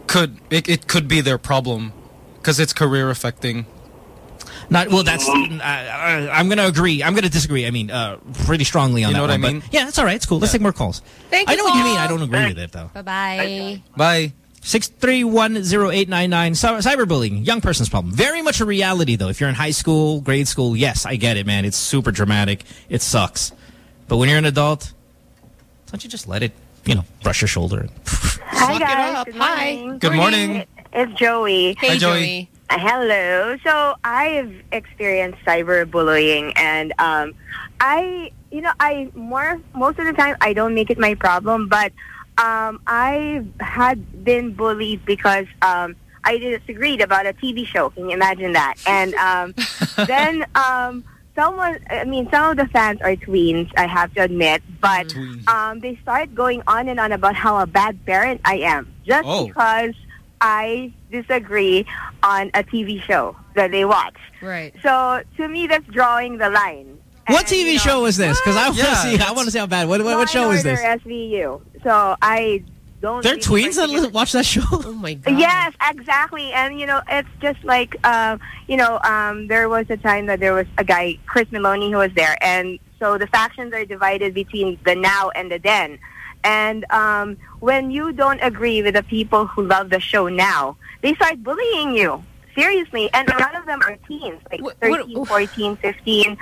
[SPEAKER 6] could it, it could be their problem because it's career affecting.
[SPEAKER 5] Not well. That's uh, uh, I'm gonna agree. I'm gonna disagree. I mean, uh, pretty strongly on
[SPEAKER 6] You
[SPEAKER 5] that
[SPEAKER 6] know what
[SPEAKER 5] one,
[SPEAKER 6] I
[SPEAKER 5] but
[SPEAKER 6] mean?
[SPEAKER 5] yeah, it's all right. It's cool. Let's take more calls.
[SPEAKER 4] Thank
[SPEAKER 5] I
[SPEAKER 4] you,
[SPEAKER 5] know what you mean. I don't agree with it though.
[SPEAKER 4] Bye-bye.
[SPEAKER 6] Bye.
[SPEAKER 5] 6310899. Cy- Cyberbullying, young person's problem. Very much a reality, though. If you're in high school, grade school, yes, I get it, man. It's super dramatic. It sucks. But when you're an adult, don't you just let it, you know, brush your shoulder?
[SPEAKER 50] Hi guys. Good
[SPEAKER 4] Hi.
[SPEAKER 50] morning.
[SPEAKER 6] Good morning.
[SPEAKER 50] It's Joey.
[SPEAKER 4] Hey,
[SPEAKER 6] Hi, Joey.
[SPEAKER 4] Joey.
[SPEAKER 50] Hello. So I've experienced cyberbullying, and um, I, you know, I more most of the time I don't make it my problem, but um, I had been bullied because um, I disagreed about a TV show. Can you imagine that? And um, then um, someone, I mean, some of the fans are tweens. I have to admit, but um, they start going on and on about how a bad parent I am just
[SPEAKER 5] Oh.
[SPEAKER 50] because I disagree on a TV show that they watch.
[SPEAKER 4] Right.
[SPEAKER 50] So to me, that's drawing the line.
[SPEAKER 5] What TV show was this? Because I want to
[SPEAKER 50] Yeah,
[SPEAKER 5] see. I want to see how bad. What, what, what show
[SPEAKER 50] Law
[SPEAKER 5] is
[SPEAKER 50] and
[SPEAKER 5] this?
[SPEAKER 50] Order SVU. So I don't.
[SPEAKER 5] They're
[SPEAKER 50] really
[SPEAKER 5] tweens that li- watch that show.
[SPEAKER 4] Oh my god.
[SPEAKER 50] Yes, exactly. And you know, it's just like um, you know, um, there was a time that there was a guy, Chris Meloni, who was there, and so the factions are divided between the now and the then. And um, when you don't agree with the people who love the show now, they start bullying you. Seriously, and a lot of them are teens, like 13, 14, 15.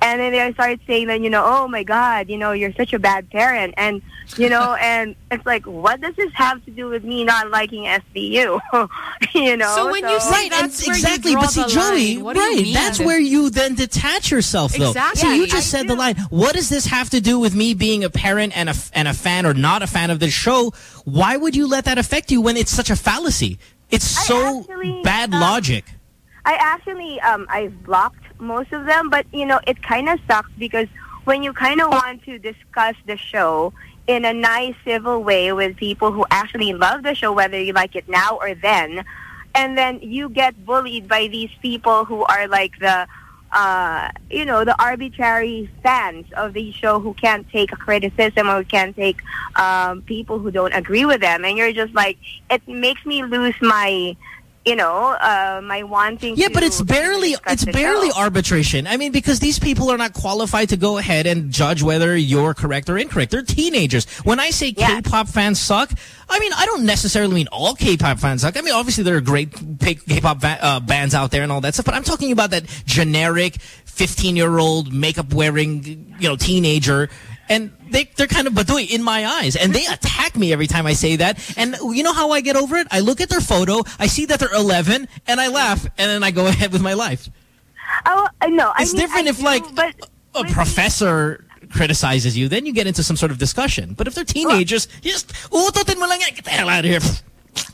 [SPEAKER 50] And then they start saying that, you know, oh my God, you know, you're such a bad parent. And, you know, and it's like, what does this have to do with me not liking SVU? you know?
[SPEAKER 4] So when you say
[SPEAKER 5] right,
[SPEAKER 4] that's where you
[SPEAKER 5] exactly. But see, Joey,
[SPEAKER 4] line, what do you
[SPEAKER 5] right? That's where you then detach yourself, though.
[SPEAKER 4] Exactly.
[SPEAKER 5] So you
[SPEAKER 4] Yeah,
[SPEAKER 5] just said the line. What does this have to do with me being a parent and a f- and a fan or not a fan of the show? Why would you let that affect you when it's such a fallacy? It's so bad logic.
[SPEAKER 50] I actually um I've blocked most of them, but you know it kind of sucks because when you kind of want to discuss the show in a nice civil way with people who actually love the show, whether you like it now or then, and then you get bullied by these people who are like the uh, you know, the arbitrary fans of the show who can't take a criticism or can't take um, people who don't agree with them. And you're just like, it makes me lose my, you know, uh, my wanting
[SPEAKER 5] Yeah, but it's barely it's barely arbitration. I mean, because these people are not qualified to go ahead and judge whether you're correct or incorrect. They're teenagers. When I say K-pop fans suck, I mean I don't necessarily mean all K-pop fans suck. I mean, obviously there are great K-pop uh, bands out there and all that stuff, but I'm talking about that generic 15-year-old makeup-wearing, you know, teenager. And they, they're kind of badui in my eyes. And they attack me every time I say that. And you know how I get over it? I look at their photo, I see that they're 11, and I laugh, and then I go ahead with my life.
[SPEAKER 50] Oh, no. I
[SPEAKER 5] It's
[SPEAKER 50] mean,
[SPEAKER 5] different
[SPEAKER 50] I
[SPEAKER 5] if,
[SPEAKER 50] do,
[SPEAKER 5] like,
[SPEAKER 50] but
[SPEAKER 5] a professor criticizes you, then you get into some sort of discussion. But if they're teenagers, you just, uututin mo lang yan, get the hell out of here.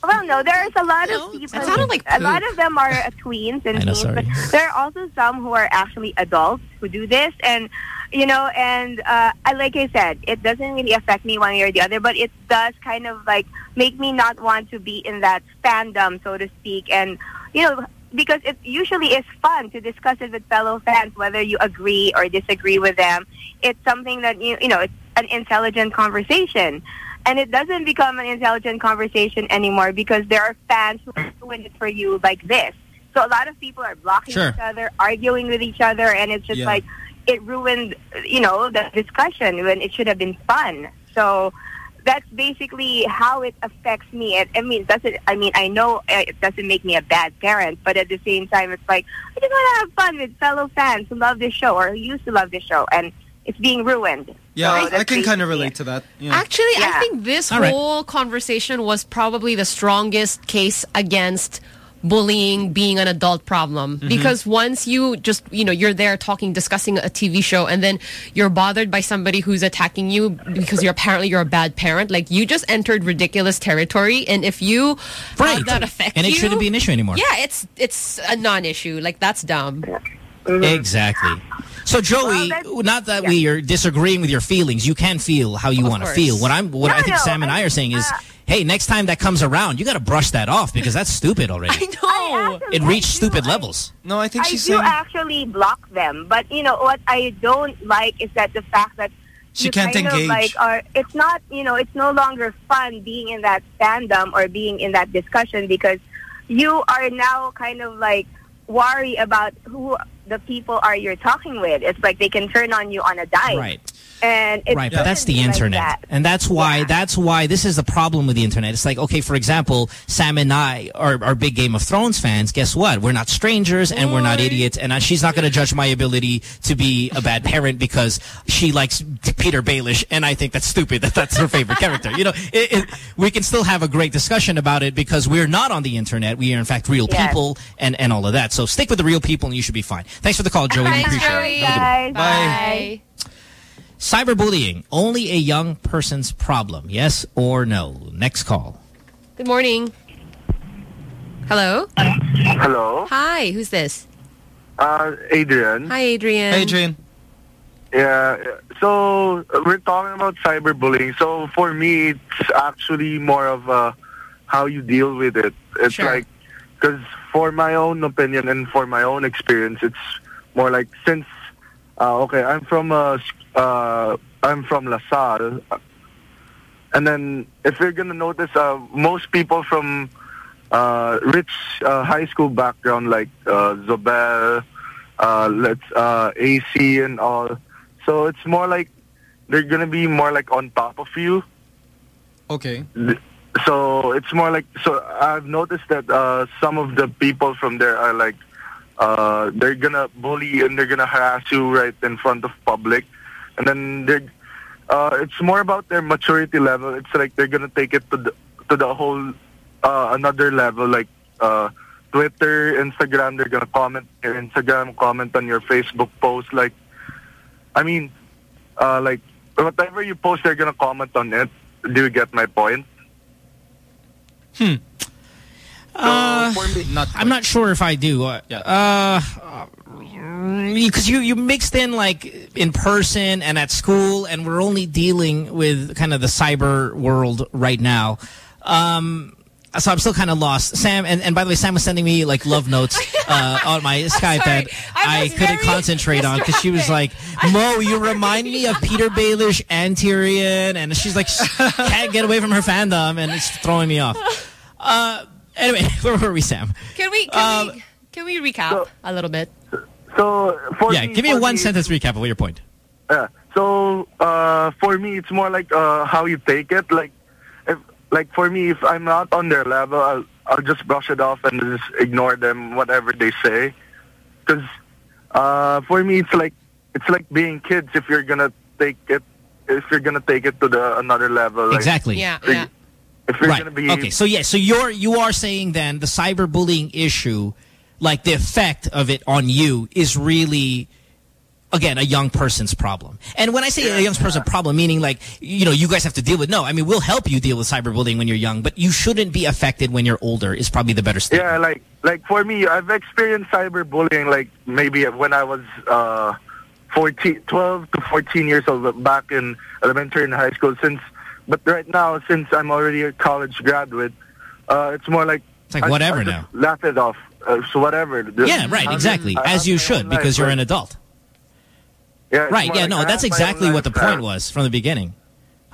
[SPEAKER 50] Well, no, there's a lot of people.
[SPEAKER 5] It like
[SPEAKER 50] a lot of them are uh, tweens and
[SPEAKER 5] I know,
[SPEAKER 50] teens,
[SPEAKER 5] sorry.
[SPEAKER 50] but there are also some who are actually adults who do this, and you know, and uh, I- like I said, it doesn't really affect me one way or the other, but it does kind of like make me not want to be in that fandom, so to speak, and you know. Because it usually is fun to discuss it with fellow fans, whether you agree or disagree with them. It's something that you you know, it's an intelligent conversation. And it doesn't become an intelligent conversation anymore because there are fans who are doing it for you like this. So a lot of people are blocking
[SPEAKER 51] Sure.
[SPEAKER 50] each other, arguing with each other, and it's just
[SPEAKER 51] Yeah.
[SPEAKER 50] like it ruined, you know, the discussion when it should have been fun. So that's basically how it affects me. It, I mean, it doesn't. I mean, I know it doesn't make me a bad parent, but at the same time, it's like I just want to have fun with fellow fans who love this show or who used to love this show, and it's being ruined.
[SPEAKER 6] Yeah,
[SPEAKER 50] So
[SPEAKER 6] I, I can kind of relate to that. Yeah.
[SPEAKER 4] Actually,
[SPEAKER 50] Yeah.
[SPEAKER 4] I think this
[SPEAKER 6] All right.
[SPEAKER 4] whole conversation was probably the strongest case against bullying being an adult problem
[SPEAKER 6] Mm-hmm.
[SPEAKER 52] Mhm.
[SPEAKER 4] because once you just you know you're there talking discussing a TV show and then you're bothered by somebody who's attacking you because you're apparently you're a bad parent like you just entered ridiculous territory and if you
[SPEAKER 5] Right.
[SPEAKER 4] have that affect
[SPEAKER 5] And it
[SPEAKER 4] you
[SPEAKER 5] shouldn't be an issue anymore.
[SPEAKER 4] yeah it's it's a non-issue like that's dumb
[SPEAKER 5] Exactly. So Joey, not that we are disagreeing with your feelings. You can feel how you want to feel. What I'm, what
[SPEAKER 50] No,
[SPEAKER 5] I think
[SPEAKER 50] no,
[SPEAKER 5] Sam and I, are saying is, uh, hey, next time that comes around, you got to brush that off because that's stupid already.
[SPEAKER 50] I know.
[SPEAKER 5] It reached stupid levels.
[SPEAKER 6] No, I think
[SPEAKER 50] I do actually block them, but you know what I don't like is that the fact that
[SPEAKER 6] She
[SPEAKER 50] you
[SPEAKER 6] can't
[SPEAKER 50] kind of,
[SPEAKER 6] engage.
[SPEAKER 50] like are it's not you know it's no longer fun being in that fandom or being in that discussion because you are now kind of like worry about who the people are you're talking with. It's like they can turn on you on a dime.
[SPEAKER 5] Right.
[SPEAKER 50] And it's
[SPEAKER 5] right, but that's the
[SPEAKER 50] shouldn't like
[SPEAKER 5] internet,
[SPEAKER 50] that.
[SPEAKER 5] and that's why that's why this is the problem with the internet. It's like, okay, for example, Sam and I are, are big Game of Thrones fans. Guess what? We're not strangers, and we're not idiots. And uh, she's not going to judge my ability to be a bad parent because she likes Petyr Baelish, and I think that's stupid. That that's her favorite character. You know, it, it, we can still have a great discussion about it because we're not on the internet. We are in fact real
[SPEAKER 50] Yes.
[SPEAKER 5] people, and and all of that. So stick with the real people, and you should be fine. Thanks for the call, Joey.
[SPEAKER 50] Thanks,
[SPEAKER 5] appreciate
[SPEAKER 50] Joey.
[SPEAKER 5] it. Have a good one.
[SPEAKER 50] Bye.
[SPEAKER 5] Cyberbullying, only a young person's problem, yes or no? Next call.
[SPEAKER 4] Good morning. Hello?
[SPEAKER 53] Hello.
[SPEAKER 4] Hi, who's this?
[SPEAKER 53] Uh, Adrian.
[SPEAKER 4] Hi, Adrian.
[SPEAKER 6] Adrian.
[SPEAKER 53] Yeah. So uh, we're talking about cyberbullying. So for me, it's actually more of uh, how you deal with it. It's
[SPEAKER 4] Sure.
[SPEAKER 53] like because for my own opinion and for my own experience, it's more like since uh, okay, I'm from uh, s- uh, I'm from LaSalle, and then if you're gonna notice, uh, most people from uh, rich uh, high school background like uh, Zobel, uh, let's uh, AC and all. So it's more like they're gonna be more like on top of you.
[SPEAKER 6] Okay.
[SPEAKER 53] So it's more like so I've noticed that uh, some of the people from there are like uh, they're gonna bully and they're gonna harass you right in front of public, and then they're uh, it's more about their maturity level. It's like they're gonna take it to the to the whole uh, another level, like uh, Twitter, Instagram. They're gonna comment your Instagram, comment on your Facebook post. Like, I mean, uh, like whatever you post, they're gonna comment on it. Do you get my point?
[SPEAKER 5] Hmm. Uh, I'm not sure if I do. Uh, uh, because you you mixed in like in person and at school, and we're only dealing with kind of the cyber world right now. Um, so I'm still kind of lost. Sam, and, and by the way, Sam was sending me like love notes uh, on my Skype that I, couldn't concentrate on because she was like, Mo, you remind me of Petyr Baelish and Tyrion. And she's like, can't get away from her fandom and it's throwing me off. Uh, anyway, where were we, Sam?
[SPEAKER 4] Can we can we can we recap a little bit?
[SPEAKER 53] So for
[SPEAKER 5] yeah,
[SPEAKER 53] me,
[SPEAKER 5] give me a
[SPEAKER 53] for
[SPEAKER 5] one
[SPEAKER 53] me,
[SPEAKER 5] sentence recap of your point.
[SPEAKER 53] Yeah. So uh, for me, it's more like uh, how you take it. Like, if like for me, if I'm not on their level, I'll I'll just brush it off and just ignore them, whatever they say. Because uh, for me, it's like it's like being kids. If you're gonna take it, if you're gonna take it to the another level, like,
[SPEAKER 5] Exactly.
[SPEAKER 4] Yeah,
[SPEAKER 53] like,
[SPEAKER 4] yeah.
[SPEAKER 53] If you're
[SPEAKER 5] right.
[SPEAKER 53] gonna be
[SPEAKER 5] okay. So yeah. So you're you are saying then the cyberbullying issue, like the effect of it on you, is really. Again, a young person's problem. And when I say a young person's problem, meaning like, you know, you guys have to deal with, no, I mean, we'll help you deal with cyberbullying when you're young, but you shouldn't be affected when you're older is probably the better statement.
[SPEAKER 53] Yeah, like like for me, I've experienced cyberbullying like maybe when I was uh, 14, 12 to 14 years old back in elementary and high school. Since, but right now, since I'm already a college graduate, uh, it's more like
[SPEAKER 5] It's like whatever
[SPEAKER 53] I just
[SPEAKER 5] now.
[SPEAKER 53] Laugh it off. Uh, so whatever.
[SPEAKER 5] Yeah, right,
[SPEAKER 53] I-
[SPEAKER 5] exactly.
[SPEAKER 53] I
[SPEAKER 5] As you should,
[SPEAKER 53] life,
[SPEAKER 5] because you're
[SPEAKER 53] like-
[SPEAKER 5] an adult.
[SPEAKER 53] Yeah,
[SPEAKER 5] Right, yeah,
[SPEAKER 53] like
[SPEAKER 5] no,
[SPEAKER 53] I
[SPEAKER 5] that's exactly what the
[SPEAKER 53] life,
[SPEAKER 5] point was from the beginning.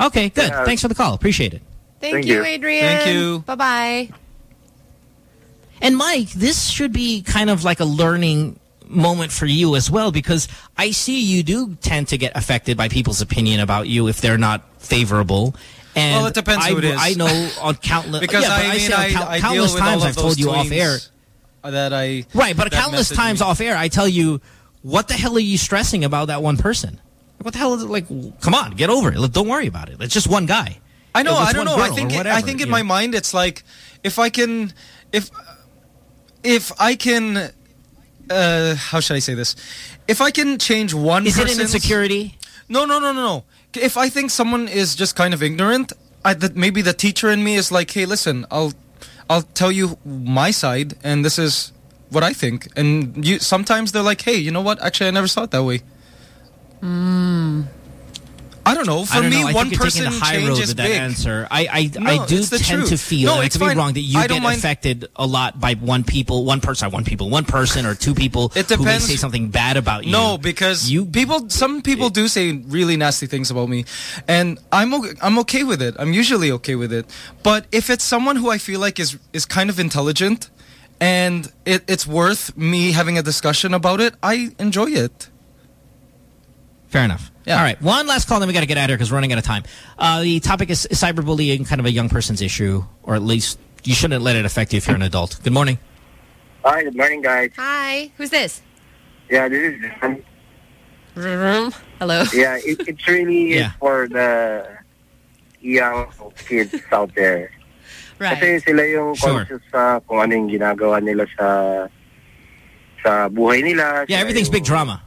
[SPEAKER 5] Okay, good.
[SPEAKER 53] Yeah.
[SPEAKER 5] Thanks for the call. Appreciate it.
[SPEAKER 4] Thank,
[SPEAKER 53] Thank
[SPEAKER 4] you,
[SPEAKER 53] you.
[SPEAKER 4] Adrian.
[SPEAKER 6] Thank you.
[SPEAKER 4] Bye bye.
[SPEAKER 5] And Mike, this should be kind of like a learning moment for you as well because I see you do tend to get affected by people's opinion about you if they're not favorable. And
[SPEAKER 6] Well, it depends
[SPEAKER 5] I,
[SPEAKER 6] who it is.
[SPEAKER 5] I know on countless
[SPEAKER 6] because
[SPEAKER 5] yeah, but
[SPEAKER 6] I mean, I,
[SPEAKER 5] count-
[SPEAKER 6] I
[SPEAKER 5] countless times I've told you off air.
[SPEAKER 6] that I
[SPEAKER 5] Right, but countless times
[SPEAKER 6] me.
[SPEAKER 5] off air I tell you, what the hell are you stressing about that one person? What the hell is it like? Come on, get over it. Don't worry about it. It's just one guy.
[SPEAKER 6] I know. I don't know. I think. It, I think in my mind, it's like if I can, if if I can, uh, how should I say this? If I can change one.
[SPEAKER 5] Is it an insecurity?
[SPEAKER 6] No, no, no, no, no. If I think someone is just kind of ignorant, I, that maybe the teacher in me is like, hey, listen, I'll I'll tell you my side, and this is what I think. And you sometimes they're like, hey, you know what? Actually, I never saw it that way. I don't know. For
[SPEAKER 5] don't
[SPEAKER 6] me,
[SPEAKER 5] know.
[SPEAKER 6] One
[SPEAKER 5] think you're taking
[SPEAKER 6] person
[SPEAKER 5] the high
[SPEAKER 6] change
[SPEAKER 5] road
[SPEAKER 6] is
[SPEAKER 5] that
[SPEAKER 6] big.
[SPEAKER 5] answer. I I,
[SPEAKER 6] No,
[SPEAKER 5] I do tend to feel,
[SPEAKER 6] No, it's
[SPEAKER 5] to be
[SPEAKER 6] fine.
[SPEAKER 5] wrong, that you
[SPEAKER 6] I
[SPEAKER 5] get affected a lot by one people, one person, one people, one person or two people
[SPEAKER 6] It
[SPEAKER 5] who may
[SPEAKER 6] depends.
[SPEAKER 5] say something bad about you.
[SPEAKER 6] No, because you people, some people do say really nasty things about me, and I'm okay, I'm okay with it. I'm usually okay with it. But if it's someone who I feel like is is kind of intelligent, and it, it's worth me having a discussion about it, I enjoy it.
[SPEAKER 5] Fair enough. All right. One last call, then we got to get out of here because we're running out of time. Uh, the topic is cyberbullying, kind of a young person's issue, or at least you shouldn't let it affect you if you're an adult. Good morning.
[SPEAKER 54] Hi, good morning, guys.
[SPEAKER 4] Hi. Who's this?
[SPEAKER 54] Yeah, this is John.
[SPEAKER 4] Hello.
[SPEAKER 54] Yeah, it, it's really
[SPEAKER 5] Yeah.
[SPEAKER 54] for the young kids out there.
[SPEAKER 4] Right.
[SPEAKER 54] Kasi sila yung
[SPEAKER 5] Sure.
[SPEAKER 54] conscious sa kung ano yung ginagawa nila sa sa buhay nila.
[SPEAKER 5] Yeah, everything's
[SPEAKER 54] yung-
[SPEAKER 5] big drama.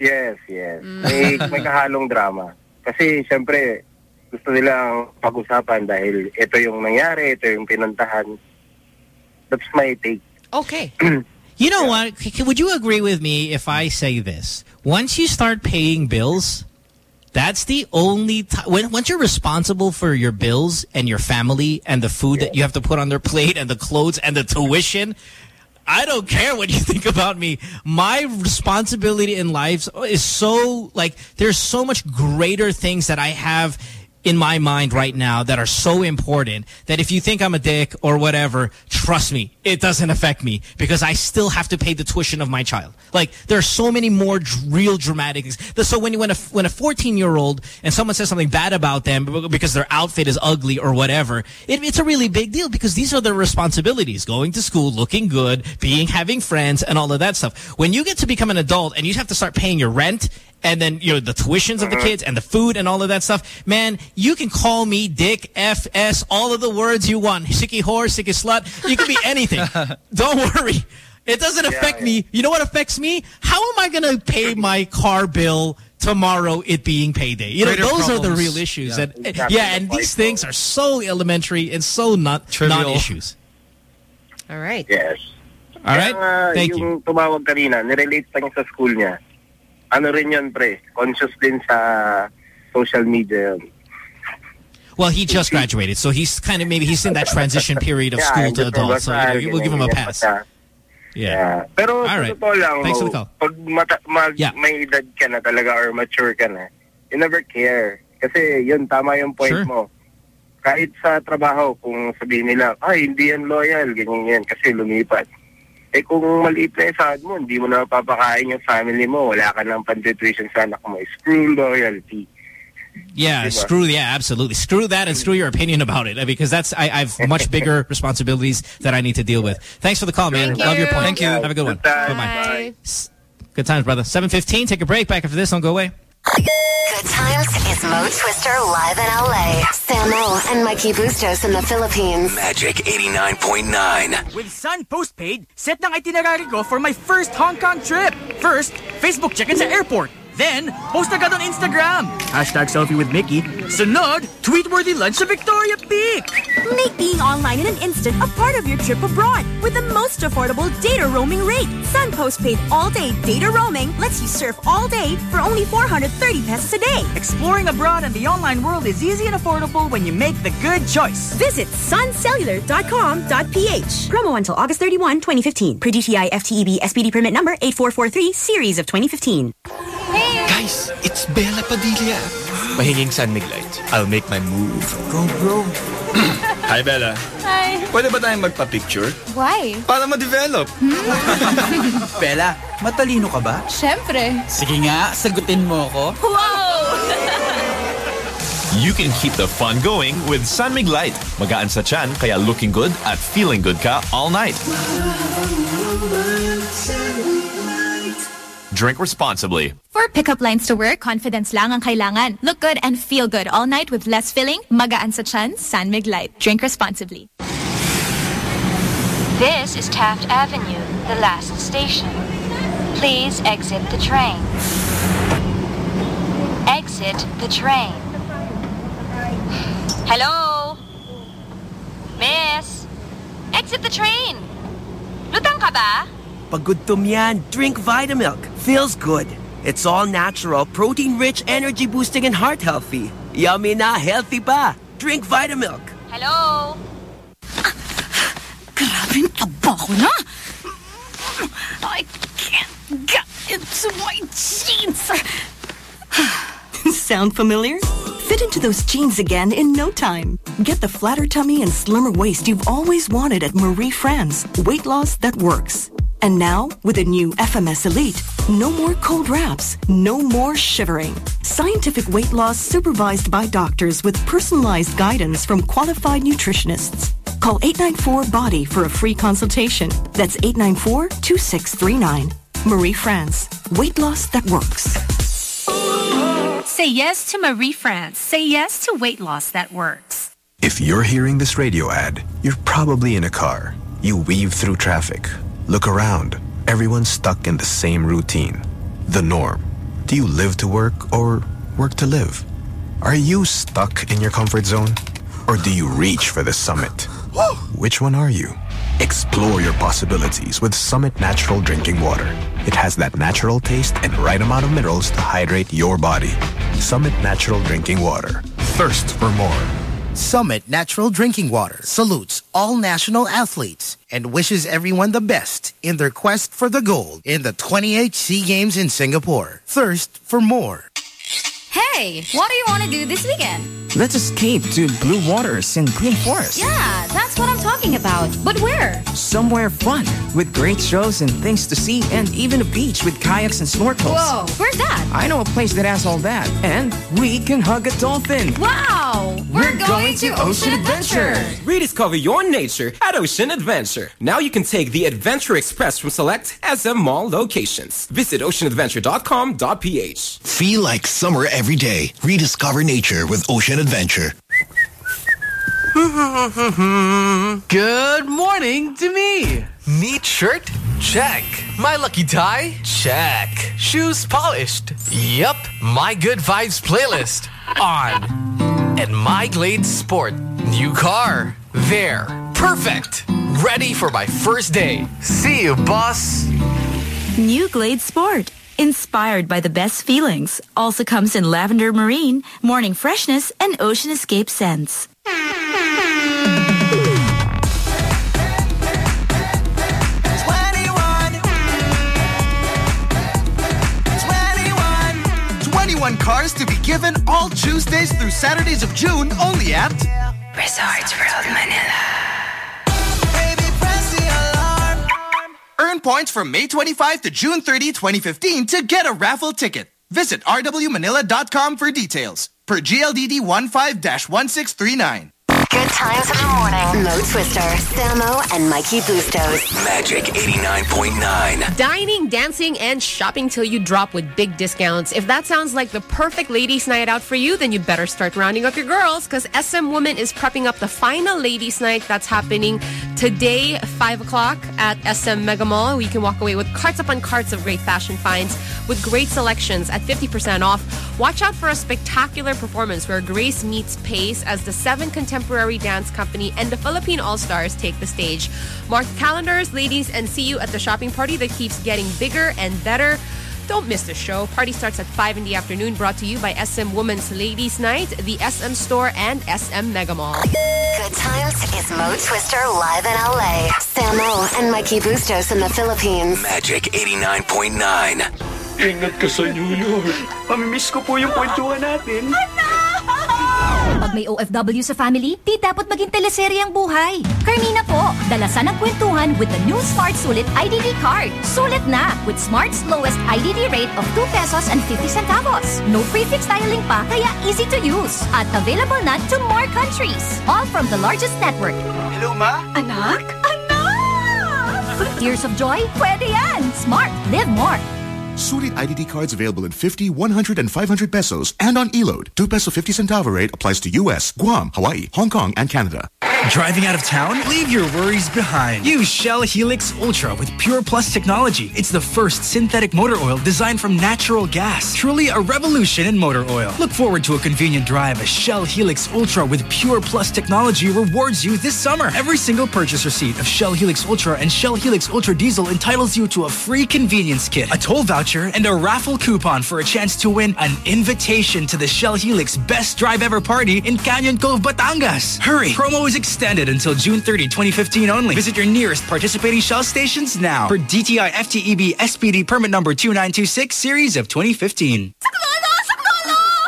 [SPEAKER 54] Yes, yes. Mm. May, may kahalong drama. Kasi, siyempre, gusto nilang pag-usapan dahil ito yung nangyari, ito yung pinuntahan. That's my take.
[SPEAKER 4] Okay.
[SPEAKER 5] You know what? C- c- Would you agree with me if I say this? Once you start paying bills, that's the only time. When, once you're responsible for your bills and your family and the food that you have to put on their plate and the clothes and the tuition, I don't care what you think about me. My responsibility in life is so, like, there's so much greater things that I have in my mind right now that are so important that if you think I'm a dick or whatever, trust me, it doesn't affect me because I still have to pay the tuition of my child. Like there are so many more real dramatic things. So when you, when a when a 14 year old and someone says something bad about them because their outfit is ugly or whatever, it, it's a really big deal because these are their responsibilities: going to school, looking good, being having friends, and all of that stuff. When you get to become an adult and you have to start paying your rent and then you know the tuitions of the uh-huh. kids and the food and all of that stuff, man, you can call me Dick, F, S, all of the words you want. Sicky whore, sicky slut. You can be anything. Don't worry. It doesn't affect me. You know what affects me? How am I going to pay my car bill tomorrow it being payday? You know,
[SPEAKER 6] Greater
[SPEAKER 5] those are the real issues.
[SPEAKER 6] Yeah.
[SPEAKER 5] And
[SPEAKER 54] Exactly.
[SPEAKER 5] yeah, and these things are so elementary and so not
[SPEAKER 6] Trivial.
[SPEAKER 5] non-issues.
[SPEAKER 4] All right.
[SPEAKER 54] Yes.
[SPEAKER 5] All right?
[SPEAKER 54] Kaya
[SPEAKER 5] Thank
[SPEAKER 54] yung
[SPEAKER 5] you.
[SPEAKER 54] tumawag kanina, nirelate pa niya sa school niya. Ano rin yun, pre? Conscious din sa social media yun.
[SPEAKER 5] Well, he just graduated, so he's kind of maybe he's in that transition period of
[SPEAKER 54] Yeah,
[SPEAKER 5] school to adult. So you know, we'll give him a pass.
[SPEAKER 54] ganyan pa siya.
[SPEAKER 5] Yeah.
[SPEAKER 54] Yeah. Pero
[SPEAKER 5] All right.
[SPEAKER 54] totoo lang,
[SPEAKER 5] Thanks for the call.
[SPEAKER 54] pag mata, mag,
[SPEAKER 5] Yeah.
[SPEAKER 54] may edad ka na talaga or mature ka na, you never care. Kasi yun, tama yung point
[SPEAKER 5] Sure.
[SPEAKER 54] mo. Kahit sa trabaho, kung sabihin nila, ay, hindi yan loyal, ganyan yan, kasi lumipat. Eh kung maliit na yung sahod mo, hindi mo na papakain yung family mo, wala ka ng sa anak mo, screw loyalty.
[SPEAKER 5] Yeah,
[SPEAKER 54] Diba?
[SPEAKER 5] screw yeah, absolutely. Screw that and screw your opinion about it because that's I, I've much bigger responsibilities that I need to deal with. Thanks for the call, man.
[SPEAKER 4] Thank
[SPEAKER 5] Love your point.
[SPEAKER 6] Thank you.
[SPEAKER 5] Have a good one.
[SPEAKER 54] Good
[SPEAKER 5] Bye bye.
[SPEAKER 4] Bye.
[SPEAKER 5] Good times, brother. Seven fifteen. Take a break. Back after this. Don't go away.
[SPEAKER 1] Good times is Mo Twister live in LA. Samo and Mikey Bustos in the Philippines.
[SPEAKER 7] Magic 89.9.
[SPEAKER 23] With Sun Postpaid, set ng itinerary ko for my first Hong Kong trip. First, Facebook check-in sa airport. Then, post agad on Instagram. Hashtag selfie with Mickey. Sunod, tweet-worthy lunch sa Victoria Peak.
[SPEAKER 41] Make being online in an instant a part of your trip abroad with the most affordable data roaming rate. Sun Postpaid all-day data roaming lets you surf all day for only 430 pesos a day.
[SPEAKER 23] Exploring abroad and the online world is easy and affordable when you make the good choice.
[SPEAKER 41] Visit suncellular.com.ph. Promo until August 31, 2015. Per DTI FTEB SPD permit number 8443 series of 2015.
[SPEAKER 28] Guys, it's Bela Padilla. Mahinging San Mig Light. I'll make my move.
[SPEAKER 23] Go, bro.
[SPEAKER 28] Hi, Bella.
[SPEAKER 9] Hi.
[SPEAKER 28] Pwede ba tayong magpa-picture?
[SPEAKER 9] Why?
[SPEAKER 28] Para ma-develop. Hmm?
[SPEAKER 23] Bella, matalino ka ba?
[SPEAKER 9] Siyempre.
[SPEAKER 23] Sige nga, sagutin mo ako.
[SPEAKER 9] Wow!
[SPEAKER 13] You can keep the fun going with San Mig Light. Magaan sa chan, kaya looking good at feeling good ka all night. Drink responsibly.
[SPEAKER 9] For pickup lines to work, confidence lang ang kailangan. Look good and feel good all night with less filling, magaan sa chan, San Mig Light. Drink responsibly.
[SPEAKER 32] This is Taft Avenue, the last station. Please exit the train. Exit the train. Hello? Miss? Exit the train. Lutang ka ba?
[SPEAKER 33] Pag gutom yan, drink Vitamilk. Feels good. It's all natural, protein-rich, energy-boosting, and heart-healthy. Yummy na, healthy pa. Drink Vitamilk.
[SPEAKER 32] Hello?
[SPEAKER 55] Grabe, taba ko na. I can't get into my jeans.
[SPEAKER 41] Sound familiar? Fit into those jeans again in no time. Get the flatter tummy and slimmer waist you've always wanted at Marie France. Weight loss that works. And now, with a new FMS Elite, No more cold wraps. No more shivering. Scientific weight loss supervised by doctors with personalized guidance from qualified nutritionists. Call 894-BODY for a free consultation. That's 894-2639. Marie France. Weight loss that works.
[SPEAKER 56] Say yes to Marie France. Say yes to weight loss that works.
[SPEAKER 20] If you're hearing this radio ad, you're probably in a car. You weave through traffic. Look around. Everyone's stuck in the same routine. The norm. Do you live to work or work to live? Are you stuck in your comfort zone? Or do you reach for the summit? Which one are you? Explore your possibilities with Summit Natural Drinking Water. It has that natural taste and right amount of minerals to hydrate your body. Summit Natural Drinking Water. Thirst for more.
[SPEAKER 57] Summit Natural Drinking Water salutes all national athletes and wishes everyone the best in their quest for the gold in the 28 SEA Games in Singapore. Thirst for more.
[SPEAKER 17] Hey, what do you want to do this weekend?
[SPEAKER 30] Let's escape to blue waters and green forests.
[SPEAKER 17] Yeah, that's what I'm talking about. But where?
[SPEAKER 30] Somewhere fun, with great shows and things to see, and even a beach with kayaks and snorkels.
[SPEAKER 17] Whoa, where's that?
[SPEAKER 30] I know a place that has all that. And we can hug a dolphin.
[SPEAKER 17] Wow! We're, going, to Ocean Adventure.
[SPEAKER 58] Rediscover your nature at Ocean Adventure. Now you can take the Adventure Express from select SM Mall locations. Visit oceanadventure.com.ph.
[SPEAKER 38] Feel like summer every day. Rediscover nature with Ocean Adventure.
[SPEAKER 59] Good morning to me. Neat shirt? Check. My lucky tie? Check. Shoes polished? Yup. My good vibes playlist? On. And my Glade Sport? New car? There. Perfect. Ready for my first day. See you, boss.
[SPEAKER 9] New Glade Sport. Inspired by the best feelings. Also comes in lavender marine, morning freshness, and ocean escape scents.
[SPEAKER 19] 21 cars to be given all Tuesdays through Saturdays of June only at
[SPEAKER 32] Resorts World Manila.
[SPEAKER 19] Earn points from May 25 to June 30, 2015 to get a raffle ticket. Visit rwmanila.com for details. Per GLDD 15-1639.
[SPEAKER 1] Good times in the morning. Mo Twister, Samo, and Mikey Bustos.
[SPEAKER 7] Magic 89.9.
[SPEAKER 4] Dining, dancing, and shopping till you drop with big discounts. If that sounds like the perfect ladies' night out for you, then you better start rounding up your girls because SM Woman is prepping up the final ladies' night that's happening today, 5 o'clock at SM Mega Mall. You can walk away with carts upon carts of great fashion finds with great selections at 50% off. Watch out for a spectacular performance where Grace meets Pace as the seven contemporary dance company and the Philippine All-Stars take the stage. Mark calendars, ladies, and see you at the shopping party that keeps getting bigger and better. Don't miss the show. Party starts at 5 in the afternoon, brought to you by SM Women's Ladies Night, the SM Store, and SM Mega Mall.
[SPEAKER 1] Good times is Mo Twister live in LA. Samo and Mikey Bustos in the Philippines.
[SPEAKER 7] Magic 89.9.
[SPEAKER 60] Ingat ka sa New York. Mamimiss ko po yung kwentuhan natin.
[SPEAKER 18] Pag may OFW sa family, di dapat maging teleserye ang buhay. Carmina po, dalasan ang kwentuhan with the new Smart Sulit IDD card. Sulit na with Smart's lowest IDD rate of 2 pesos and 50 centavos. No prefix styling pa, kaya easy to use. At available na to more countries. All from the largest network.
[SPEAKER 60] Hello, Ma?
[SPEAKER 18] Anak? Anak! Tears of joy? Pwede yan! Smart. Live more.
[SPEAKER 61] Sulit IDD cards available in 50, 100, and 500 pesos and on Elode. 2 peso 50 centavo rate applies to US, Guam, Hawaii, Hong Kong, and Canada.
[SPEAKER 62] Driving out of town? Leave your worries behind. Use Shell Helix Ultra with Pure Plus technology. It's the first synthetic motor oil designed from natural gas. Truly a revolution in motor oil. Look forward to a convenient drive as Shell Helix Ultra with Pure Plus technology rewards you this summer. Every single purchase receipt of Shell Helix Ultra and Shell Helix Ultra Diesel entitles you to a free convenience kit, a toll voucher, and a raffle coupon for a chance to win an invitation to the Shell Helix Best Drive Ever Party in Canyon Cove, Batangas. Hurry! Promo is extended until June 30, 2015 only. Visit your nearest participating Shell stations now for DTI FTEB SPD permit number 2926 series of 2015.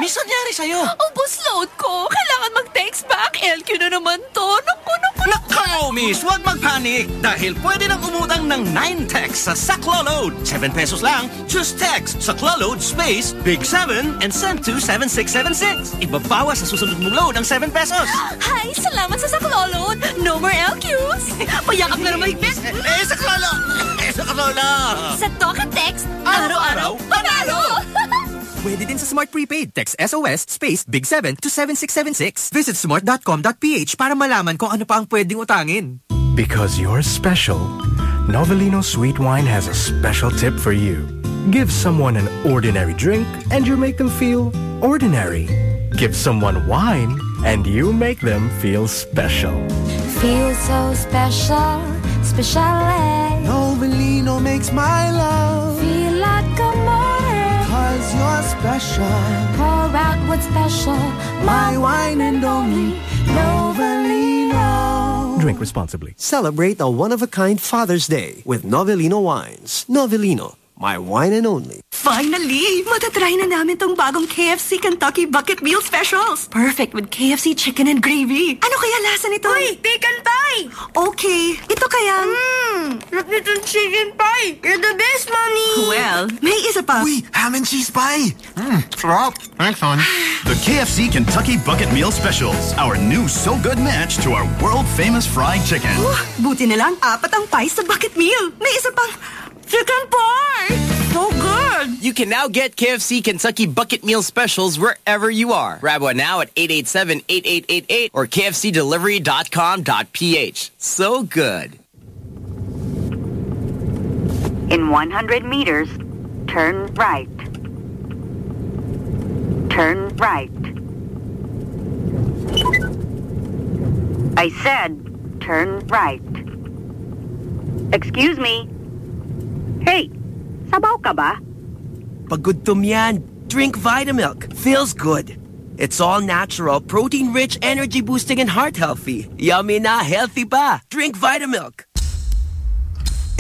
[SPEAKER 63] May nangyari
[SPEAKER 23] sa'yo?
[SPEAKER 18] Ubus load ko. Kailangan mag-text back. LQ na naman to. Naku, naku,
[SPEAKER 23] Nakaw, miss! Huwag mag-panic! Dahil pwede nang umutang ng 9 texts sa Saklo Load. 7 pesos lang. Just text Saklo Load space Big 7 and send to 7676. Ibabawas sa susunod mong load ang 7 pesos.
[SPEAKER 18] Hi, salamat sa saklolod. No more LQs. Payakap na naman higpit.
[SPEAKER 23] Eh, saklolo! Eh, saklolo!
[SPEAKER 18] Sa talk and text, araw-araw, panalo!
[SPEAKER 64] Pwede din sa Smart Prepaid. Text SOS space Big 7 to 7676. Visit smart.com.ph para malaman kung ano pa ang pwedeng utangin.
[SPEAKER 20] Because you're special, Novelino Sweet Wine has a special tip for you. Give someone an ordinary drink and you make them feel ordinary. Give someone wine and you make them feel special.
[SPEAKER 32] Feel so special, special. Eh.
[SPEAKER 19] Novelino makes my love.
[SPEAKER 32] Feel like a more.
[SPEAKER 19] Cause you're special.
[SPEAKER 32] Pour out what's special.
[SPEAKER 19] My wine and only Novelino.
[SPEAKER 20] Drink responsibly.
[SPEAKER 65] Celebrate a one-of-a-kind Father's Day with Novelino wines. Novelino, my wine and only.
[SPEAKER 41] Finally! Matatry na namin tong bagong KFC Kentucky Bucket Meal Specials. Perfect with KFC chicken and gravy. Ano kaya lasa nito?
[SPEAKER 18] Uy, bacon pie!
[SPEAKER 41] Okay, ito kaya...
[SPEAKER 18] Mmm, sarap nitong chicken pie. You're the best, mommy.
[SPEAKER 41] Well, may isa pa.
[SPEAKER 20] Uy, ham and cheese pie! Mmm, sarap. Thanks, hon.
[SPEAKER 14] The KFC Kentucky Bucket Meal Specials. Our new so good match to our world-famous fried chicken.
[SPEAKER 41] Uh, buti na lang, apat ang pie sa bucket meal. May isa pang... Chicken pie! So good!
[SPEAKER 16] You can now get KFC Kentucky Bucket Meal Specials wherever you are. Grab one now at 887-8888 or kfcdelivery.com.ph. So good.
[SPEAKER 66] In 100 meters, turn right. Turn right. I said, turn right. Excuse me. Hey, sabaw ka ba?
[SPEAKER 33] Pagudtom yan. Drink Vitamilk. Feels good. It's all natural, protein-rich, energy-boosting, and heart-healthy. Yummy na, healthy pa. Drink Vitamilk.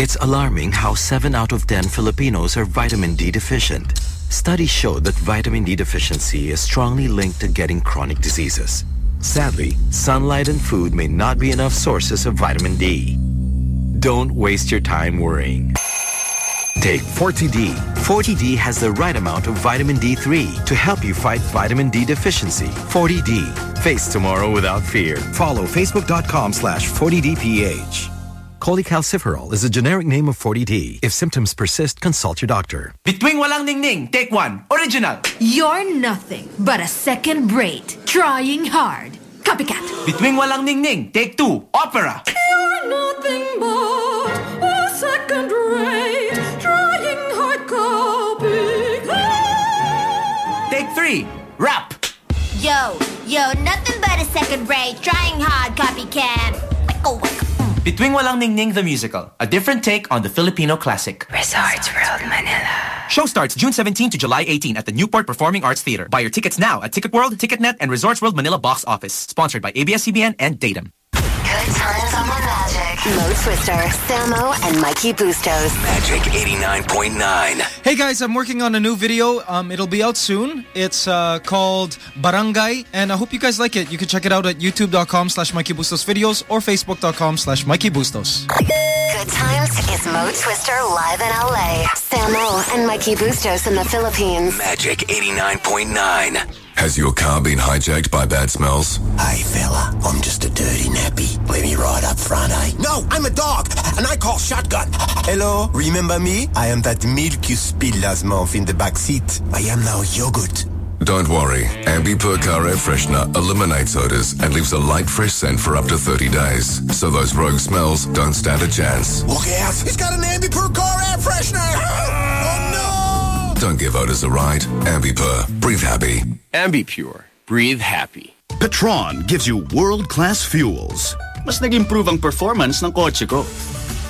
[SPEAKER 67] It's alarming how 7 out of 10 Filipinos are vitamin D deficient. Studies show that vitamin D deficiency is strongly linked to getting chronic diseases. Sadly, sunlight and food may not be enough sources of vitamin D. Don't waste your time worrying. Take 40D. 40D has the right amount of vitamin D3 to help you fight vitamin D deficiency. 40D. Face tomorrow without fear. Follow facebook.com slash 40DPH. Cholecalciferol is a generic name of 40D. If symptoms persist, consult your doctor.
[SPEAKER 23] Bituing Walang Ningning, take one. Original.
[SPEAKER 17] You're nothing but a second rate, trying hard. Copycat.
[SPEAKER 23] Bituing Walang Ningning, take two. Opera.
[SPEAKER 18] You're nothing but a second rate,
[SPEAKER 23] three. Rap.
[SPEAKER 32] Yo, yo, nothing but a second rate, trying hard copycat.
[SPEAKER 23] Bituing Walang Ningning the Musical, a different take on the Filipino classic.
[SPEAKER 32] Resorts World Manila.
[SPEAKER 23] Show starts June 17 to July 18 at the Newport Performing Arts Theater. Buy your tickets now at Ticket World, TicketNet, and Resorts World Manila box office. Sponsored by ABS-CBN and Datum.
[SPEAKER 1] Good times on the Magic. Mo Twister, Samo, and Mikey Bustos.
[SPEAKER 7] Magic 89.9.
[SPEAKER 6] Hey guys, I'm working on a new video. Um, it'll be out soon. It's uh, called Barangay, and I hope you guys like it. You can check it out at youtube.com slash Mikey Bustos videos or facebook.com slash Mikey Bustos.
[SPEAKER 1] Good times is Mo Twister live in LA. Samo and Mikey Bustos in the Philippines.
[SPEAKER 7] Magic 89.9.
[SPEAKER 37] Has your car been hijacked by bad smells?
[SPEAKER 38] Hey fella, I'm just a dirty nappy. Let me ride up front, eh? No, I'm a dog, and I call shotgun. Hello, remember me? I am that milk you spilled last month in the back seat. I am now yogurt.
[SPEAKER 37] Don't worry. Ambipur Car Air Freshener eliminates odors and leaves a light, fresh scent for up to 30 days. So those rogue smells don't stand a chance.
[SPEAKER 38] Look out! He's got an Ambipur car air freshener! oh no!
[SPEAKER 37] Don't give odors a ride. Ambipur. Breathe happy.
[SPEAKER 68] Ambipur. Breathe happy.
[SPEAKER 14] Petron gives you world-class fuels.
[SPEAKER 69] Mas nag-improve ang performance ng kotse ko.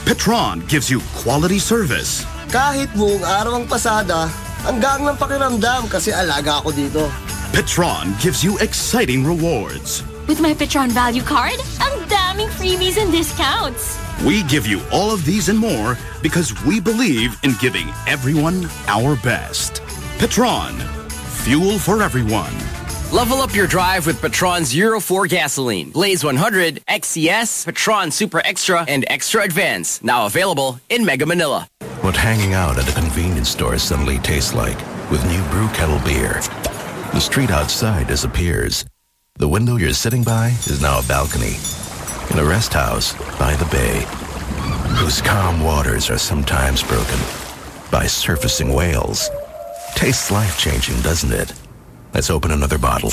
[SPEAKER 14] Petron gives you quality service.
[SPEAKER 15] Kahit buong araw ang pasada, hanggang ng pakiramdam kasi alaga ako dito.
[SPEAKER 14] Petron gives you exciting rewards.
[SPEAKER 9] With my Petron Value Card, ang daming freebies and discounts.
[SPEAKER 14] We give you all of these and more because we believe in giving everyone our best. Petron. Fuel for everyone.
[SPEAKER 16] Level up your drive with Petron's Euro 4 gasoline. Blaze 100, XCS, Petron Super Extra, and Extra Advance. Now available in Mega Manila.
[SPEAKER 19] What hanging out at a convenience store suddenly tastes like with new brew kettle beer. The street outside disappears. The window you're sitting by is now a balcony. In a rest house by the bay, whose calm waters are sometimes broken by surfacing whales. Tastes life-changing, doesn't it? Let's open another bottle.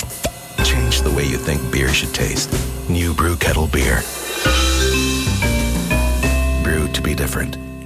[SPEAKER 19] Change the way you think beer should taste. New Brew Kettle Beer. Brewed to be different.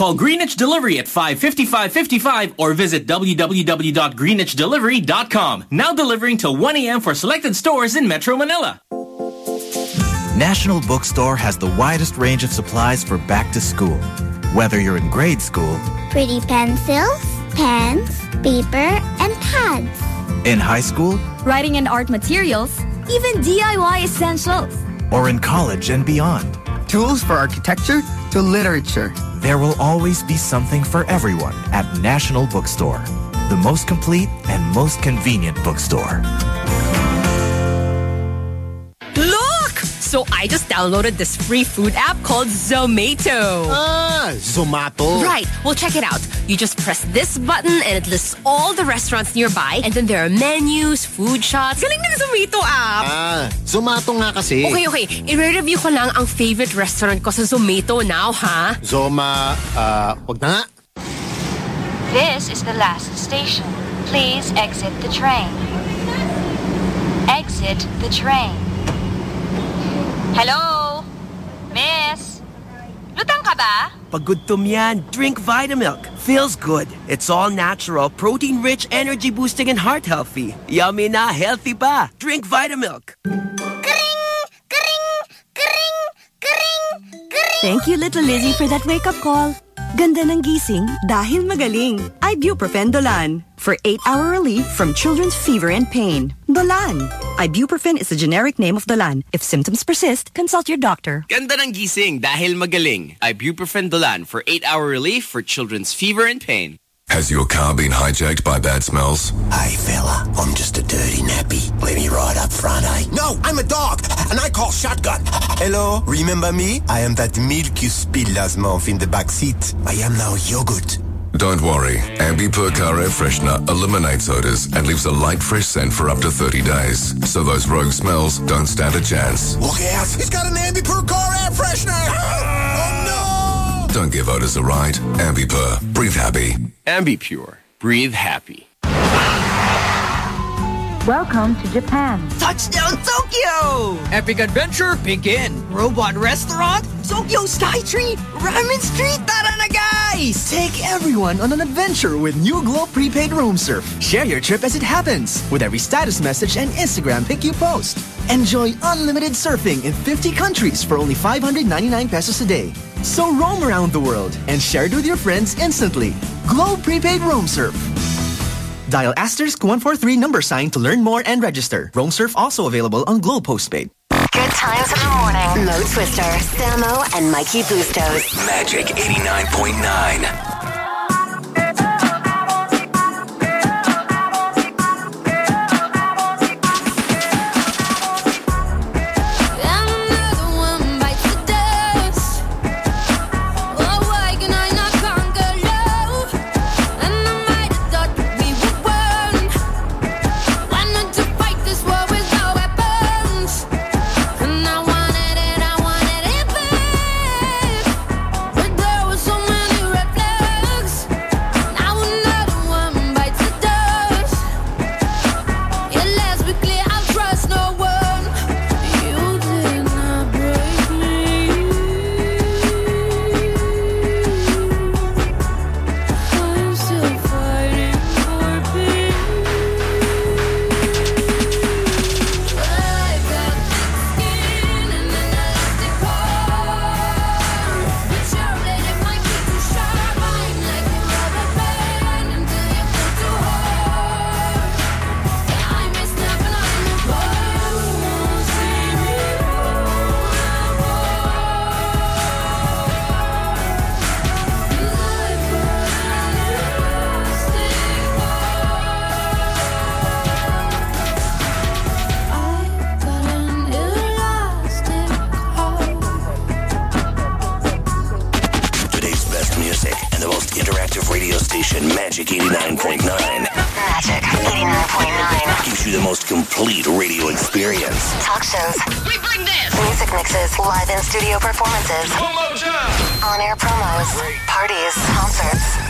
[SPEAKER 70] Call Greenwich Delivery at 555-55 or visit www.greenwichdelivery.com. Now delivering till 1 a.m. for selected stores in Metro Manila.
[SPEAKER 20] National Bookstore has the widest range of supplies for back to school. Whether you're in grade school,
[SPEAKER 71] pretty pencils, pens, paper, and pads
[SPEAKER 20] in high school,
[SPEAKER 9] Writing and art materials, even DIY essentials.
[SPEAKER 20] or in college and beyond,
[SPEAKER 72] Tools for architecture to literature.
[SPEAKER 20] there will always be something for everyone at National Bookstore, the most complete and most convenient bookstore.
[SPEAKER 4] So I just downloaded this free food app called Zomato.
[SPEAKER 73] Ah, Zomato.
[SPEAKER 4] Right. Well, check it out. You just press this button and it lists all the restaurants nearby. And then there are menus, food shots. Galing ng Zomato app.
[SPEAKER 73] Ah, Zomato nga kasi.
[SPEAKER 4] Okay, okay. I-review ko lang ang favorite restaurant ko sa Zomato now, ha?
[SPEAKER 73] Zoma, ah, wag na nga.
[SPEAKER 32] This is the last station. Please exit the train. Exit the train. Hello? Miss? Lutang ka ba?
[SPEAKER 33] Paggutom yan, drink Vitamilk. Feels good. It's all natural, protein-rich, energy-boosting, and heart-healthy. Yummy na, healthy pa. Drink Vitamilk.
[SPEAKER 41] Thank you, Little Lizzie, for that wake-up call. Ganda ng gising dahil magaling. Ibuprofen Dolan. For 8-hour relief from children's fever and pain. Dolan. Ibuprofen is the generic name of Dolan. If symptoms persist, consult your doctor.
[SPEAKER 16] Ganda ng gising dahil magaling. Ibuprofen Dolan for 8-hour relief for children's fever and pain.
[SPEAKER 37] Has your car been hijacked by bad smells?
[SPEAKER 38] Hey fella, I'm just a dirty nappy. Let me ride up front, eh? No, I'm a dog, and I call shotgun. Hello, remember me? I am that milk you spilled last month in the back seat. I am now yogurt.
[SPEAKER 37] Don't worry. Ambi Pur Car Air Freshener eliminates odors and leaves a light, fresh scent for up to 30 days. So those rogue smells don't stand a chance.
[SPEAKER 38] Look out! He's got an Ambi Pur car air freshener! oh
[SPEAKER 37] Don't give odors a ride. Ambi Pur. Breathe happy.
[SPEAKER 16] Ambi Pur. Breathe happy.
[SPEAKER 74] Welcome to Japan.
[SPEAKER 75] Touchdown Tokyo! Epic adventure begin. Robot restaurant, Tokyo Skytree, Ramen Street, tara na guys!
[SPEAKER 23] Take everyone on an adventure with New Globe Prepaid Roam Surf. Share your trip as it happens with every status message and Instagram pic you post. Enjoy unlimited surfing in 50 countries for only 599 pesos a day. So roam around the world and share it with your friends instantly. Globe Prepaid Roam Surf. Dial asterisk 143 number sign to learn more and register. Roam Surf also available on Globe Postpaid.
[SPEAKER 1] Good times in the morning. Mo Twister, Samo, and Mikey Bustos.
[SPEAKER 18] Magic 89.9.
[SPEAKER 1] 99.9
[SPEAKER 76] gives you the most complete radio experience.
[SPEAKER 1] Talk shows. We bring this. Music mixes, live in studio performances. On air promos, parties, concerts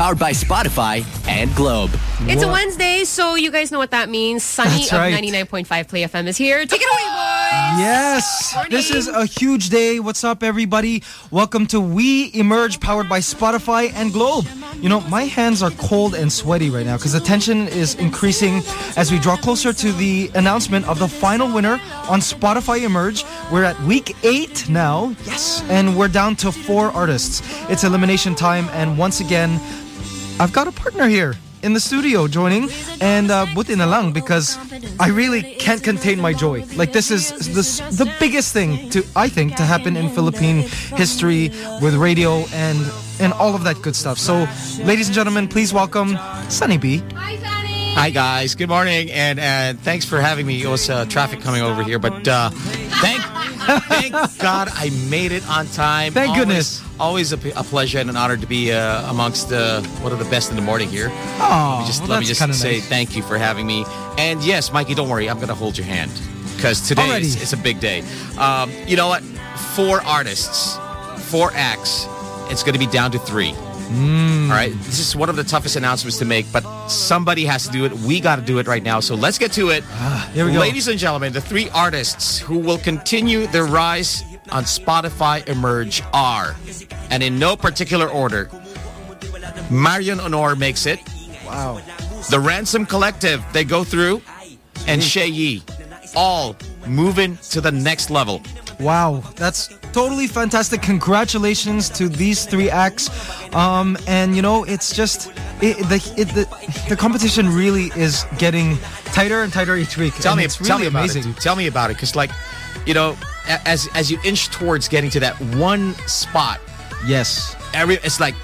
[SPEAKER 16] powered by Spotify and Globe.
[SPEAKER 4] It's a Wednesday, so you guys know what that means. Sunny
[SPEAKER 6] That's
[SPEAKER 4] of
[SPEAKER 6] right.
[SPEAKER 4] 99.5 Play FM is here. Take it away, boys!
[SPEAKER 6] Yes, this is a huge day. What's up, everybody? Welcome to We Emerge, powered by Spotify and Globe. You know, my hands are cold and sweaty right now because the tension is increasing as we draw closer to the announcement of the final winner on Spotify Emerge. We're at week eight now, yes, and we're down to four artists. It's elimination time, and once again, I've got a partner here in the studio joining and uh, buti na lang because I really can't contain my joy. Like this is this the biggest thing to I think to happen in Philippine history with radio and and all of that good stuff. So, ladies and gentlemen, please welcome Sunny B.
[SPEAKER 28] Hi Sunny. Hi guys, good morning, and uh, thanks for having me. It was uh, traffic coming over here, but uh, thank thank God I made it on time.
[SPEAKER 6] Thank
[SPEAKER 28] Always-
[SPEAKER 6] goodness.
[SPEAKER 28] Always a pleasure and an honor to be uh, amongst the one of the best in the morning here.
[SPEAKER 6] Oh,
[SPEAKER 28] let me just
[SPEAKER 6] well,
[SPEAKER 28] let me just say
[SPEAKER 6] nice.
[SPEAKER 28] thank you for having me. And yes, Mikey, don't worry, I'm going to hold your hand because today is, is a big day. Um, you know what? Four artists, four acts. It's going to be down to three.
[SPEAKER 6] Mm.
[SPEAKER 28] All right. This is one of the toughest announcements to make, but somebody has to do it. We got to do it right now. So let's get to it.
[SPEAKER 6] Ah, here we go.
[SPEAKER 28] Ladies and gentlemen, the three artists who will continue their rise on Spotify Emerge are, and in no particular order, Marion Aunor makes it.
[SPEAKER 6] Wow.
[SPEAKER 28] The Ransom Collective, they go through, and Shehyee, all moving to the next level.
[SPEAKER 6] Wow, that's totally fantastic. Congratulations to these three acts. Um, and you know, it's just it, the, it, the the competition really is getting tighter and tighter each week.
[SPEAKER 28] Tell
[SPEAKER 6] and
[SPEAKER 28] me,
[SPEAKER 6] it's really
[SPEAKER 28] tell me about
[SPEAKER 6] amazing.
[SPEAKER 28] it. Tell me about it, because like, you know, as as you inch towards getting to that one spot,
[SPEAKER 6] Yes.
[SPEAKER 28] every it's like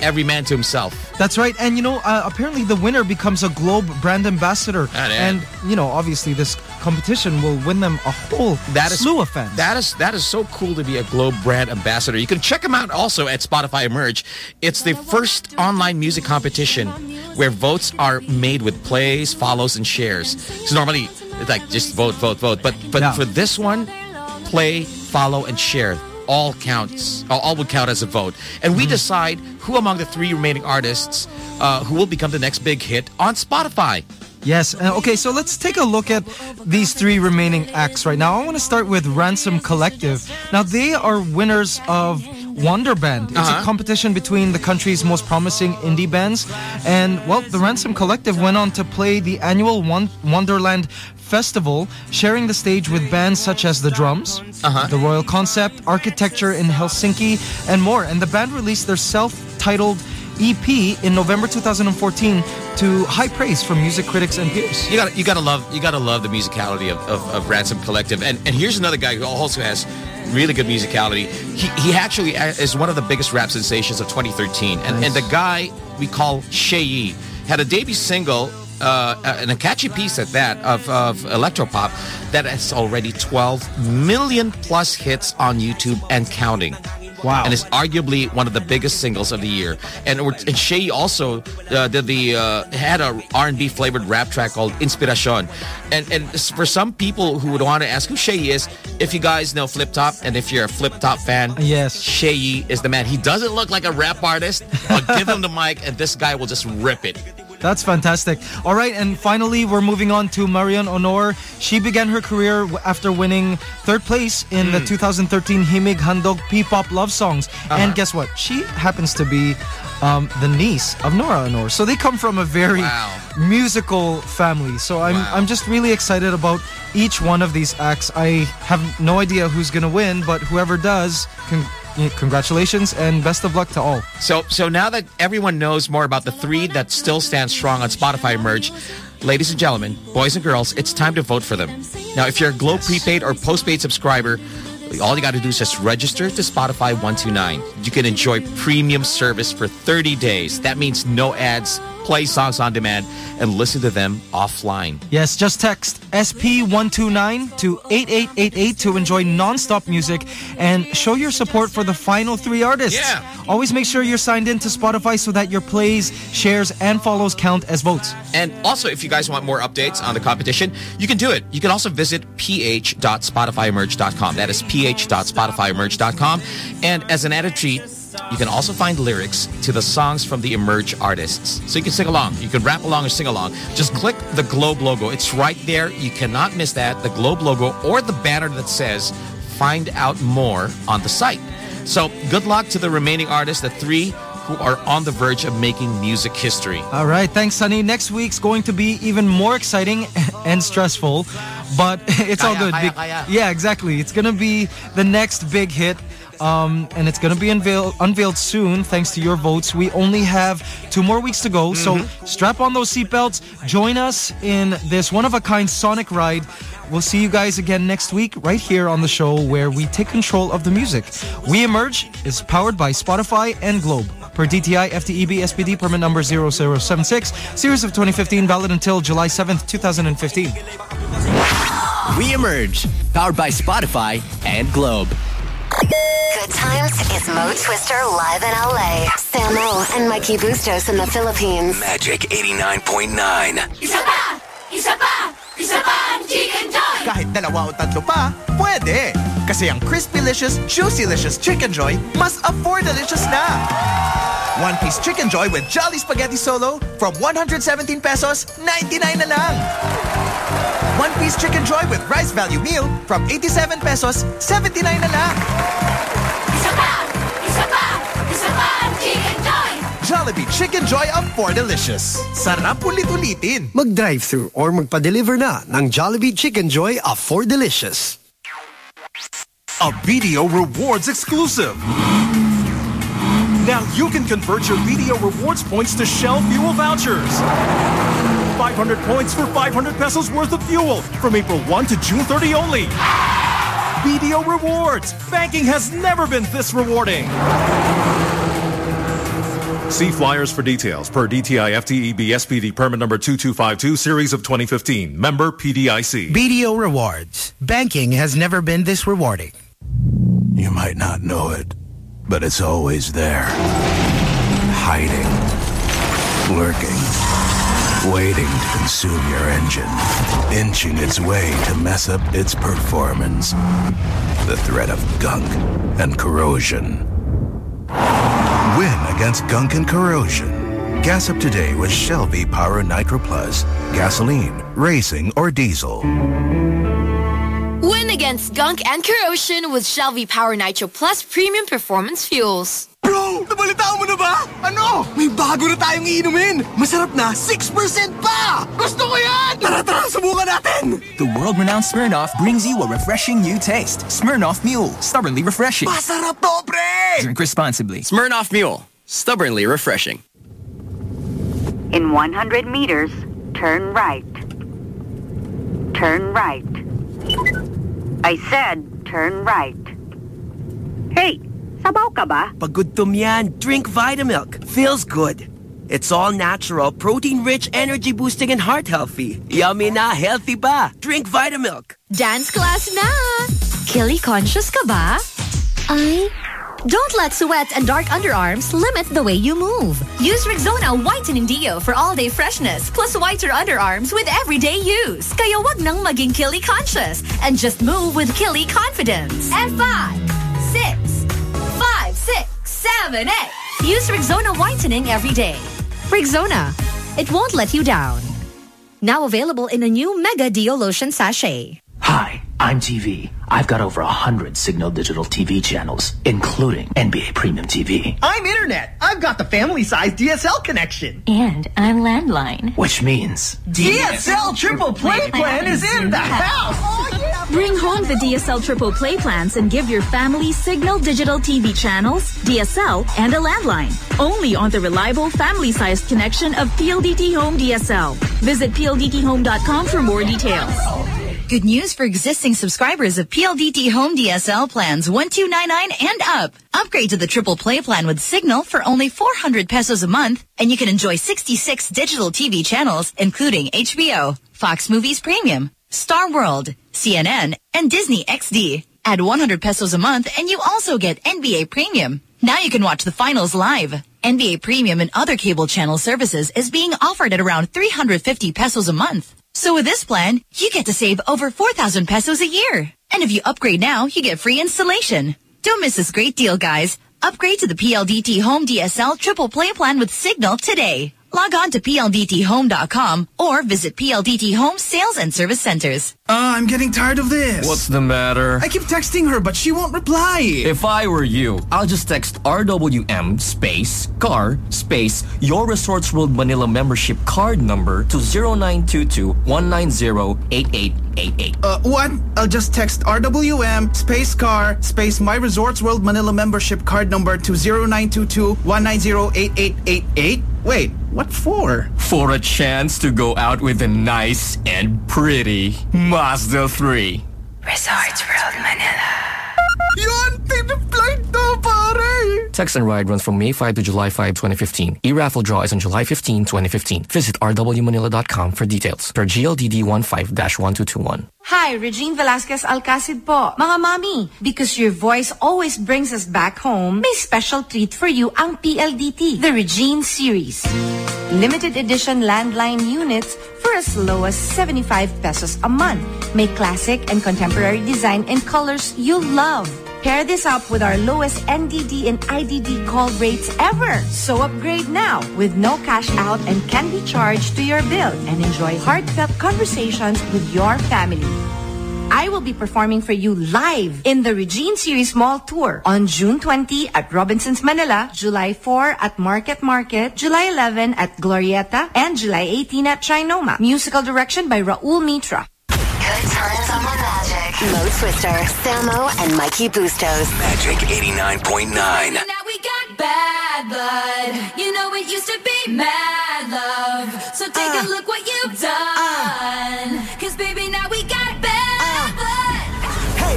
[SPEAKER 28] every man to himself.
[SPEAKER 6] That's right. And you know, uh, apparently the winner becomes a Globe brand ambassador.
[SPEAKER 28] Damn.
[SPEAKER 6] and you know, obviously this competition will win them a whole
[SPEAKER 28] That is
[SPEAKER 6] slew of fans.
[SPEAKER 28] That is that is so cool to be a Globe brand ambassador. You can check them out also at Spotify Emerge. It's the first online music competition where votes are made with plays, follows, and shares. So normally it's like just vote, vote, vote. But but
[SPEAKER 6] Yeah.
[SPEAKER 28] for this one, play, follow, and share all counts. All would count as a vote, and we decide who among the three remaining artists uh, who will become the next big hit on Spotify.
[SPEAKER 6] Yes. Uh, okay, so let's take a look at these three remaining acts right now. I want to start with Ransom Collective. Now, they are winners of Wanderband. It's
[SPEAKER 28] Uh-huh.
[SPEAKER 6] a competition between the country's most promising indie bands. And, well, the Ransom Collective went on to play the annual Won- Wanderland Festival, sharing the stage with bands such as The Drums,
[SPEAKER 28] Uh-huh.
[SPEAKER 6] The Royal Concept, Architecture in Helsinki, and more. And the band released their self-titled EP in November 2014 to high praise from music critics and peers.
[SPEAKER 28] You got you got to love you got to love the musicality of, of, of Ransom Collective, and and here's another guy who also has really good musicality. He he actually is one of the biggest rap sensations of 2013, and and the guy we call Shehyee had a debut single. Uh, and a catchy piece at that of, of electropop that has already 12 million plus hits on YouTube and counting.
[SPEAKER 6] Wow.
[SPEAKER 28] And it's arguably one of the biggest singles of the year. And, and Shehyee also uh, did the uh, had a R&B flavored rap track called Inspiracion. And and for some people who would want to ask who Shehyee is, if you guys know Flip Top and if you're a Flip Top fan,
[SPEAKER 6] yes,
[SPEAKER 28] Shehyee is the man. He doesn't look like a rap artist, but give him the mic and this guy will just rip it.
[SPEAKER 6] That's fantastic. All right, and finally, we're moving on to Marion Aunor. She began her career after winning third place in the 2013 Himig Handog P-pop love songs.
[SPEAKER 28] Uh-huh.
[SPEAKER 6] And guess what? She happens to be um, the niece of Nora Aunor. So they come from a very musical family. So I'm I'm just really excited about each one of these acts. I have no idea who's gonna win, but whoever does, con- congratulations and best of luck to all.
[SPEAKER 28] So so now that everyone knows more about the three that still stand strong on Spotify Emerge, ladies and gentlemen, boys and girls, it's time to vote for them. Now, if you're a Globe prepaid or postpaid subscriber, all you got to do is just register to Spotify 129. You can enjoy premium service for 30 days. That means no ads, play songs on demand, and listen to them offline.
[SPEAKER 6] Yes, just text SP129 to 8888 to enjoy non-stop music and show your support for the final three artists.
[SPEAKER 28] Yeah.
[SPEAKER 6] Always make sure you're signed in to Spotify so that your plays, shares, and follows count as votes.
[SPEAKER 28] And also, if you guys want more updates on the competition, you can do it. You can also visit ph.spotifyemerge.com. That is ph.spotifyemerge.com. And as an added treat, you can also find lyrics to the songs from the Emerge artists. So you can sing along. You can rap along or sing along. Just click the Globe logo. It's right there. You cannot miss that. The Globe logo or the banner that says find out more on the site. So good luck to the remaining artists, the three who are on the verge of making music history.
[SPEAKER 6] All right, thanks, Sunny. Next week's going to be even more exciting and stressful, but it's all good.
[SPEAKER 28] kaya, kaya.
[SPEAKER 6] Yeah, exactly. It's gonna be the next big hit. Um, and it's going to be unveiled, unveiled soon thanks to your votes. We only have two more weeks to go. So strap on those seatbelts. Join us in this one of a kind sonic ride. We'll see you guys again next week right here on the show where we take control of the music. We Emerge is powered by Spotify and Globe. Per DTI FTEB SPD permit number 0076, series of 2015 valid until July 7th, 2015.
[SPEAKER 16] We Emerge, powered by Spotify and Globe.
[SPEAKER 1] Good times is Mo Twister live in LA. Samo and Mikey Bustos in the Philippines.
[SPEAKER 7] Magic 89.9.
[SPEAKER 18] Isa pa! Isa pa! Isa pa ang Chicken Joy!
[SPEAKER 19] Kahit dalawa o tatlo pa, pwede. Kasi ang Crispy-licious, Juicy-licious Chicken Joy mas afford-delicious na. One piece Chicken Joy with Jolly Spaghetti Solo from 117 pesos, 99 na lang. One piece Chicken Joy with Rice Value Meal from 87 pesos, 79 na lang.
[SPEAKER 18] Isa pa! Isa pa! Isa pa Chicken Joy!
[SPEAKER 19] Jollibee Chicken Joy of four delicious. Sarap ulit-ulitin.
[SPEAKER 77] Mag-drive-thru or magpa-deliver na ng Jollibee Chicken Joy afford-delicious.
[SPEAKER 14] A BDO Rewards exclusive. Now you can convert your BDO Rewards points to Shell fuel vouchers. 500 points for 500 pesos worth of fuel from April 1 to June 30 only. BDO Rewards. Banking has never been this rewarding. See flyers for details per DTI FTEB SPD permit number 2252 series of 2015. Member PDIC.
[SPEAKER 78] BDO Rewards. Banking has never been this rewarding.
[SPEAKER 20] You might not know it, but it's always there. Hiding. Lurking. Waiting to consume your engine. Inching its way to mess up its performance. The threat of gunk and corrosion. Win against gunk and corrosion. Gas up today with Shell V-Power Nitro Plus. Gasoline, racing, or diesel.
[SPEAKER 17] Win against gunk and corrosion with Shell V-Power Nitro Plus Premium Performance Fuels.
[SPEAKER 19] Bro, nabalitaan mo na ba? Ano? May bago na tayong iinumin. Masarap na 6% pa! Gusto ko yan! Tara, tara, subukan natin!
[SPEAKER 79] The world-renowned Smirnoff brings you a refreshing new taste. Smirnoff Mule, stubbornly refreshing.
[SPEAKER 19] Masarap to, pre!
[SPEAKER 79] Drink responsibly.
[SPEAKER 16] Smirnoff Mule, stubbornly refreshing.
[SPEAKER 80] In 100 meters, turn right. Turn right. I said turn right. Hey, sabaw ka ba?
[SPEAKER 33] Paggutom yan, drink Vitamilk. Feels good. It's all natural, protein-rich, energy-boosting, and heart-healthy. Yummy na, healthy ba? Drink Vitamilk.
[SPEAKER 9] Dance class na! Killy conscious ka ba? I... Don't let sweat and dark underarms limit the way you move. Use Rexona Whitening Deo for all-day freshness plus whiter underarms with everyday use. Kaya wag nang maging Killy conscious and just move with Killy confidence. And five, six, five, six, seven, eight. Use Rexona Whitening every day. Rexona. It won't let you down. Now available in a new Mega Deo Lotion Sachet.
[SPEAKER 81] Hi, I'm TV. I've got over a hundred Cignal digital TV channels, including NBA Premium TV.
[SPEAKER 19] I'm internet. I've got the family-size DSL connection.
[SPEAKER 81] And I'm landline. Which means...
[SPEAKER 19] DSL triple play plan is in the house. Oh, yeah,
[SPEAKER 82] Bring home the DSL Triple Play plans and give your family Cignal Digital TV channels, DSL, and a landline. Only on the reliable family-sized connection of PLDT Home DSL. Visit pldthome.com for more details.
[SPEAKER 9] Good news for existing subscribers of PLDT Home DSL plans 1299 and up. Upgrade to the triple play plan with Cignal for only 400 pesos a month and you can enjoy 66 digital TV channels including HBO, Fox Movies Premium, Star World, CNN, and Disney XD. Add 100 pesos a month and you also get NBA Premium. Now you can watch the finals live. NBA Premium and other cable channel services is being offered at around 350 pesos a month. So with this plan, you get to save over 4,000 pesos a year. And if you upgrade now, you get free installation. Don't miss this great deal, guys. Upgrade to the PLDT Home DSL Triple Play Plan with Cignal today. Log on to pldthome.com or visit PLDT Home Sales and Service Centers.
[SPEAKER 19] Uh, I'm getting tired of this.
[SPEAKER 83] What's the matter?
[SPEAKER 19] I keep texting her, but she won't reply.
[SPEAKER 83] If I were you, I'll just text RWM space car space your Resorts World Manila membership card number to 0922 190 8888.
[SPEAKER 19] Uh, what? I'll just text RWM space car space my Resorts World Manila membership card number to 0922 190 8888. Wait, what for?
[SPEAKER 83] For a chance to go out with a nice and pretty Mazda 3.
[SPEAKER 9] Resorts World Manila.
[SPEAKER 19] Yun! Tinapplied to, pare!
[SPEAKER 83] Text and ride runs from May 5 to July 5, 2015. E-raffle draw is on July 15, 2015. Visit rwmanila.com for details. Per GLDD 15-1221.
[SPEAKER 84] Hi, Regine Velasquez Alcasid po. Mga mami, because your voice always brings us back home, may special treat for you ang PLDT, the Regine series. Limited edition landline units for as low as 75 pesos a month. May classic and contemporary design in colors you love. Pair this up with our lowest NDD and IDD call rates ever. So upgrade now with no cash out and can be charged to your bill and enjoy heartfelt conversations with your family. I will be performing for you live in the Regine Series Mall Tour on June 20 at Robinson's Manila, July 4 at Market Market, July 11 at Glorieta, and July 18 at Trinoma. Musical direction by Raul Mitra.
[SPEAKER 1] Good times. Mo Twister, Samo, and Mikey Bustos.
[SPEAKER 7] Magic 89.9.
[SPEAKER 18] Now we got bad blood. You know it used to be mad love. So take a uh. look what you've done. Uh. Cause baby, now we got bad uh. blood.
[SPEAKER 85] Hey,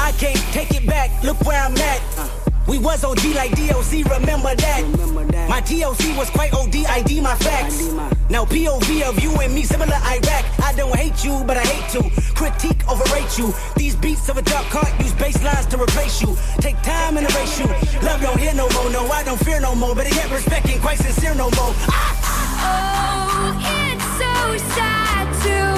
[SPEAKER 85] I can't take it back. Look where I'm at. We was OG like DOC, remember that. My TOC was quite OD, ID my facts. Now POV of you and me, similar Iraq. I don't hate you, but I hate to critique, overrate you. These beats of a dark cart use bass lines to replace you. Take time and erase you. Love don't hear no more, no, I don't fear no more. But I get respect ain't quite sincere no more. Ah!
[SPEAKER 18] Oh, it's so sad to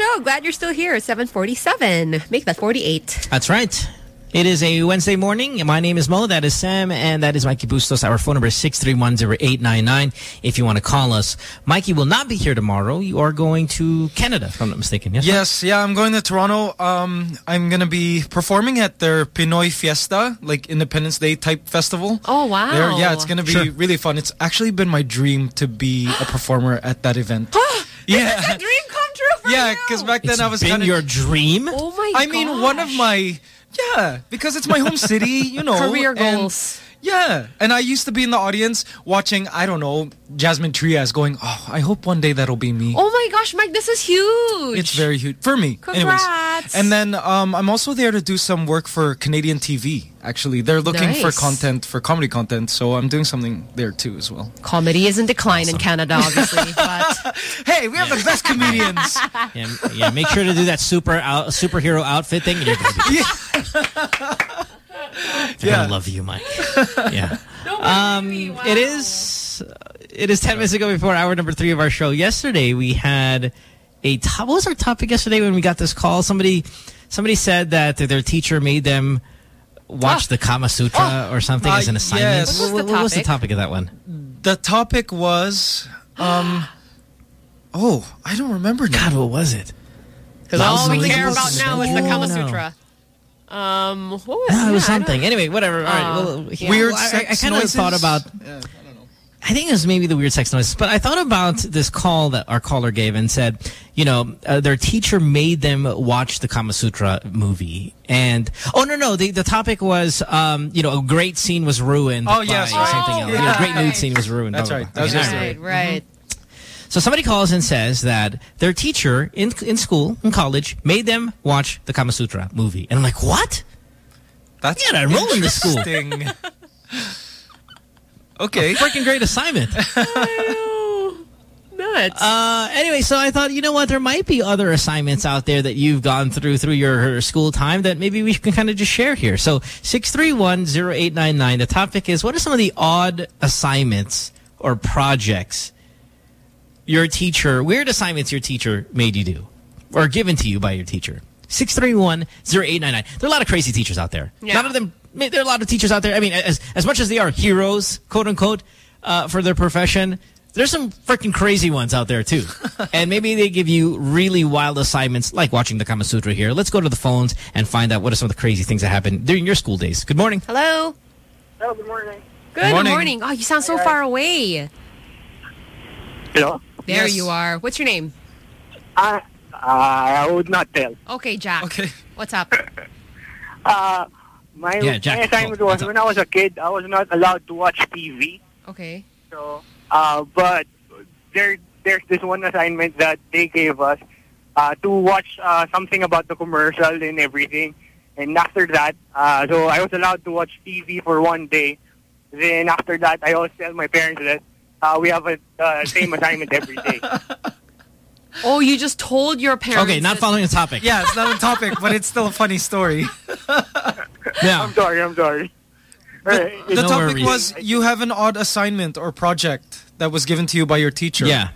[SPEAKER 4] show, glad you're still here. 747. Make that 48.
[SPEAKER 5] That's right. It is a Wednesday morning. My name is Mo. That is Sam. And that is Mikey Bustos. Our phone number is 6310899 if you want to call us. Mikey will not be here tomorrow. You are going to Canada, if I'm not mistaken. Yes?
[SPEAKER 6] Yes, yeah, I'm going to Toronto. Um, I'm gonna be performing at their Pinoy Fiesta, like Independence Day type festival.
[SPEAKER 4] Oh, wow.
[SPEAKER 6] There, yeah, it's gonna be
[SPEAKER 5] Sure.
[SPEAKER 6] really fun. It's actually been my dream to be a performer at that event. yeah, yeah, because back then
[SPEAKER 5] It's
[SPEAKER 6] I was kind of
[SPEAKER 5] your dream?
[SPEAKER 4] Oh my
[SPEAKER 6] I mean, one of my yeah, because it's my home city, you know.
[SPEAKER 4] Career
[SPEAKER 6] and-
[SPEAKER 4] goals.
[SPEAKER 6] Yeah, and I used to be in the audience watching, I don't know, Jasmine Trias going, oh, I hope one day that'll be me.
[SPEAKER 4] Oh my gosh, Mike, this is huge.
[SPEAKER 6] It's very huge for me.
[SPEAKER 4] Congrats.
[SPEAKER 6] Anyways, and then um, I'm also there to do some work for Canadian TV. Actually, they're looking for content for comedy content, so I'm doing something there too as well.
[SPEAKER 4] Comedy is in decline in Canada, obviously. but
[SPEAKER 6] hey, we have the best comedians.
[SPEAKER 5] Yeah, yeah, make sure to do that super out, superhero outfit thing. And you're gonna be, They're gonna love you, Mike. Yeah. Um, it is. It is ten minutes ago before hour number three of our show. Yesterday we had a top. What was our topic yesterday when we got this call? Somebody, somebody said that their teacher made them watch the Kama Sutra or something
[SPEAKER 6] Uh,
[SPEAKER 5] as an assignment.
[SPEAKER 6] yes.
[SPEAKER 5] What, what was the topic of that one?
[SPEAKER 6] The topic was, um, oh, I don't remember now.
[SPEAKER 5] God, what was it?
[SPEAKER 4] Because all we care about now is the Kama
[SPEAKER 5] Oh, no.
[SPEAKER 4] Sutra. Um, what was,
[SPEAKER 5] No, it was
[SPEAKER 4] yeah,
[SPEAKER 5] something. Anyway, whatever. All right.
[SPEAKER 4] Uh,
[SPEAKER 5] Well,
[SPEAKER 4] yeah.
[SPEAKER 6] Weird
[SPEAKER 5] well, I-
[SPEAKER 6] sex
[SPEAKER 5] I, kind of
[SPEAKER 6] noises?
[SPEAKER 5] thought about. I think it was maybe the weird sex noises, but I thought about this call that our caller gave and said, you know, uh, their teacher made them watch the Kama Sutra movie, and oh no no, the the topic was, um, you know, a great scene was ruined.
[SPEAKER 6] Oh,
[SPEAKER 5] by
[SPEAKER 6] yes,
[SPEAKER 5] something else.
[SPEAKER 6] Yeah.
[SPEAKER 5] You know, a great nude scene was ruined.
[SPEAKER 6] That's
[SPEAKER 5] blah,
[SPEAKER 6] right.
[SPEAKER 5] blah,
[SPEAKER 6] That was
[SPEAKER 5] blah.
[SPEAKER 6] just
[SPEAKER 5] Okay,
[SPEAKER 4] Right, right.
[SPEAKER 5] So somebody calls and says that their teacher in in school in college made them watch the Kama Sutra movie, and I'm like, what?
[SPEAKER 6] That's
[SPEAKER 5] You gotta enroll in this school.
[SPEAKER 6] interesting. okay.
[SPEAKER 5] Freaking great assignment.
[SPEAKER 4] Nuts.
[SPEAKER 5] Uh, anyway, so I thought, you know what, there might be other assignments out there that you've gone through through your school time that maybe we can kind of just share here. So 6310899, the topic is, what are some of the odd assignments or projects your teacher, weird assignments your teacher made you do or given to you by your teacher? 6310899. There are a lot of crazy teachers out there.
[SPEAKER 4] Yeah.
[SPEAKER 5] None of them, there are a lot of teachers out there. I mean, as, as much as they are heroes, quote unquote, uh, for their profession, there's some freaking crazy ones out there too. and maybe they give you really wild assignments like watching the Kama Sutra here. Let's go to the phones and find out what are some of the crazy things that happened during your school days. Good morning.
[SPEAKER 4] Hello.
[SPEAKER 86] Hello, good morning.
[SPEAKER 4] Good
[SPEAKER 86] Morning.
[SPEAKER 4] morning. Oh, you sound so far away.
[SPEAKER 86] Hello?
[SPEAKER 4] There you are. What's your name?
[SPEAKER 86] I, I would not tell.
[SPEAKER 4] Okay, Jack. Okay. What's up?
[SPEAKER 86] Uh, my,
[SPEAKER 4] Yeah, Jack,
[SPEAKER 86] my assignment
[SPEAKER 4] oh,
[SPEAKER 86] was
[SPEAKER 4] what's up?
[SPEAKER 86] when I was a kid, I was not allowed to watch TV.
[SPEAKER 4] Okay.
[SPEAKER 86] So, uh, but there, there's this one assignment that they gave us uh, to watch uh, something about the commercial and everything. And after that, uh, so I was allowed to watch TV for one day. Then after that, I always tell my parents that uh, we have a uh, same assignment every day.
[SPEAKER 4] Oh, you just told your parents.
[SPEAKER 5] Okay, not following the topic.
[SPEAKER 6] Yeah, it's not a topic, but it's still a funny story.
[SPEAKER 5] Yeah.
[SPEAKER 86] I'm sorry, I'm sorry.
[SPEAKER 6] The, the
[SPEAKER 86] No
[SPEAKER 6] topic
[SPEAKER 86] worries.
[SPEAKER 6] was you have an odd assignment or project that was given to you by your teacher.
[SPEAKER 5] Yeah.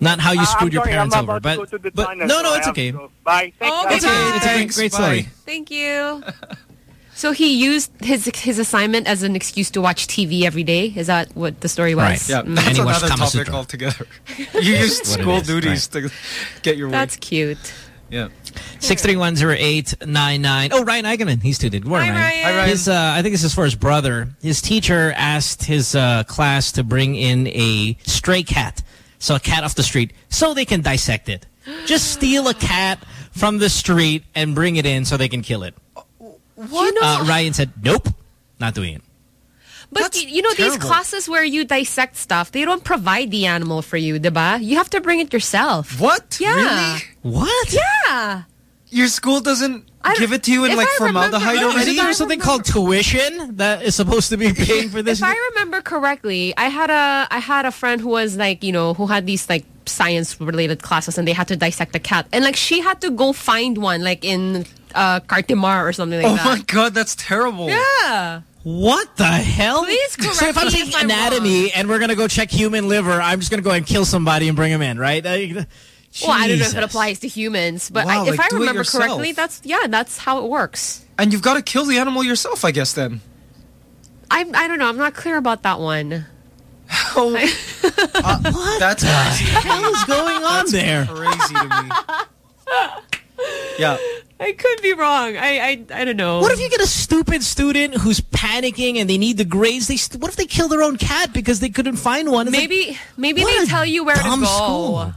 [SPEAKER 5] Not how you
[SPEAKER 86] Uh,
[SPEAKER 5] screwed
[SPEAKER 86] I'm
[SPEAKER 5] your
[SPEAKER 86] sorry,
[SPEAKER 5] parents over,
[SPEAKER 86] about to
[SPEAKER 5] but,
[SPEAKER 86] go to the
[SPEAKER 5] but no, no, it's okay.
[SPEAKER 86] Bye. Thanks,
[SPEAKER 4] Oh,
[SPEAKER 86] guys.
[SPEAKER 4] okay,
[SPEAKER 5] It's okay.
[SPEAKER 6] Thanks,
[SPEAKER 5] Great story.
[SPEAKER 4] Thank you. So he used his his assignment as an excuse to watch TV every day. Is that what the story was?
[SPEAKER 5] Right.
[SPEAKER 6] Yeah,
[SPEAKER 4] Mm.
[SPEAKER 6] that's
[SPEAKER 5] And he watched
[SPEAKER 6] another
[SPEAKER 5] Kama
[SPEAKER 6] topic
[SPEAKER 5] Sutra.
[SPEAKER 6] altogether. you used school
[SPEAKER 5] is,
[SPEAKER 6] duties to get your work.
[SPEAKER 4] That's cute.
[SPEAKER 6] Yeah.
[SPEAKER 5] 6310899. Oh, Ryan Eigenmann. He's tuned. did. morning,
[SPEAKER 6] Hi, Ryan. Hi, Ryan.
[SPEAKER 5] His, uh, I think this is for his brother. His teacher asked his uh, class to bring in a stray cat. So a cat off the street so they can dissect it. Just steal a cat from the street and bring it in so they can kill it.
[SPEAKER 4] What?
[SPEAKER 5] Uh, Ryan said, nope, not doing it.
[SPEAKER 4] But y- you know, these classes where you dissect stuff, they don't provide the animal for you, diba? You have to bring it yourself.
[SPEAKER 6] What?
[SPEAKER 4] Yeah.
[SPEAKER 6] Really?
[SPEAKER 5] What?
[SPEAKER 4] Yeah.
[SPEAKER 6] Your school doesn't
[SPEAKER 4] I-
[SPEAKER 6] give it to you in like
[SPEAKER 4] I
[SPEAKER 6] formaldehyde
[SPEAKER 4] remember-
[SPEAKER 6] already?
[SPEAKER 5] Isn't there something called tuition that is supposed to be paying for this?
[SPEAKER 4] If I remember correctly, I had a I had a friend who was like, you know, who had these like science related classes and they had to dissect a cat. And like she had to go find one like in uh Cartimar or something like
[SPEAKER 6] oh
[SPEAKER 4] that.
[SPEAKER 6] Oh my god, that's terrible.
[SPEAKER 4] Yeah.
[SPEAKER 5] What the hell?
[SPEAKER 4] Please correct
[SPEAKER 5] So if I'm taking
[SPEAKER 4] if I'm
[SPEAKER 5] anatomy and we're going to go check human liver, I'm just going to go and kill somebody and bring him in, right? Uh,
[SPEAKER 4] Well, I don't know if it applies to humans, but
[SPEAKER 6] Wow,
[SPEAKER 4] I, if
[SPEAKER 6] like,
[SPEAKER 4] I remember correctly, that's yeah, that's how it works.
[SPEAKER 6] And you've got to kill the animal yourself, I guess, then.
[SPEAKER 4] I I don't know. I'm not clear about that one.
[SPEAKER 6] Oh, uh, that's crazy.
[SPEAKER 5] What the hell is going on
[SPEAKER 6] That's
[SPEAKER 5] there?
[SPEAKER 6] crazy to me. Yeah.
[SPEAKER 4] I could be wrong. I I, I don't know.
[SPEAKER 5] What if you get a stupid student who's panicking and they need the grades? They st- what if they kill their own cat because they couldn't find one? It's like,
[SPEAKER 4] maybe maybe they tell you where to
[SPEAKER 5] dumb
[SPEAKER 4] go.
[SPEAKER 5] school.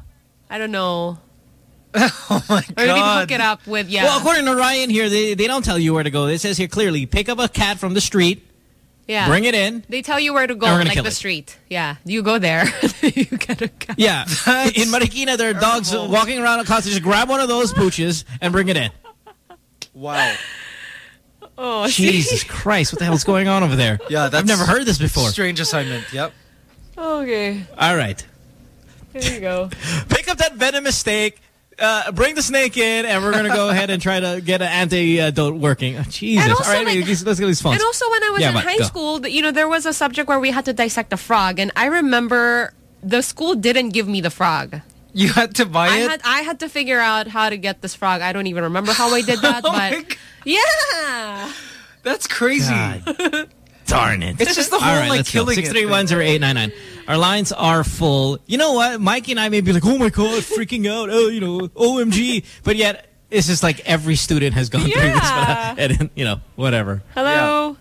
[SPEAKER 4] I don't know.
[SPEAKER 6] oh my
[SPEAKER 4] Or maybe
[SPEAKER 6] god.
[SPEAKER 4] hook it up with yeah.
[SPEAKER 5] Well, according to Ryan here, they, they don't tell you where to go. It says here clearly, pick up a cat from the street,
[SPEAKER 4] yeah.
[SPEAKER 5] bring it in.
[SPEAKER 4] They tell you where to go,
[SPEAKER 5] And we're gonna
[SPEAKER 4] like the
[SPEAKER 5] it.
[SPEAKER 4] street. Yeah, you go there. you get a cat.
[SPEAKER 5] Yeah. in Marikina, there are dogs walking around a constantly. Just grab one of those pooches and bring it in.
[SPEAKER 6] Wow.
[SPEAKER 4] Oh,
[SPEAKER 5] Jesus Christ, what the hell's going on over there?
[SPEAKER 6] Yeah, that's
[SPEAKER 5] I've never heard this before.
[SPEAKER 6] Strange assignment. Yep.
[SPEAKER 4] Okay,
[SPEAKER 5] All right.
[SPEAKER 4] There you go.
[SPEAKER 5] Pick up that venomous snake. Uh, bring the snake in, and we're going to go ahead and try to get an antidote working. Oh, Jesus.
[SPEAKER 4] Also,
[SPEAKER 5] All right,
[SPEAKER 4] like-
[SPEAKER 5] anyway, let's get these phones.
[SPEAKER 4] And also, when I was
[SPEAKER 5] Yeah,
[SPEAKER 4] in high
[SPEAKER 5] go.
[SPEAKER 4] school, you know, there was a subject where we had to dissect a frog, and I remember the school didn't give me the frog.
[SPEAKER 6] You had to buy
[SPEAKER 4] I
[SPEAKER 6] it?
[SPEAKER 4] had I had to figure out how to get this frog. I don't even remember how I did that,
[SPEAKER 6] Oh my
[SPEAKER 4] but yeah.
[SPEAKER 6] That's crazy.
[SPEAKER 5] God. Darn it.
[SPEAKER 6] It's just the whole,
[SPEAKER 5] right,
[SPEAKER 6] like,
[SPEAKER 5] let's go.
[SPEAKER 6] killing it
[SPEAKER 5] 631-0899. Our lines are full. You know what? Mikey and I may be like, oh my God, freaking out. Oh, you know, OMG. But yet, it's just like every student has gone through this.
[SPEAKER 4] Yeah.
[SPEAKER 5] And, you know, whatever.
[SPEAKER 4] Hello.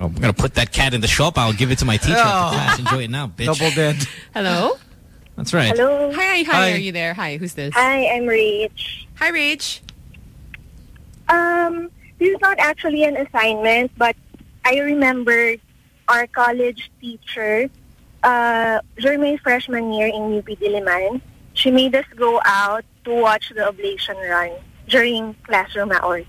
[SPEAKER 5] Oh, I'm going to put that cat in the shop. I'll give it to my teacher
[SPEAKER 6] Oh.
[SPEAKER 5] after class. Enjoy it now, bitch.
[SPEAKER 6] Double dead.
[SPEAKER 4] Hello.
[SPEAKER 5] That's right.
[SPEAKER 50] Hello.
[SPEAKER 4] Hi, hi,
[SPEAKER 6] Hi.
[SPEAKER 4] Are you there? Hi. Who's this?
[SPEAKER 50] Hi, I'm Rach.
[SPEAKER 4] Hi, Rach.
[SPEAKER 50] Um, this is not actually an assignment, but I remember our college teacher uh, during my freshman year in UP Diliman. She made us go out to watch the oblation run during classroom hours.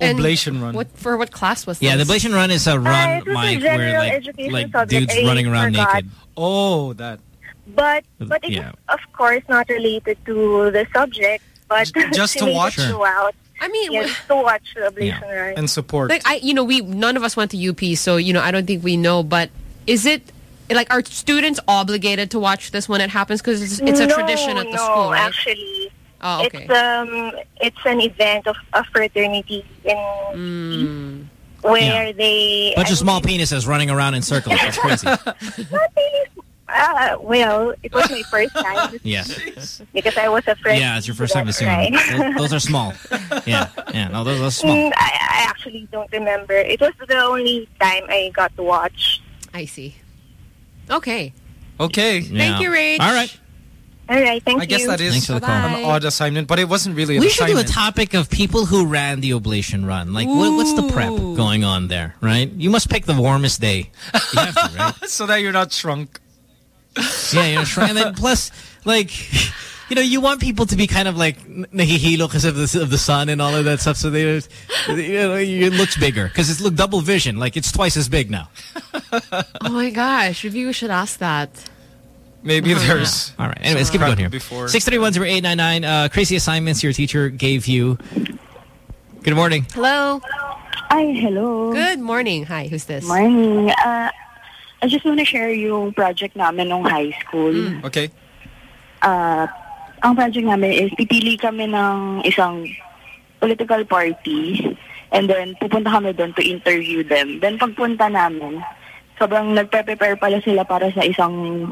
[SPEAKER 4] And
[SPEAKER 6] Oblation run.
[SPEAKER 4] What for? What class was that?
[SPEAKER 5] Yeah, the
[SPEAKER 4] this?
[SPEAKER 5] Blation Run is a
[SPEAKER 50] Uh,
[SPEAKER 5] run,
[SPEAKER 50] it was a
[SPEAKER 5] where
[SPEAKER 50] general
[SPEAKER 5] like,
[SPEAKER 50] education
[SPEAKER 5] like
[SPEAKER 50] subject.
[SPEAKER 5] dudes
[SPEAKER 50] I
[SPEAKER 5] running around
[SPEAKER 50] forgot.
[SPEAKER 5] naked.
[SPEAKER 6] Oh, that.
[SPEAKER 50] But but it
[SPEAKER 5] Yeah.
[SPEAKER 50] of course, not related to the subject. But
[SPEAKER 6] just to watch?
[SPEAKER 50] us
[SPEAKER 6] Sure.
[SPEAKER 50] out.
[SPEAKER 4] I mean,
[SPEAKER 50] yes, to watch the oblation run.
[SPEAKER 6] And support.
[SPEAKER 4] like I, you know, we none of us went to UP, so you know, I don't think we know. But is it like are students obligated to watch this when it happens? Because it's, it's a
[SPEAKER 50] no,
[SPEAKER 4] tradition at the
[SPEAKER 50] no,
[SPEAKER 4] school, right?
[SPEAKER 50] actually.
[SPEAKER 4] Oh, okay.
[SPEAKER 50] It's um it's an event of a fraternity in
[SPEAKER 4] Mm.
[SPEAKER 50] where
[SPEAKER 5] Yeah.
[SPEAKER 50] they
[SPEAKER 5] Bunch
[SPEAKER 50] I
[SPEAKER 5] of small penises running around in circles. That's crazy.
[SPEAKER 50] not really, uh, well, it was my first time
[SPEAKER 5] Yeah.
[SPEAKER 50] because I was afraid.
[SPEAKER 5] Yeah, it's your first time to see
[SPEAKER 50] right?
[SPEAKER 5] Those, those are small. Yeah, yeah. No, those are small.
[SPEAKER 50] Mm, I, I actually don't remember. It was the only time I got to watch.
[SPEAKER 4] I see. Okay.
[SPEAKER 6] Okay.
[SPEAKER 4] Thank you, Rach.
[SPEAKER 5] All right.
[SPEAKER 50] All right, thank
[SPEAKER 6] I
[SPEAKER 50] you.
[SPEAKER 6] I guess that is
[SPEAKER 5] Thanks for the call.
[SPEAKER 6] an odd assignment, but it wasn't really an
[SPEAKER 5] We should do a topic of people who ran the oblation run. Like, what, what's the prep going on there, right? You must pick the warmest day. You have to, right?
[SPEAKER 6] so that you're not shrunk.
[SPEAKER 5] Yeah, you know, try- and then plus, like, you know, you want people to be kind of like nahihilo because of the, of the sun and all of that stuff. So they, you know, it looks bigger because it's look double vision. Like it's twice as big now.
[SPEAKER 4] Oh my gosh, maybe we should ask that.
[SPEAKER 6] Maybe there's.
[SPEAKER 5] All right. Anyway, let's keep going here.
[SPEAKER 6] Before.
[SPEAKER 5] Six thirty one zero eight nine nine. Uh, crazy assignments your teacher gave you. Good morning.
[SPEAKER 4] Hello.
[SPEAKER 50] Hi, hello.
[SPEAKER 4] Good morning. Hi, who's this?
[SPEAKER 50] Morning. Uh, I just want to share yung project namin nung high school.
[SPEAKER 4] Mm.
[SPEAKER 6] Okay.
[SPEAKER 50] Uh, ang project namin is pipili kami ng isang political party and then pupunta kami doon to interview them. Then pagpunta namin, sobrang nagpe-prepare pala sila para sa isang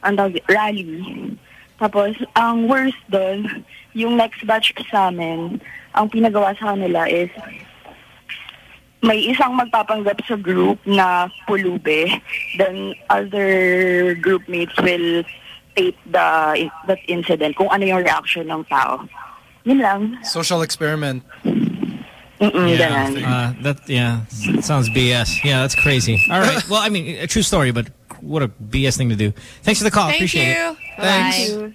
[SPEAKER 50] ang tawag- rally.
[SPEAKER 87] Tapos, ang worst doon, yung next batch sa amin, ang pinagawa sa kanila is may isang magpapanggap sa group na pulube. Then, other group mates will tape the that incident, kung ano yung reaction ng tao. Yun lang.
[SPEAKER 6] Social experiment.
[SPEAKER 87] Mm-mm,
[SPEAKER 5] yeah,
[SPEAKER 87] ganun.
[SPEAKER 5] uh, that yeah, sounds BS. Yeah, that's crazy. All right. Well, I mean, a true story, but what a BS thing to do. Thanks for the call.
[SPEAKER 4] Thank
[SPEAKER 5] Appreciate
[SPEAKER 4] you.
[SPEAKER 5] it.
[SPEAKER 4] Bye.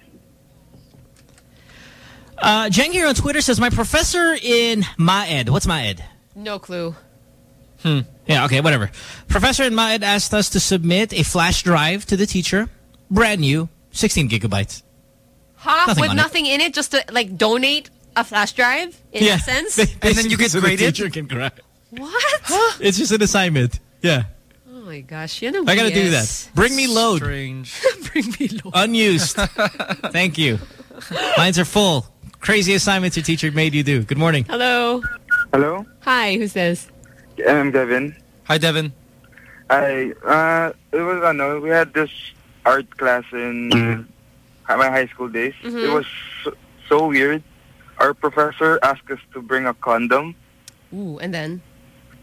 [SPEAKER 5] Uh, Jen here on Twitter says my professor in Maed. What's Maed?
[SPEAKER 4] No clue.
[SPEAKER 5] Hmm. Yeah. Okay. Whatever. Professor in Maed asked us to submit a flash drive to the teacher, brand new, 16 gigabytes.
[SPEAKER 4] Huh?
[SPEAKER 5] Nothing
[SPEAKER 4] With
[SPEAKER 5] on it.
[SPEAKER 4] nothing in it, just to like donate a flash drive in
[SPEAKER 5] Yeah.
[SPEAKER 4] essence.
[SPEAKER 5] And then you get graded. The teacher can grade.
[SPEAKER 4] What?
[SPEAKER 5] It's just an assignment. Yeah.
[SPEAKER 4] Oh my gosh, you know.
[SPEAKER 5] I gotta do that. Bring me load.
[SPEAKER 6] Strange.
[SPEAKER 4] Bring me load.
[SPEAKER 5] Unused. Thank you. Lines are full. Crazy assignments your teacher made you do. Good morning.
[SPEAKER 4] Hello.
[SPEAKER 53] Hello,
[SPEAKER 4] Hi. Who's this?
[SPEAKER 53] I'm Devin.
[SPEAKER 6] Hi, Devin.
[SPEAKER 53] I uh, it was I know we had this art class in my high school days.
[SPEAKER 4] Mhm.
[SPEAKER 53] It was so, so weird. Our professor asked us to bring a condom,
[SPEAKER 4] Ooh, and then.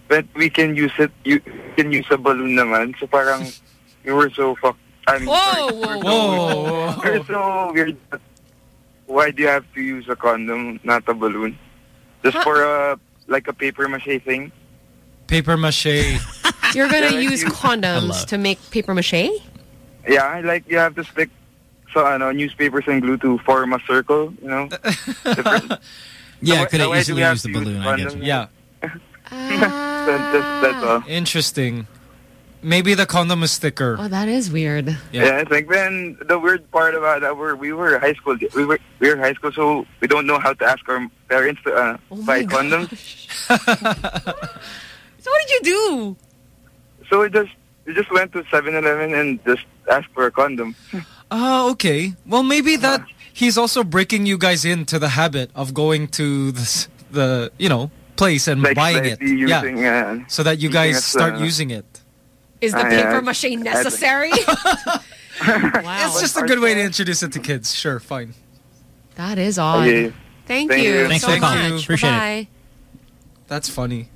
[SPEAKER 53] but we can use it. You can use a balloon naman. So parang we were so fuck. I mean,
[SPEAKER 4] Whoa,
[SPEAKER 53] sorry,
[SPEAKER 4] whoa,
[SPEAKER 53] we're so-
[SPEAKER 6] whoa.
[SPEAKER 53] We're so weird. Why do you have to use a condom, not a balloon? Just for a like a paper mache thing.
[SPEAKER 6] Paper mache.
[SPEAKER 4] You're gonna
[SPEAKER 53] Yeah,
[SPEAKER 4] use condoms to make paper mache?
[SPEAKER 53] Yeah, like you have to stick so I know newspapers and glue to form a circle, you know.
[SPEAKER 5] Yeah,
[SPEAKER 53] So
[SPEAKER 5] could
[SPEAKER 53] why-
[SPEAKER 5] have
[SPEAKER 53] why do
[SPEAKER 5] easily
[SPEAKER 53] we have
[SPEAKER 5] the
[SPEAKER 53] to use
[SPEAKER 5] balloon. I guess.
[SPEAKER 53] condoms?
[SPEAKER 6] Yeah.
[SPEAKER 53] That- that's, that's all.
[SPEAKER 6] Interesting. Maybe the condom is thicker.
[SPEAKER 4] Oh, that is weird.
[SPEAKER 53] Yeah. I think then the weird part about that were we were high school we were we were high school so we don't know how to ask our parents to uh,
[SPEAKER 4] Oh
[SPEAKER 53] buy condoms.
[SPEAKER 4] So what did you do?
[SPEAKER 53] So we just we just went to 7-Eleven and just asked for a condom.
[SPEAKER 6] Oh, okay. Well, maybe that he's also breaking you guys into the habit of going to the, the you know, place and
[SPEAKER 53] Like
[SPEAKER 6] buying it.
[SPEAKER 53] using,
[SPEAKER 6] yeah.
[SPEAKER 53] uh,
[SPEAKER 6] so that you guys
[SPEAKER 53] as,
[SPEAKER 6] start
[SPEAKER 53] uh,
[SPEAKER 6] using it.
[SPEAKER 4] Is the
[SPEAKER 53] Ah,
[SPEAKER 4] paper
[SPEAKER 53] yeah.
[SPEAKER 4] mache necessary? wow.
[SPEAKER 6] It's just a good way to introduce it to kids. Sure, fine.
[SPEAKER 4] That is odd.
[SPEAKER 53] Okay.
[SPEAKER 4] Thank,
[SPEAKER 53] Thank
[SPEAKER 4] you
[SPEAKER 53] you.
[SPEAKER 5] Thanks
[SPEAKER 4] so
[SPEAKER 5] for the call.
[SPEAKER 4] much.
[SPEAKER 5] Appreciate it.
[SPEAKER 4] Bye.
[SPEAKER 6] That's funny.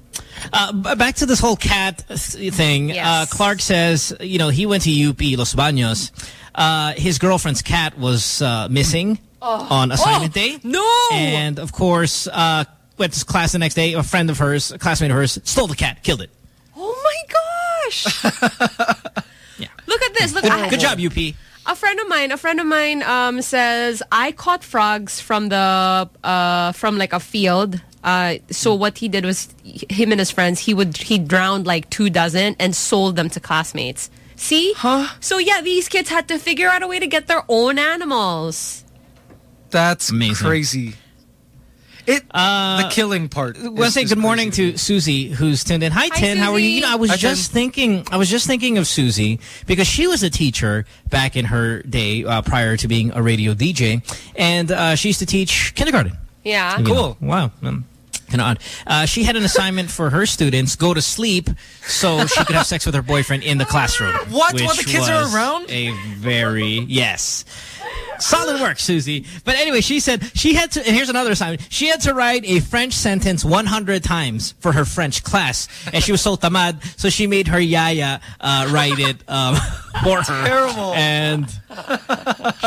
[SPEAKER 5] Uh, back to this whole cat thing.
[SPEAKER 4] Yes.
[SPEAKER 5] Uh, Clark says, you know, he went to UP Los Baños. Uh, his girlfriend's cat was uh, missing
[SPEAKER 4] Oh.
[SPEAKER 5] on assignment
[SPEAKER 4] Oh,
[SPEAKER 5] day.
[SPEAKER 4] No.
[SPEAKER 5] And of course, uh, went to class the next day. A friend of hers, a classmate of hers, stole the cat, killed it.
[SPEAKER 4] Oh my gosh. yeah. Look at this. Look
[SPEAKER 5] Good, good job, UP.
[SPEAKER 4] A friend of mine, a friend of mine um, says, I caught frogs from the, uh, from like a field. Uh, so what he did was him and his friends, he would, he drowned like two dozen and sold them to classmates. See? Huh? So yeah, these kids had to figure out a way to get their own animals.
[SPEAKER 6] That's
[SPEAKER 5] Amazing.
[SPEAKER 6] crazy. It
[SPEAKER 5] Uh,
[SPEAKER 6] the killing part.
[SPEAKER 5] I want to say good morning
[SPEAKER 6] crazy.
[SPEAKER 5] to Susie, who's tuned in. Hi,
[SPEAKER 4] Hi,
[SPEAKER 5] Tin. How are you? You know, I was
[SPEAKER 6] Hi,
[SPEAKER 5] just
[SPEAKER 6] Tin.
[SPEAKER 5] thinking. I was just thinking of Susie because she was a teacher back in her day uh, prior to being a radio DJ, and uh, she used to teach kindergarten.
[SPEAKER 4] Yeah.
[SPEAKER 5] You know,
[SPEAKER 6] Cool.
[SPEAKER 5] wow. Um, kind of odd. Uh, she had an assignment for her students: go to sleep so she could have sex with her boyfriend in the classroom.
[SPEAKER 6] What?
[SPEAKER 5] which
[SPEAKER 6] While the kids are around?
[SPEAKER 5] A very yes. Solid work, Susie. But anyway, she said she had to, and here's another assignment. She had to write a French sentence 100 times for her French class. And she was so tamad, so she made her yaya uh, write it um, for her.
[SPEAKER 6] Terrible.
[SPEAKER 5] And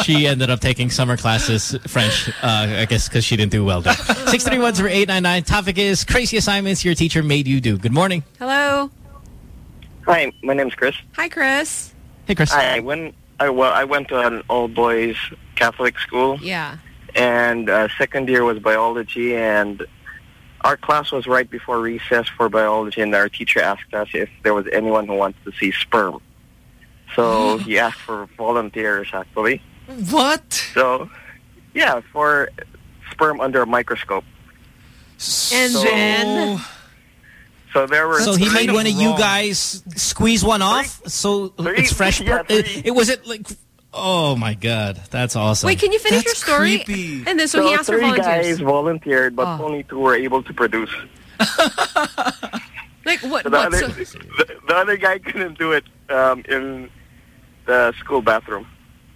[SPEAKER 5] she ended up taking summer classes French, uh, I guess because she didn't do well there. 631-0899. Topic is crazy assignments your teacher made you do. Good morning.
[SPEAKER 4] Hello.
[SPEAKER 88] Hi, my name's Chris.
[SPEAKER 4] Hi, Chris.
[SPEAKER 5] Hey, Chris.
[SPEAKER 88] I went. I well, I went to an all boys Catholic school,
[SPEAKER 4] Yeah.
[SPEAKER 88] and uh, second year was biology, and our class was right before recess for biology, and our teacher asked us if there was anyone who wants to see sperm. So he asked for volunteers, actually.
[SPEAKER 6] What?
[SPEAKER 88] So, yeah, for sperm under a microscope.
[SPEAKER 4] And
[SPEAKER 88] So-
[SPEAKER 4] then
[SPEAKER 88] So there were.
[SPEAKER 5] So he
[SPEAKER 88] three-
[SPEAKER 5] made one of you guys squeeze one off, so it's fresh.
[SPEAKER 88] yeah,
[SPEAKER 5] it, it was it like, oh my god, that's awesome.
[SPEAKER 4] wait, can you finish your story?
[SPEAKER 6] creepy.
[SPEAKER 4] And then so, he asked for
[SPEAKER 88] three
[SPEAKER 4] volunteers.
[SPEAKER 88] guys volunteered, but
[SPEAKER 4] Oh.
[SPEAKER 88] only two were able to produce.
[SPEAKER 4] Like what?
[SPEAKER 88] The
[SPEAKER 4] what
[SPEAKER 88] other,
[SPEAKER 4] so,
[SPEAKER 88] the, the other guy couldn't do it um, in the school bathroom.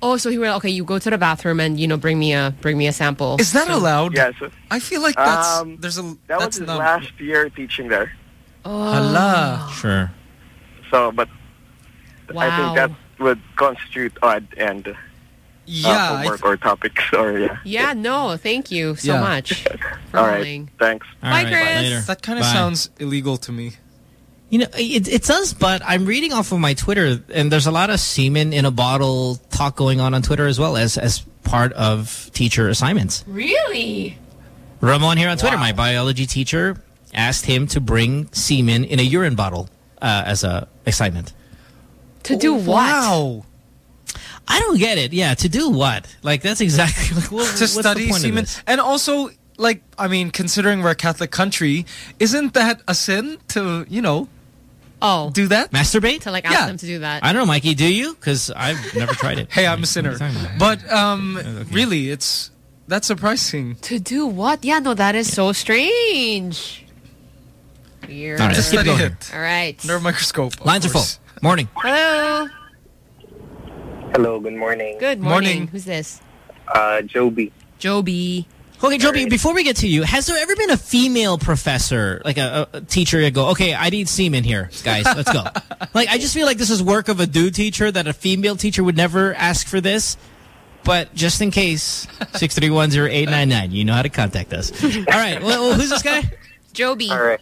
[SPEAKER 4] Oh, so he went. Okay, you go to the bathroom and you know bring me a bring me a sample.
[SPEAKER 6] Is that
[SPEAKER 4] So-
[SPEAKER 6] allowed?
[SPEAKER 89] Yeah, so,
[SPEAKER 6] I feel like that's
[SPEAKER 89] Um,
[SPEAKER 6] there's a
[SPEAKER 89] that
[SPEAKER 6] that's
[SPEAKER 89] was his
[SPEAKER 6] not
[SPEAKER 89] last year teaching there.
[SPEAKER 4] Oh.
[SPEAKER 6] Hala.
[SPEAKER 5] Sure.
[SPEAKER 89] So, but I think that would constitute odd and uh,
[SPEAKER 4] Yeah, I
[SPEAKER 89] homework or topics or yeah.
[SPEAKER 4] Yeah, no, thank you so
[SPEAKER 6] Yeah.
[SPEAKER 4] much for
[SPEAKER 89] All right,
[SPEAKER 4] calling.
[SPEAKER 89] thanks.
[SPEAKER 4] All Bye, right, Chris.
[SPEAKER 5] later.
[SPEAKER 6] That kind of sounds illegal to me.
[SPEAKER 5] You know, it, it does, but I'm reading off of my Twitter, and there's a lot of semen in a bottle talk going on on Twitter as well as as part of teacher assignments.
[SPEAKER 4] Really?
[SPEAKER 5] Ramon here on Twitter, my biology teacher asked him to bring semen in a urine bottle uh, as a assignment.
[SPEAKER 4] To do what?
[SPEAKER 6] Wow.
[SPEAKER 5] I don't get it. Yeah, to do what? Like that's exactly like, what,
[SPEAKER 6] to
[SPEAKER 5] what's the
[SPEAKER 6] study
[SPEAKER 5] point of
[SPEAKER 6] semen.
[SPEAKER 5] this?
[SPEAKER 6] And also, like, I mean, considering we're a Catholic country, isn't that a sin to, you know,
[SPEAKER 4] oh,
[SPEAKER 6] do that?
[SPEAKER 5] Masturbate?
[SPEAKER 4] To like ask
[SPEAKER 6] Yeah.
[SPEAKER 4] them to do that.
[SPEAKER 5] I don't know, Mikey. Do you? Because I've never tried it.
[SPEAKER 6] Hey, I'm a sinner. But um,
[SPEAKER 5] Okay.
[SPEAKER 6] really, it's that's surprising.
[SPEAKER 4] To do what? Yeah, no, that is so strange. Weird.
[SPEAKER 5] All right, let's keep
[SPEAKER 6] Study
[SPEAKER 5] going.
[SPEAKER 6] it.
[SPEAKER 4] All right.
[SPEAKER 6] Under a microscope. of
[SPEAKER 5] Lines are full. Morning.
[SPEAKER 4] Hello.
[SPEAKER 89] Hello, good morning.
[SPEAKER 4] Good morning.
[SPEAKER 6] Morning.
[SPEAKER 4] Who's this?
[SPEAKER 89] Uh, Joby.
[SPEAKER 4] Joby.
[SPEAKER 5] Okay, Joby, before we get to you, has there ever been a female professor, like a, a, a teacher, you go, okay, I need semen here, guys, let's go. like, I just feel like this is work of a dude teacher that a female teacher would never ask for this. But just in case, 6310899, you know how to contact us. All right, well, who's this guy?
[SPEAKER 4] Joby.
[SPEAKER 89] All right.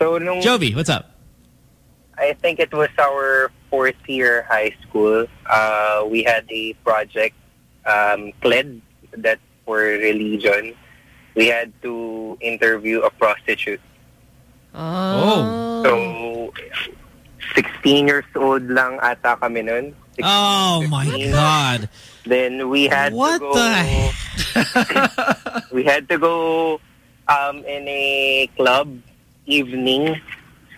[SPEAKER 89] So nung
[SPEAKER 5] Joby, what's up?
[SPEAKER 89] I think it was our fourth year high school. Uh, we had a project, um, CLED, that's for religion. We had to interview a prostitute.
[SPEAKER 4] Oh.
[SPEAKER 89] So, 16 years old lang ata kami nun. 16,
[SPEAKER 5] Oh, my God.
[SPEAKER 89] Then we had
[SPEAKER 5] What
[SPEAKER 89] to go.
[SPEAKER 5] the
[SPEAKER 89] we had to go um, in a club evening.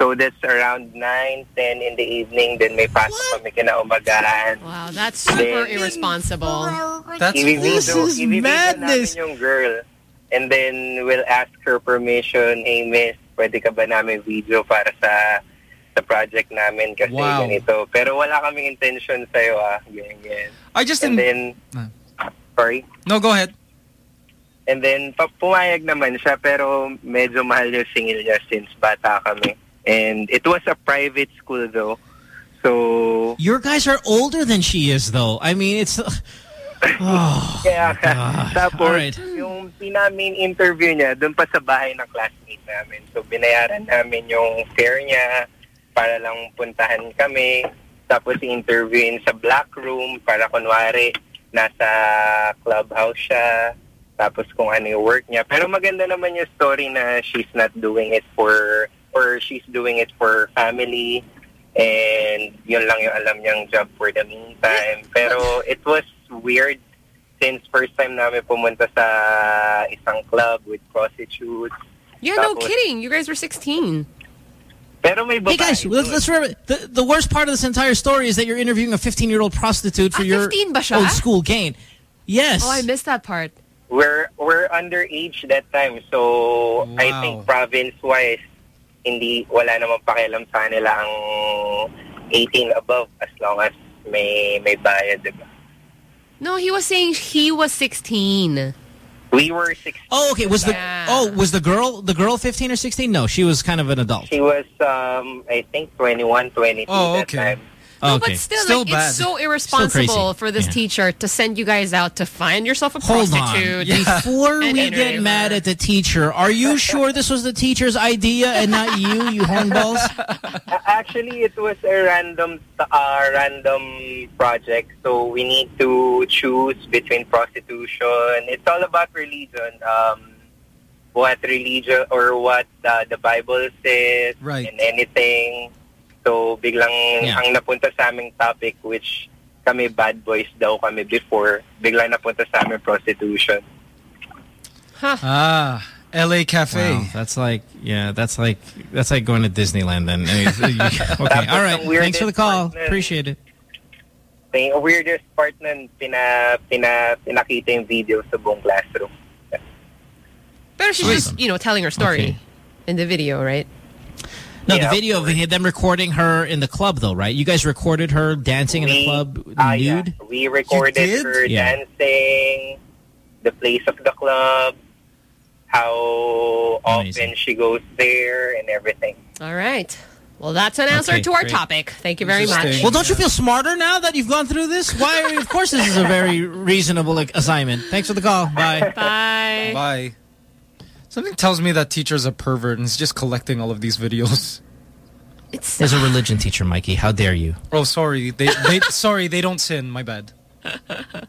[SPEAKER 89] So that's around 9, 10 in the evening. Then may pasok kami kinaumagahan.
[SPEAKER 4] Wow, that's super
[SPEAKER 89] Then-
[SPEAKER 4] irresponsible.
[SPEAKER 6] That's
[SPEAKER 5] This
[SPEAKER 89] Ibibidyo-
[SPEAKER 5] is
[SPEAKER 89] ibibidyo
[SPEAKER 5] madness.
[SPEAKER 89] namin yung girl. And then we'll ask her permission, hey miss, pwede ka ba namin video para sa sa project namin kasi
[SPEAKER 6] Wow.
[SPEAKER 89] ganito. Pero wala kaming intention sa'yo ah. Ganyan, ganyan.
[SPEAKER 6] I just
[SPEAKER 89] And
[SPEAKER 6] didn't.
[SPEAKER 89] then, sorry?
[SPEAKER 6] No, go ahead.
[SPEAKER 89] And then, pumayag naman siya, pero medyo mahal yung singil niya since bata kami. And it was a private school though. So,
[SPEAKER 5] Your guys are older than she is, though. I mean, it's... Oh,
[SPEAKER 89] kaya,
[SPEAKER 5] God.
[SPEAKER 89] tapos,
[SPEAKER 5] Alright.
[SPEAKER 89] yung pinamin interview niya, doon pa sa bahay ng classmate namin. So, binayaran namin yung fare niya para lang puntahan kami. Tapos, interviewin sa black room para kunwari nasa clubhouse siya. Tapos kung ano yung work niya. Pero maganda naman yung story na she's not doing it for, or she's doing it for family. And yun lang yung alam niyang job for the meantime. Pero it was weird since first time namin pumunta sa isang club with prostitutes.
[SPEAKER 4] Yeah, no kidding. You guys were 16.
[SPEAKER 89] Pero may
[SPEAKER 5] Hey guys, let's, let's remember the, the worst part of this entire story is that you're interviewing a 15 year old prostitute for
[SPEAKER 4] Ah,
[SPEAKER 5] your
[SPEAKER 4] 15 ba
[SPEAKER 5] old school gain. Yes.
[SPEAKER 4] Oh, I missed that part.
[SPEAKER 89] We're we're underage that time. So I think province wise hindi wala namang pakialam sa kanila ang 18 above as long as may may bayad, diba?
[SPEAKER 4] No, he was saying he was 16.
[SPEAKER 89] We were 16.
[SPEAKER 5] Oh, okay. Was the
[SPEAKER 4] Yeah.
[SPEAKER 5] oh was the girl the girl 15 or 16? No, she was kind of an adult.
[SPEAKER 89] She was um I think 21, 22
[SPEAKER 6] Oh,
[SPEAKER 89] that
[SPEAKER 6] okay.
[SPEAKER 89] time.
[SPEAKER 4] No,
[SPEAKER 5] okay.
[SPEAKER 4] but still,
[SPEAKER 6] Still
[SPEAKER 4] like,
[SPEAKER 6] bad.
[SPEAKER 4] it's so irresponsible for this
[SPEAKER 5] Yeah.
[SPEAKER 4] teacher to send you guys out to find yourself a
[SPEAKER 5] Hold on.
[SPEAKER 4] prostitute.
[SPEAKER 6] Yeah.
[SPEAKER 5] Before we
[SPEAKER 4] interview
[SPEAKER 5] get
[SPEAKER 4] her.
[SPEAKER 5] mad at the teacher, are you sure this was the teacher's idea and not you, you hornballs?
[SPEAKER 89] Actually, it was a random uh, random project. So we need to choose between prostitution. It's all about religion. Um, what religion or what uh, the Bible says
[SPEAKER 6] Right.
[SPEAKER 89] and anything. So biglang
[SPEAKER 5] Yeah.
[SPEAKER 89] ang napunta sa aming topic which kami bad boys daw kami before. Biglang napunta sa amin prostitution.
[SPEAKER 6] Ah, L.A. Cafe.
[SPEAKER 5] Wow, that's like yeah, that's like that's like going to Disneyland then. Anyways, okay, all right.
[SPEAKER 89] ang weirdest
[SPEAKER 5] Thanks for the call.
[SPEAKER 89] part nun.
[SPEAKER 5] Appreciate it.
[SPEAKER 89] Yung weirdest part nun, pina, pina, pinakita yung video sa buong classroom.
[SPEAKER 4] But she's just, you know, telling her story
[SPEAKER 5] Okay.
[SPEAKER 4] in the video, right?
[SPEAKER 5] No,
[SPEAKER 90] Yeah,
[SPEAKER 5] the video of them recording her in the club, though, right? You guys recorded her dancing in the
[SPEAKER 90] We-
[SPEAKER 5] club
[SPEAKER 90] ah, yeah.
[SPEAKER 5] nude.
[SPEAKER 90] We recorded her
[SPEAKER 5] Yeah.
[SPEAKER 90] dancing, the place of the club, how often she goes there, and everything.
[SPEAKER 4] All right. Well, that's an answer
[SPEAKER 5] Okay,
[SPEAKER 4] to our
[SPEAKER 5] great.
[SPEAKER 4] topic. Thank you very much.
[SPEAKER 5] Well, don't you feel smarter now that you've gone through this? Why? Of course, this is a very reasonable like, assignment. Thanks for the call. Bye.
[SPEAKER 4] Bye.
[SPEAKER 6] Bye. Something tells me that teacher's a pervert and is just collecting all of these videos.
[SPEAKER 5] It's There's a religion teacher, Mikey. How dare you?
[SPEAKER 6] Oh, sorry. They, they sorry, they don't sin. My bad.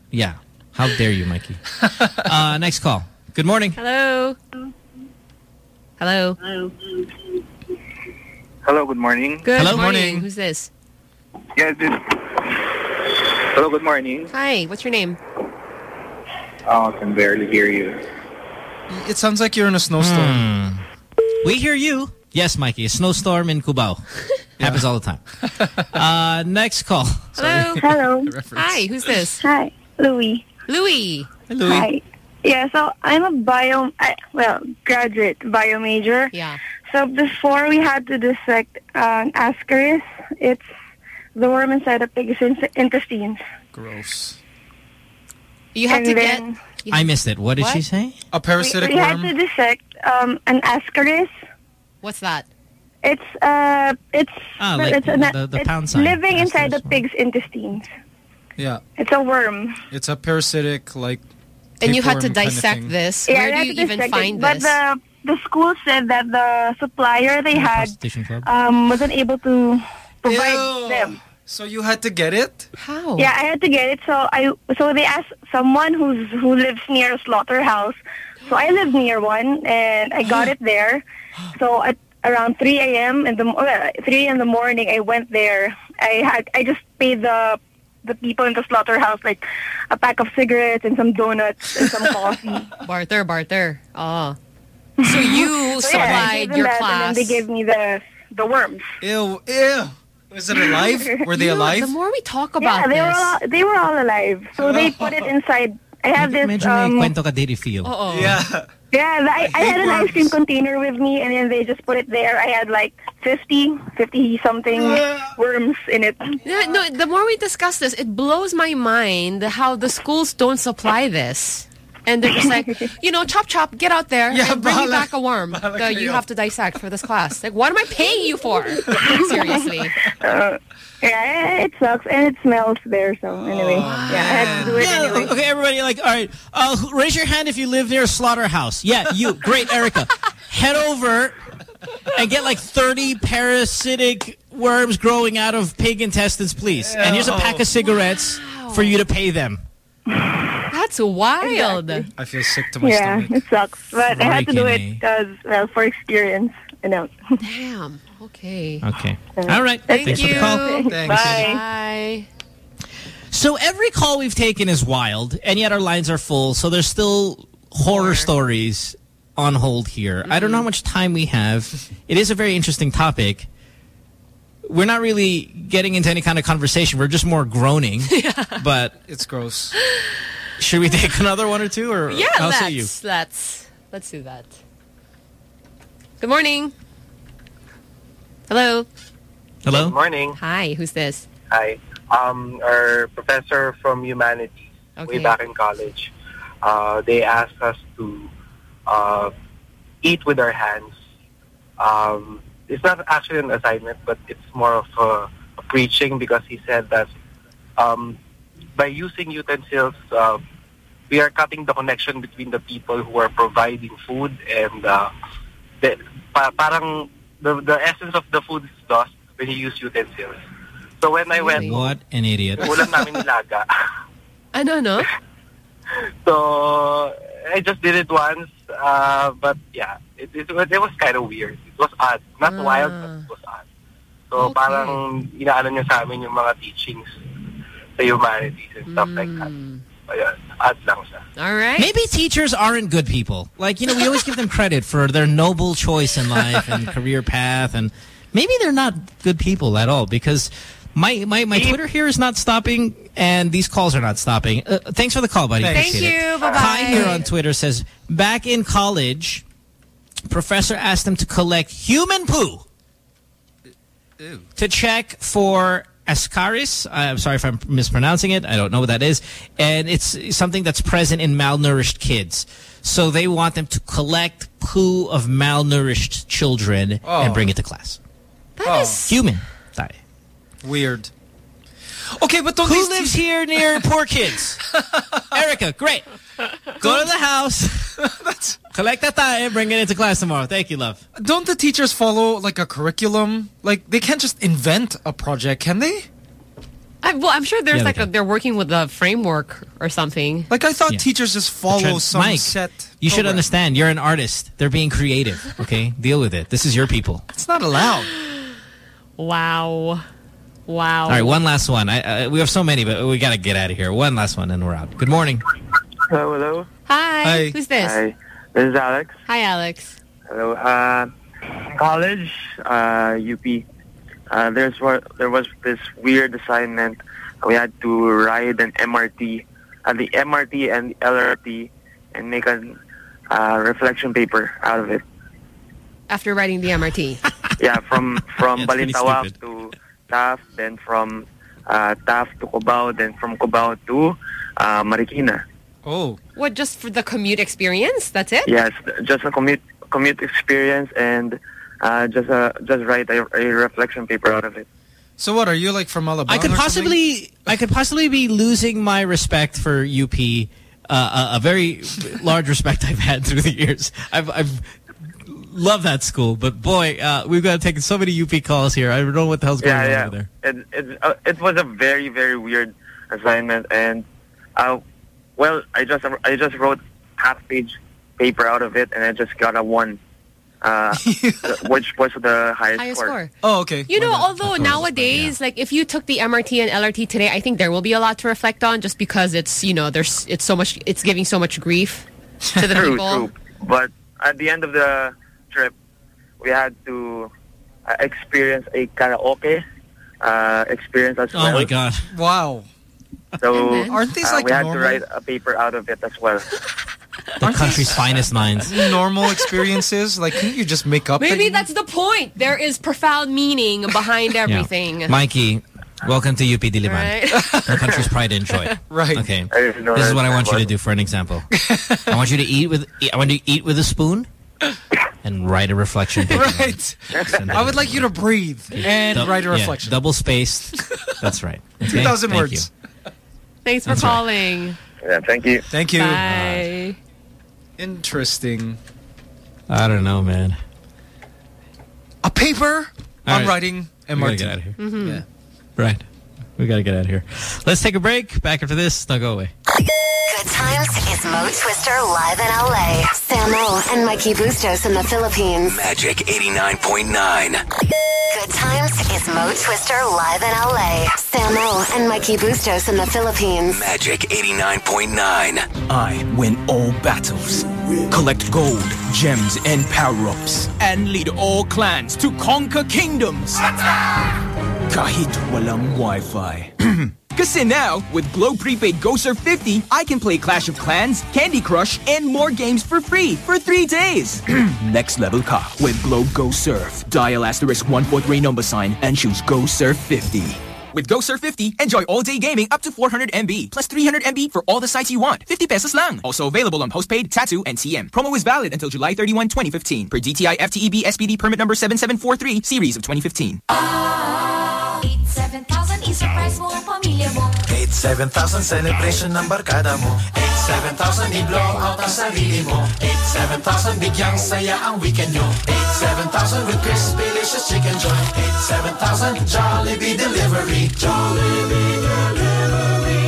[SPEAKER 5] Yeah. How dare you, Mikey? uh, next call. Good morning.
[SPEAKER 4] Hello. Hello.
[SPEAKER 91] Hello, good morning.
[SPEAKER 4] Good
[SPEAKER 91] Hello,
[SPEAKER 4] morning. Who's this?
[SPEAKER 91] Yeah, this. Hello, good morning.
[SPEAKER 4] Hi. What's your name?
[SPEAKER 91] Oh, I can barely hear you.
[SPEAKER 6] It sounds like you're in a snowstorm.
[SPEAKER 5] We hear you. Yes, Mikey. A snowstorm in Cubao. Happens all the time. Uh, next call.
[SPEAKER 4] Hello.
[SPEAKER 92] Hello.
[SPEAKER 4] Hi. Who's this?
[SPEAKER 92] Hi, Louis.
[SPEAKER 4] Louis.
[SPEAKER 92] Hi. Yeah, so I'm a bio, I, well, graduate bio major.
[SPEAKER 4] Yeah.
[SPEAKER 92] So before we had to dissect uh, ascaris, it's the worm inside the pig's in- intestines.
[SPEAKER 6] Gross.
[SPEAKER 4] You had
[SPEAKER 92] And
[SPEAKER 4] to
[SPEAKER 92] then
[SPEAKER 4] get.
[SPEAKER 5] I missed it. What did
[SPEAKER 4] What?
[SPEAKER 5] she say?
[SPEAKER 6] A parasitic
[SPEAKER 92] we, we had to dissect um, an ascaris.
[SPEAKER 4] What's that?
[SPEAKER 92] It's uh, it's
[SPEAKER 5] Ah, like
[SPEAKER 92] it's, an-
[SPEAKER 5] the- the
[SPEAKER 92] it's
[SPEAKER 5] pound sign.
[SPEAKER 92] living inside the pig's intestines.
[SPEAKER 6] Yeah.
[SPEAKER 92] It's a worm.
[SPEAKER 6] It's a parasitic, like.
[SPEAKER 4] And you had to
[SPEAKER 6] tapeworm kind of
[SPEAKER 4] dissect this.
[SPEAKER 92] Yeah,
[SPEAKER 4] Where do you even
[SPEAKER 92] dissect it.
[SPEAKER 4] find
[SPEAKER 92] but the the school said that the supplier they had um, wasn't able to provide them.
[SPEAKER 6] So you had to get it?
[SPEAKER 4] How?
[SPEAKER 92] Yeah, I had to get it. So I so they asked someone who's who lives near a slaughterhouse. So I live near one, and I got it there. So at around 3 a.m. in the mo- uh, 3 in the morning, I went there. I had I just paid the the people in the slaughterhouse like a pack of cigarettes and some donuts and some coffee.
[SPEAKER 4] Barter, barter. Oh. So you
[SPEAKER 92] So
[SPEAKER 4] supplied
[SPEAKER 92] gave them
[SPEAKER 4] your
[SPEAKER 92] that,
[SPEAKER 4] class.
[SPEAKER 92] and then they gave me the the worms.
[SPEAKER 6] Ew, ew. Is it alive? Were they
[SPEAKER 4] You,
[SPEAKER 6] alive?
[SPEAKER 4] The more we talk about
[SPEAKER 92] Yeah,
[SPEAKER 4] about
[SPEAKER 92] they
[SPEAKER 4] this.
[SPEAKER 92] were all they were all alive. So they put it inside. I have this.
[SPEAKER 5] Medyo may
[SPEAKER 92] Um,
[SPEAKER 5] kwento ka dairy feel.
[SPEAKER 4] Oo.
[SPEAKER 6] Yeah.
[SPEAKER 92] Yeah, I, I had an ice cream container with me, and then they just put it there. I had like 50, 50 something worms in it.
[SPEAKER 4] Yeah, no, the more we discuss this, it blows my mind how the schools don't supply this. And they're just like, you know, chop chop, get out there
[SPEAKER 6] Yeah,
[SPEAKER 4] and bring me back a worm that you have to dissect for this class. Like, what am I paying you for? Seriously.
[SPEAKER 92] Uh, yeah, it sucks, and it smells there. So anyway, yeah, I had to do it
[SPEAKER 5] Yeah,
[SPEAKER 92] anyway.
[SPEAKER 5] okay, everybody, like, all right, uh, raise your hand if you live near a slaughterhouse. Yeah, you. Great, Erica. Head over and get like 30 parasitic worms growing out of pig intestines, please. And here's a pack of cigarettes for you to pay them.
[SPEAKER 4] That's wild.
[SPEAKER 6] I feel sick to my
[SPEAKER 92] Yeah,
[SPEAKER 6] stomach.
[SPEAKER 92] it sucks, but I had to do it
[SPEAKER 5] A.
[SPEAKER 92] because, well, uh, for experience. You know.
[SPEAKER 4] Damn. Okay.
[SPEAKER 5] Okay. All right.
[SPEAKER 4] Thank
[SPEAKER 5] Thanks
[SPEAKER 4] you.
[SPEAKER 5] for the call.
[SPEAKER 92] Bye.
[SPEAKER 4] Bye.
[SPEAKER 5] So every call we've taken is wild, and yet our lines are full. So there's still horror stories on hold here. I don't know how mm-hmm. much time we have. It is a very interesting topic. We're not really getting into any kind of conversation. We're just more groaning. yeah. But
[SPEAKER 6] It's gross.
[SPEAKER 5] should we take another one or two, or
[SPEAKER 4] Yeah,
[SPEAKER 5] how
[SPEAKER 4] let's,
[SPEAKER 5] say you?
[SPEAKER 4] let's, let's do that. Good morning. Hello.
[SPEAKER 5] Hello.
[SPEAKER 90] Good morning.
[SPEAKER 4] Hi, who's this?
[SPEAKER 90] Hi. Um, our professor from humanities,
[SPEAKER 4] Okay.
[SPEAKER 90] way back in college, uh, they asked us to uh, eat with our hands. Um, it's not actually an assignment, but it's more of a, a preaching because he said that um, by using utensils, uh, we are cutting the connection between the people who are providing food and uh, the, pa- parang the, the essence of the food is lost when you use utensils. So when I went,
[SPEAKER 5] What an idiot.
[SPEAKER 90] ulam namin nilaga.
[SPEAKER 4] Ano, no?
[SPEAKER 90] So I just did it once, uh, but yeah, it, it, it was kind of weird. It was odd. Not wild, but it was odd. So parang inaano niya sa amin yung mga teachings sa humanities and stuff like that. Ayun, odd lang siya.
[SPEAKER 4] All right.
[SPEAKER 5] Maybe teachers aren't good people. Like, you know, we always give them credit for their noble choice in life and career path. And maybe they're not good people at all because my, my, my Twitter here is not stopping and these calls are not stopping. Uh, thanks for the call, buddy.
[SPEAKER 4] Thank
[SPEAKER 5] Appreciate
[SPEAKER 4] you. Bye-bye.
[SPEAKER 5] Kai here on Twitter says, back in college, professor asked them to collect human poo to check for ascaris. Uh, I'm sorry if I'm mispronouncing it. I don't know what that is. And it's something that's present in malnourished kids. So they want them to collect poo of malnourished children
[SPEAKER 6] Oh.
[SPEAKER 5] and bring it to class.
[SPEAKER 4] That is oh.
[SPEAKER 5] Human. Tayo.
[SPEAKER 6] Weird. Okay, but don't
[SPEAKER 5] Who
[SPEAKER 6] these
[SPEAKER 5] lives here near poor kids? Erica, great. Go to the house. collect that tayo and bring it into class tomorrow. Thank you, love.
[SPEAKER 6] Don't the teachers follow like a curriculum? Like they can't just invent a project, can they?
[SPEAKER 4] I, well, I'm sure there's
[SPEAKER 5] Yeah, they
[SPEAKER 4] like a, they're working with a framework or something.
[SPEAKER 6] Like I thought
[SPEAKER 5] Yeah.
[SPEAKER 6] teachers just follow
[SPEAKER 5] Trying-
[SPEAKER 6] some
[SPEAKER 5] Mike,
[SPEAKER 6] set.
[SPEAKER 5] You should understand. You're an artist. They're being creative. Okay, deal with it. This is your people.
[SPEAKER 6] It's not allowed.
[SPEAKER 4] Wow. Wow.
[SPEAKER 5] All right, one last one. I, uh, we have so many, but we got to get out of here. One last one, and we're out. Good morning.
[SPEAKER 88] Hello, hello.
[SPEAKER 4] Hi.
[SPEAKER 5] Hi.
[SPEAKER 4] Who's this?
[SPEAKER 88] Hi, this is Alex.
[SPEAKER 4] Hi, Alex.
[SPEAKER 88] Hello. Uh, college, uh, UP. Uh, there's what there was this weird assignment. We had to ride an MRT, uh, the MRT and the LRT, and make a uh, reflection paper out of it.
[SPEAKER 4] After writing the MRT.
[SPEAKER 88] Yeah, from from
[SPEAKER 5] Yeah,
[SPEAKER 88] Balintawak to Taft, then from uh, Taft to Cubao, then from Cubao to uh, Marikina.
[SPEAKER 6] Oh.
[SPEAKER 4] what, just for the commute experience? That's it?
[SPEAKER 88] Yes, just a commute commute experience and uh, just a just write a, a reflection paper out of it.
[SPEAKER 6] So what are you like from Alabama?
[SPEAKER 5] I could possibly, I could possibly be losing my respect for UP. Uh, a, a very large respect I've had through the years. I've, I've loved that school, but boy, uh, we've got to take so many UP calls here. I don't know what the hell's going
[SPEAKER 88] yeah,
[SPEAKER 5] on
[SPEAKER 88] yeah.
[SPEAKER 5] over there.
[SPEAKER 88] It it uh, it was a very very weird assignment, and uh, well, I just I just wrote half page paper out of it, and I just got a one, uh, which was the highest,
[SPEAKER 4] Highest
[SPEAKER 88] score.
[SPEAKER 4] score.
[SPEAKER 6] Oh, okay.
[SPEAKER 4] You know, although nowadays, like if you took the MRT and LRT today, I think there will be a lot to reflect on just because it's, you know, there's it's so much it's giving so much grief to the
[SPEAKER 88] true,
[SPEAKER 4] people.
[SPEAKER 88] true. But at the end of the trip, we had to uh, experience a karaoke uh, experience as well.
[SPEAKER 5] Oh my god!
[SPEAKER 6] Wow.
[SPEAKER 88] So
[SPEAKER 6] Aren't these
[SPEAKER 88] uh,
[SPEAKER 6] like
[SPEAKER 88] we had
[SPEAKER 6] normal-
[SPEAKER 88] to write a paper out of it as well.
[SPEAKER 5] The country's finest minds.
[SPEAKER 6] Normal experiences? Like, can't you just make up?
[SPEAKER 4] Maybe
[SPEAKER 6] things?
[SPEAKER 4] that's the point. There is profound meaning behind
[SPEAKER 5] Yeah.
[SPEAKER 4] everything.
[SPEAKER 5] Mikey, welcome to UP Diliman.
[SPEAKER 4] Right?
[SPEAKER 5] the country's pride and joy.
[SPEAKER 6] Right.
[SPEAKER 5] Okay.
[SPEAKER 88] I didn't know
[SPEAKER 5] This is what I want you to do for an example. I want you to eat with I want you to eat with a spoon and write a reflection paper.
[SPEAKER 6] Right. I would like you to breathe and
[SPEAKER 5] Dou-
[SPEAKER 6] write a
[SPEAKER 5] yeah,
[SPEAKER 6] reflection.
[SPEAKER 5] double spaced. That's right. Okay?
[SPEAKER 6] 2,000
[SPEAKER 5] Thank
[SPEAKER 6] words.
[SPEAKER 4] Thanks for
[SPEAKER 5] That's right.
[SPEAKER 4] calling.
[SPEAKER 88] Yeah, thank you.
[SPEAKER 6] Thank you.
[SPEAKER 4] Bye.
[SPEAKER 6] Interesting.
[SPEAKER 5] I don't know, man.
[SPEAKER 6] A paper
[SPEAKER 5] All
[SPEAKER 6] on
[SPEAKER 5] right.
[SPEAKER 6] writing
[SPEAKER 5] and gotta get out of here.
[SPEAKER 4] Mm-hmm.
[SPEAKER 6] Yeah.
[SPEAKER 5] Right. We got to get out of here. Let's take a break. Back after this. Now go away.
[SPEAKER 1] Good times is Mo Twister live in LA. Samo and Mikey Bustos in the Philippines.
[SPEAKER 7] Magic 89.9.
[SPEAKER 1] Good times is Mo Twister live in LA. Samo and Mikey Bustos in the Philippines.
[SPEAKER 7] Magic 89.9.
[SPEAKER 8] I win all battles, collect gold, gems, and power-ups, and lead all clans to conquer kingdoms. Kahit walang Wi-Fi. Kasi now, with Globe Prepaid Go Surf 50, I can play Clash of Clans, Candy Crush, and more games for free for three days. Next level ka with Globe Go Surf. Dial asterisk 143 number sign and choose Go Surf 50. With Go Surf 50, enjoy all-day gaming up to 400 MB, plus 300 MB for all the sites you want. 50 pesos lang. Also available on postpaid, tattoo, and TM. Promo is valid until July 31, 2015. Per DTI FTEB SPD permit number 7743, series of 2015.
[SPEAKER 93] 87,000 i-surprise mo ang pamilya mo.
[SPEAKER 94] 87,000 celebration ng barkada mo. 87,000 i-blow out ang sarili mo. 87,000 bigyang saya ang weekend nyo. 87,000 with crispy delicious chicken joy. 87,000 Jollibee Delivery. Jollibee Delivery.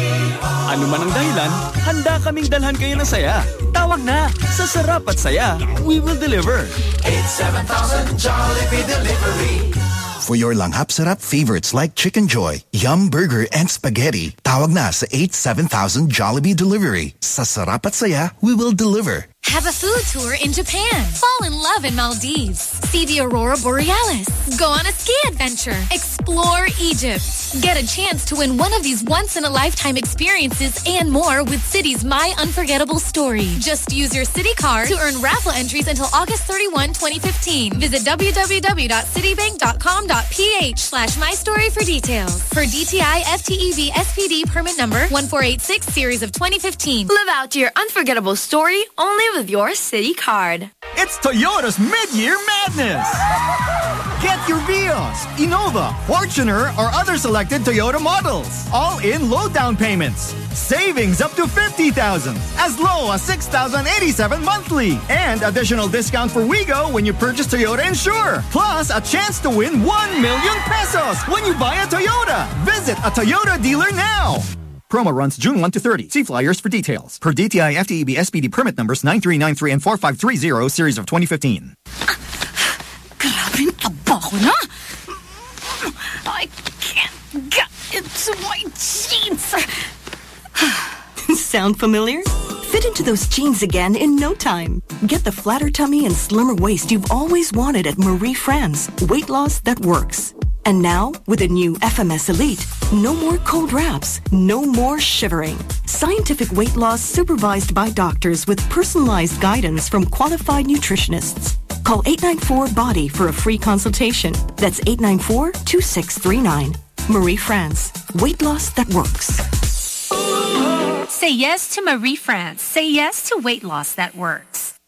[SPEAKER 19] Ano man ang dahilan, handa kaming dalhan kayo ng saya. Tawag na! Sa sarap at saya, we will deliver.
[SPEAKER 94] 87,000 Jollibee Delivery
[SPEAKER 20] For your langhap sarap favorites like Chickenjoy, Yum Burger, and Spaghetti, tawag na sa 87000 Jollibee Delivery. Sa sarap at saya, we will deliver.
[SPEAKER 18] Have a food tour in Japan. Fall in love in Maldives. See the Aurora Borealis. Go on a ski adventure. Explore Egypt. Get a chance to win one of these once-in-a-lifetime experiences and more with Citi's My Unforgettable Story. Just use your Citi card to earn raffle entries until August 31, 2015. Visit www.citibank.com.ph slash my story for details. For DTI FTEB SPD permit number 1486 series of 2015.
[SPEAKER 95] Live out your unforgettable story only with your Citi card.
[SPEAKER 14] It's Toyota's mid-year madness! Get your Vios, Innova, Fortuner, or other selected Toyota models. All in low down payments. Savings up to 50,000, as low as 6,087 monthly. And additional discount for Wigo when you purchase Toyota Insure. Plus, a chance to win 1 million pesos when you buy a Toyota. Visit a Toyota dealer now.
[SPEAKER 96] Promo runs June 1 to 30. See flyers for details. Per DTI FTEB SPD permit numbers 9393 and 4530 series of 2015.
[SPEAKER 97] Grabe taba ko na. I can't get into my jeans.
[SPEAKER 41] Sound familiar? Fit into those jeans again in no time. Get the flatter tummy and slimmer waist you've always wanted at Marie France. Weight loss that works. And now, with a new FMS Elite, no more cold wraps, no more shivering. Scientific weight loss supervised by doctors with personalized guidance from qualified nutritionists. Call 894-BODY for a free consultation. That's 894-2639. Marie France. Weight loss that works.
[SPEAKER 18] Say yes to Marie France. Say yes to weight loss that works.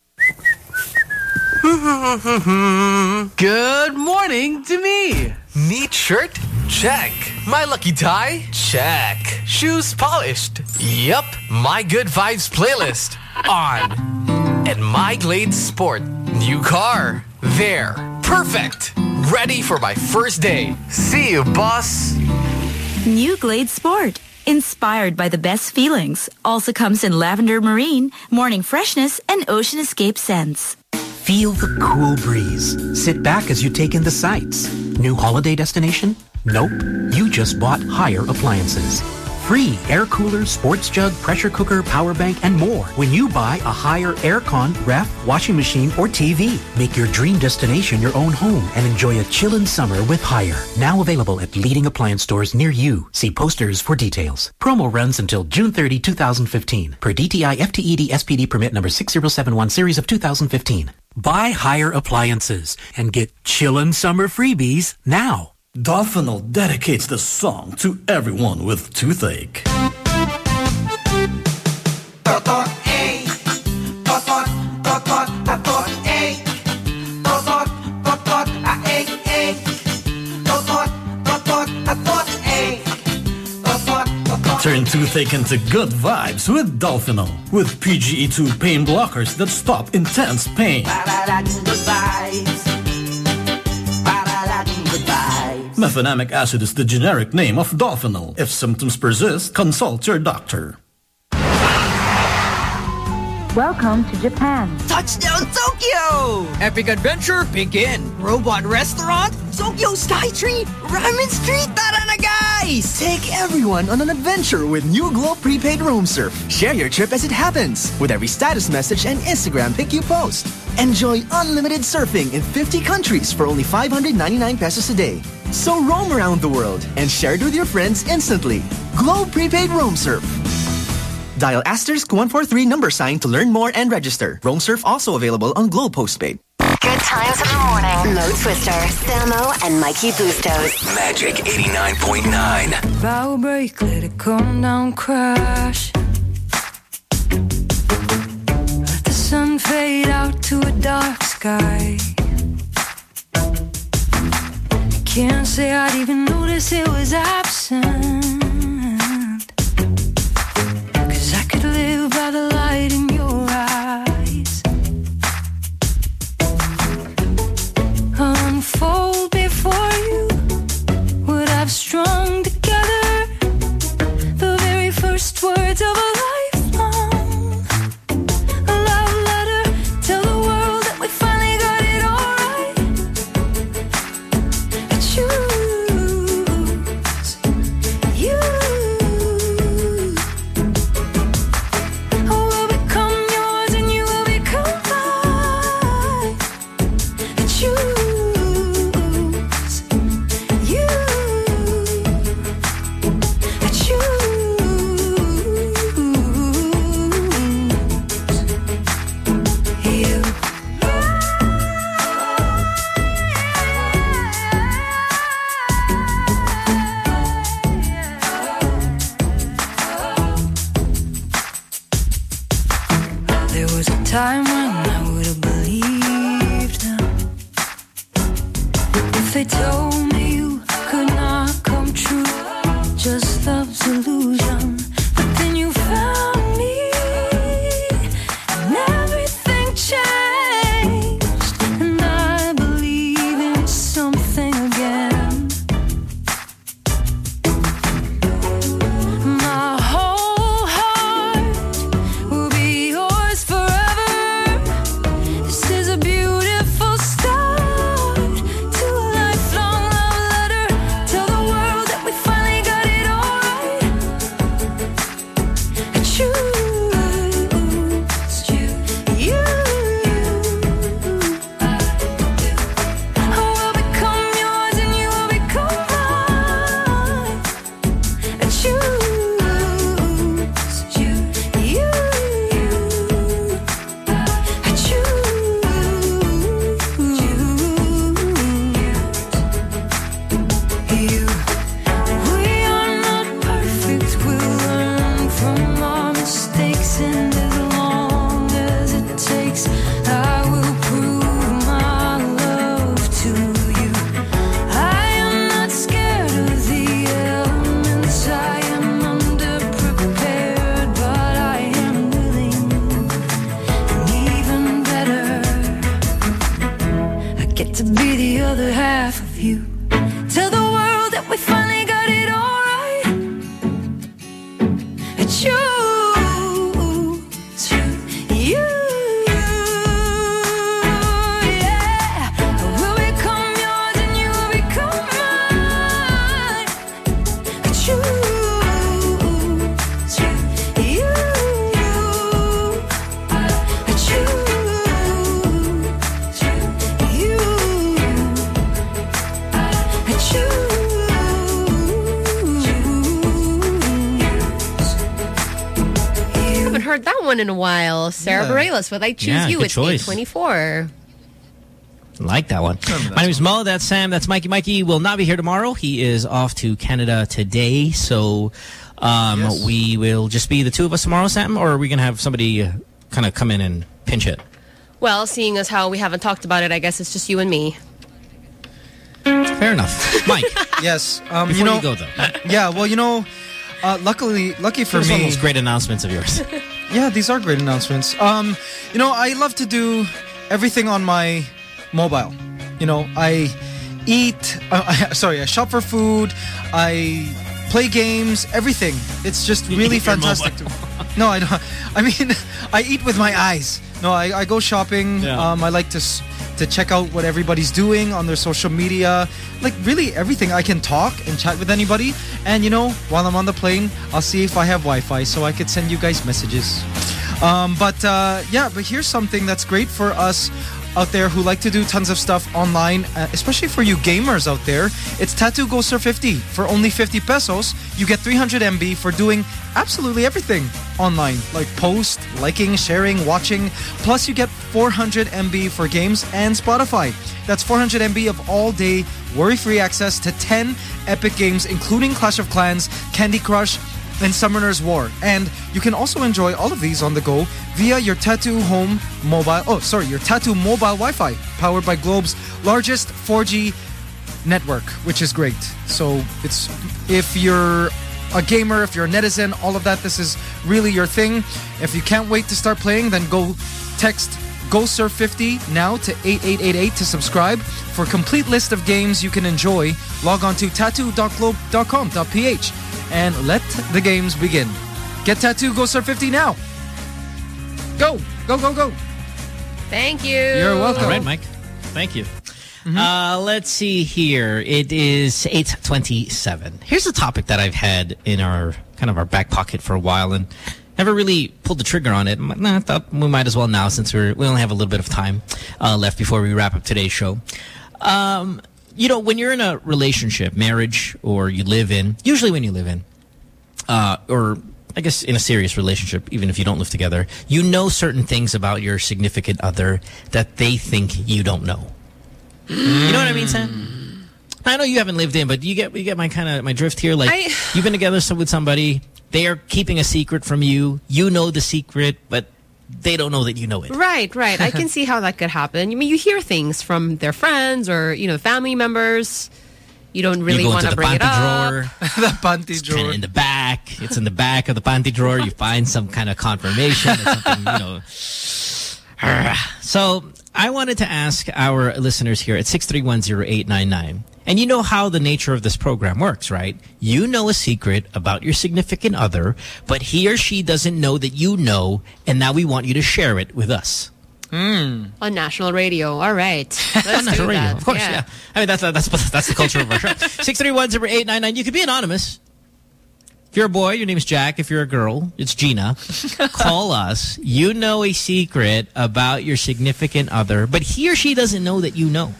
[SPEAKER 98] Good morning to me. Neat shirt? Check. My lucky tie? Check. Shoes polished? Yup. My good vibes playlist? On. And my Glade Sport? New car? There. Perfect. Ready for my first day. See you, boss.
[SPEAKER 9] New Glade Sport. Inspired by the best feelings. Also comes in lavender marine, morning freshness, and ocean escape scents.
[SPEAKER 99] Feel the cool breeze. Sit back as you take in the sights. New holiday destination? Nope. You just bought Haier Appliances. Free air cooler, sports jug, pressure cooker, power bank, and more when you buy a Haier aircon, ref, washing machine, or TV. Make your dream destination your own home and enjoy a chillin' summer with Haier. Now available at leading appliance stores near you. See posters for details. Promo runs until June 30, 2015 per DTI FTEB SPD permit number 6071 series of 2015. Buy Haier Appliances and get chillin' summer freebies now.
[SPEAKER 100] Dolfenal dedicates the song to everyone with toothache. Turn toothache into good vibes with Dolfenal. With PGE2 pain blockers that stop intense pain. Mefenamic acid is the generic name of Dolfenal. If symptoms persist, consult your doctor.
[SPEAKER 101] Welcome to Japan.
[SPEAKER 102] Touchdown Tokyo! Epic adventure begin. Robot restaurant, Tokyo Skytree, Ramen Street, tara guys!
[SPEAKER 19] Take everyone on an adventure with new Globe Prepaid Roam Surf. Share your trip as it happens with every status message and Instagram pic you post. Enjoy unlimited surfing in 50 countries for only 599 pesos a day. So roam around the world and share it with your friends instantly. Globe Prepaid Roam Surf. Dial asterisk 143 number sign to learn more and register. Roam Surf also available on Globe Postpaid.
[SPEAKER 1] Good times in the morning. Mo Twister, Samo, and Mikey Bustos.
[SPEAKER 7] Magic 89.9.
[SPEAKER 103] Bow break, let it come down, crash. Fade out to a dark sky. Can't say I'd even notice it was absent. Cause I could live by the light in your eyes. Unfold before
[SPEAKER 104] in. Sara Yeah.
[SPEAKER 4] Bareilles with I Choose
[SPEAKER 5] Yeah,
[SPEAKER 4] You. It's
[SPEAKER 5] choice.
[SPEAKER 4] 824.
[SPEAKER 5] Like that one. My name is Mo. That's Sam. That's Mikey. Mikey will not be here tomorrow. He is off to Canada today. So um, we will just be the two of us tomorrow, Sam? Or are we going to have somebody uh, kind of come in and pinch it?
[SPEAKER 4] Well, seeing as how we haven't talked about it, I guess it's just you and me.
[SPEAKER 5] Fair enough. Mike.
[SPEAKER 6] yes. Um,
[SPEAKER 5] Before
[SPEAKER 6] you know,
[SPEAKER 5] you go, though.
[SPEAKER 6] Yeah, well, you know, uh, luckily, lucky for
[SPEAKER 5] Those
[SPEAKER 6] me.
[SPEAKER 5] are those great announcements of yours.
[SPEAKER 6] Yeah, these are great announcements. Um, you know, I love to do everything on my mobile. You know, I eat. Uh, I, sorry, I shop for food. I play games. Everything. It's just really fantastic. to- no, I don't. I mean, I eat with my eyes. No, I, I go shopping.
[SPEAKER 5] Yeah.
[SPEAKER 6] Um, I like to s- to check out what everybody's doing on their social media. Like really everything. I can talk and chat with anybody. And you know, while I'm on the plane, I'll see if I have Wi-Fi so I could send you guys messages. Um, but uh, yeah, but here's something that's great for us out there who like to do tons of stuff online, uh, especially for you gamers out there. It's Tattoo Surf 50. For only 50 pesos, you get 300 MB for doing absolutely everything online, like post, liking, sharing, watching. Plus, you get 400 MB for games and Spotify. That's 400 MB of all day, worry free access to 10 epic games, including Clash of Clans, Candy Crush, and Summoner's War. And you can also enjoy all of these on the go via your Tattoo Home mobile, oh, sorry, your Tattoo mobile Wi-Fi, powered by Globe's largest 4G network, which is great. So it's, if you're a gamer, if you're a netizen, all of that, this is really your thing. If you can't wait to start playing, then go text Go Surf 50 now to 8888 to subscribe. For complete list of games you can enjoy, log on to tattoo.globe.com.ph and let the games begin. Get Tattoo Go Surf 50 now. Go, go, go, go.
[SPEAKER 4] Thank you.
[SPEAKER 6] You're welcome.
[SPEAKER 5] All right, Mike. Thank you. Uh, let's see here. It is 827. Here's a topic that I've had in our kind of our back pocket for a while and never really pulled the trigger on it. Nah, I thought we might as well now since we're, we only have a little bit of time uh, left before we wrap up today's show. Um, you know, when you're in a relationship, marriage, or you live in, usually when you live in, uh, or I guess in a serious relationship, even if you don't live together, you know certain things about your significant other that they think you don't know. You know what I mean, Sam? I know you haven't lived in, but you get you get my kind of my drift here. Like
[SPEAKER 4] I-
[SPEAKER 5] you've been together with somebody, they are keeping a secret from you. You know the secret, but they don't know that you know it.
[SPEAKER 4] Right, right. I can see how that could happen. I mean, you hear things from their friends or, you know, family members. You don't really want to
[SPEAKER 5] the
[SPEAKER 4] bring it
[SPEAKER 5] panty
[SPEAKER 4] up.
[SPEAKER 5] drawer.
[SPEAKER 6] the panty
[SPEAKER 5] drawer. Kind in the back. It's in the back of the panty drawer. You find some kind of confirmation or something, you know. So I wanted to ask our listeners here at 6310899. And you know how the nature of this program works, right? You know a secret about your significant other, but he or she doesn't know that you know, and now we want you to share it with us. Hmm.
[SPEAKER 4] On national radio. All right. Let's
[SPEAKER 5] On
[SPEAKER 4] do
[SPEAKER 5] national radio,
[SPEAKER 4] that.
[SPEAKER 5] of course, yeah. I mean, that's, that's, that's the culture of our show. 6310899. You could be anonymous. If you're a boy, your name is Jack. If you're a girl, it's Gina. Call us. You know a secret about your significant other, but he or she doesn't know that you know.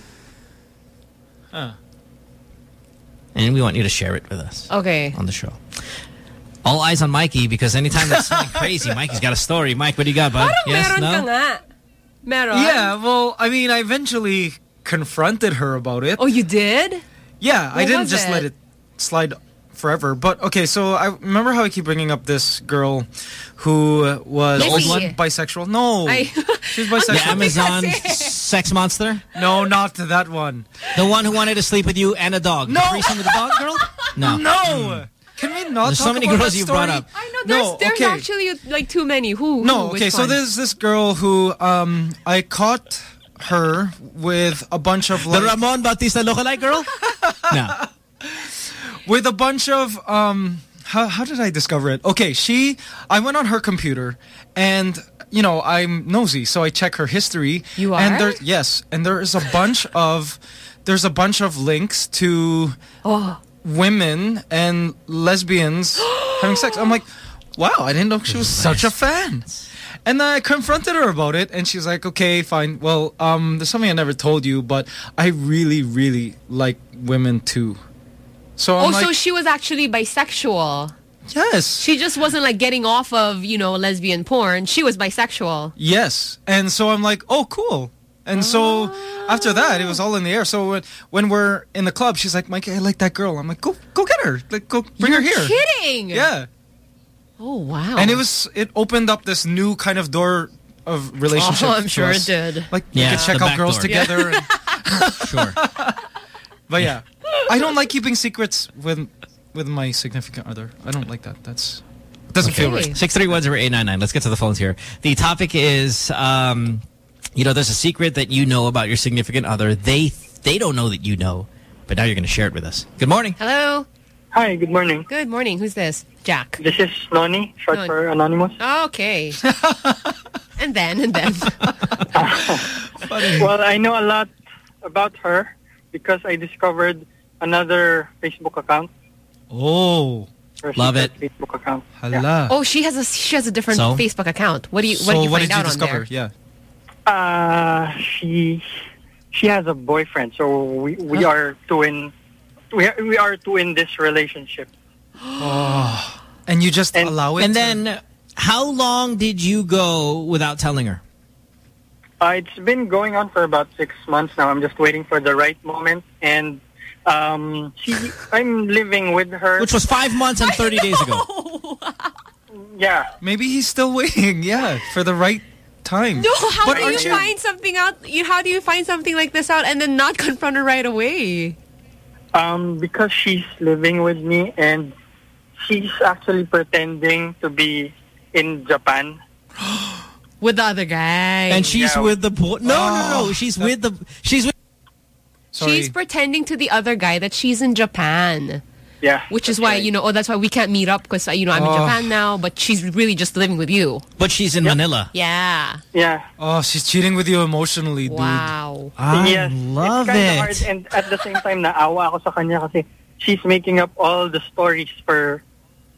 [SPEAKER 6] Huh.
[SPEAKER 5] And we want you to share it with us
[SPEAKER 4] Okay.
[SPEAKER 5] on the show. All eyes on Mikey because anytime that's something crazy, Mikey's got a story. Mike, what do you got, bud?
[SPEAKER 4] Parang
[SPEAKER 5] Yes,
[SPEAKER 4] meron
[SPEAKER 5] no?
[SPEAKER 4] Meron?
[SPEAKER 6] Yeah, well, I mean, I eventually confronted her about it.
[SPEAKER 4] Oh, you did?
[SPEAKER 6] Yeah, I didn't
[SPEAKER 4] was
[SPEAKER 6] just let
[SPEAKER 4] it?
[SPEAKER 6] it slide forever. But okay, so I remember how I keep bringing up this girl who was
[SPEAKER 5] The old one?
[SPEAKER 6] bisexual. No,
[SPEAKER 4] I-
[SPEAKER 6] she's
[SPEAKER 5] The
[SPEAKER 6] bisexual.
[SPEAKER 5] Amazon sex monster?
[SPEAKER 6] No, not that one.
[SPEAKER 5] The one who wanted to sleep with you and a dog.
[SPEAKER 6] No.
[SPEAKER 5] The with the dog girl? No.
[SPEAKER 6] No. Can we not
[SPEAKER 5] There's
[SPEAKER 6] talk
[SPEAKER 5] so many
[SPEAKER 6] about
[SPEAKER 5] girls
[SPEAKER 6] that
[SPEAKER 5] you
[SPEAKER 6] story?
[SPEAKER 5] brought up.
[SPEAKER 4] I know. There's,
[SPEAKER 6] No,
[SPEAKER 4] there's
[SPEAKER 6] okay.
[SPEAKER 4] actually like too many. Who?
[SPEAKER 6] No,
[SPEAKER 4] who?
[SPEAKER 6] okay, so
[SPEAKER 4] one?
[SPEAKER 6] there's this girl who um I caught her with a bunch of
[SPEAKER 5] The
[SPEAKER 6] like
[SPEAKER 5] Ramon Bautista lookalike girl? no.
[SPEAKER 6] With a bunch of um how how did I discover it? Okay, she I went on her computer and you know, I'm nosy, so I check her history.
[SPEAKER 4] You
[SPEAKER 6] And
[SPEAKER 4] are?
[SPEAKER 6] there yes, and there is a bunch of there's a bunch of links to
[SPEAKER 4] Oh.
[SPEAKER 6] women and lesbians having sex. I'm like, wow, I didn't know she was such a fan. And I confronted her about it, and she's like, okay, fine. Well, um, there's something I never told you, but I really, really like women too. So
[SPEAKER 4] Oh,
[SPEAKER 6] I'm like,
[SPEAKER 4] so she was actually bisexual.
[SPEAKER 6] yes.
[SPEAKER 4] She just wasn't like getting off of, you know, lesbian porn. She was bisexual.
[SPEAKER 6] Yes. And so I'm like, oh, cool. And so ah. after that, it was all in the air. So when, when we're in the club, she's like, Mike, I like that girl. I'm like, go go get her. Like, go bring her
[SPEAKER 4] You're
[SPEAKER 6] here.
[SPEAKER 4] kidding.
[SPEAKER 6] Yeah.
[SPEAKER 4] Oh, wow.
[SPEAKER 6] And it was, it opened up this new kind of door of relationship.
[SPEAKER 4] Oh, I'm sure
[SPEAKER 6] us.
[SPEAKER 4] it did.
[SPEAKER 6] Like,
[SPEAKER 5] Yeah,
[SPEAKER 6] we could check out girls
[SPEAKER 5] door.
[SPEAKER 6] together. and-
[SPEAKER 5] Sure.
[SPEAKER 6] But yeah, I don't like keeping secrets with with my significant other. I don't like that. That's doesn't feel right.
[SPEAKER 5] 6310899. Let's get to the phones here. The topic is, um, you know, there's a secret that you know about your significant other. They they don't know that you know, but now you're going to share it with us. Good morning.
[SPEAKER 4] Hello.
[SPEAKER 105] Hi, good morning.
[SPEAKER 4] Good morning. Who's this? Jack.
[SPEAKER 105] This is Noni, short
[SPEAKER 4] Noni.
[SPEAKER 105] for Anonymous.
[SPEAKER 4] Okay. and then, and then.
[SPEAKER 105] Well, I know a lot about her because I discovered another Facebook account.
[SPEAKER 6] Oh,
[SPEAKER 5] Love
[SPEAKER 105] it. Facebook account.
[SPEAKER 6] Hala.
[SPEAKER 4] Oh, she has a she has a different
[SPEAKER 105] So?
[SPEAKER 4] Facebook account. What do you what
[SPEAKER 6] so
[SPEAKER 4] do you
[SPEAKER 6] what
[SPEAKER 4] find
[SPEAKER 6] did you
[SPEAKER 4] out
[SPEAKER 6] discover?
[SPEAKER 4] on
[SPEAKER 6] Yeah.
[SPEAKER 105] Uh, she she has a boyfriend, so we we
[SPEAKER 4] Huh?
[SPEAKER 105] are two in we are, we are two in this relationship.
[SPEAKER 6] Oh. And you just allow it.
[SPEAKER 5] And
[SPEAKER 6] to-
[SPEAKER 5] then, how long did you go without telling her?
[SPEAKER 105] Uh, it's been going on for about six months now. I'm just waiting for the right moment, and um, she I'm living with her,
[SPEAKER 5] Which was five months and 30 days ago.
[SPEAKER 105] yeah.
[SPEAKER 6] maybe he's still waiting. Yeah, for the right time.
[SPEAKER 4] No, how
[SPEAKER 6] But
[SPEAKER 4] do you
[SPEAKER 6] aren't you-
[SPEAKER 4] find something out? You, how do you find something like this out and then not confront her right away?
[SPEAKER 105] Um, because she's living with me and she's actually pretending to be in Japan.
[SPEAKER 4] With the other guy.
[SPEAKER 5] And she's
[SPEAKER 105] Yeah.
[SPEAKER 5] with the boy. No, no,
[SPEAKER 6] Oh.
[SPEAKER 5] no. Ah, she's with the. She's with.
[SPEAKER 4] She's pretending to the other guy that she's in Japan.
[SPEAKER 105] Yeah.
[SPEAKER 4] Which is why, you know, oh, that's why we can't meet up because, uh, you know, I'm in
[SPEAKER 6] Oh.
[SPEAKER 4] Japan now, but she's really just living with you.
[SPEAKER 5] But she's in Manila.
[SPEAKER 4] Yeah.
[SPEAKER 105] Yeah.
[SPEAKER 6] Oh, she's cheating with you emotionally, dude.
[SPEAKER 4] Wow.
[SPEAKER 5] I
[SPEAKER 105] yes,
[SPEAKER 5] love
[SPEAKER 105] it's kinda
[SPEAKER 5] it.
[SPEAKER 105] Hard, and at the same time, naawa ako sa kanya kasi she's making up all the stories for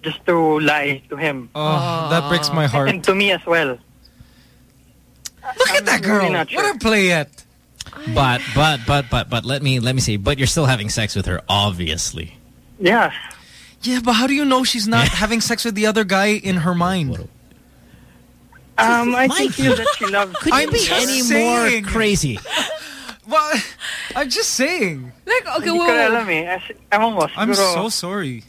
[SPEAKER 105] just to lie to him.
[SPEAKER 6] Oh, that breaks my oh. heart.
[SPEAKER 105] And to me as well.
[SPEAKER 6] Look at that girl.
[SPEAKER 105] really not
[SPEAKER 6] What a play at.
[SPEAKER 5] But but but but but let me let me see. But you're still having sex with her, obviously.
[SPEAKER 105] Yeah.
[SPEAKER 6] Yeah, but how do you know she's not having sex with the other guy in her mind?
[SPEAKER 105] Um, I
[SPEAKER 5] Mike,
[SPEAKER 105] can feel that she loves
[SPEAKER 5] Could you
[SPEAKER 6] I'm
[SPEAKER 5] be
[SPEAKER 6] just
[SPEAKER 5] any
[SPEAKER 6] saying.
[SPEAKER 5] more crazy?
[SPEAKER 6] Well, I'm just saying.
[SPEAKER 4] Like, okay,
[SPEAKER 105] Hindi ko alam eh. As, ewan ko,
[SPEAKER 6] I'm so sorry.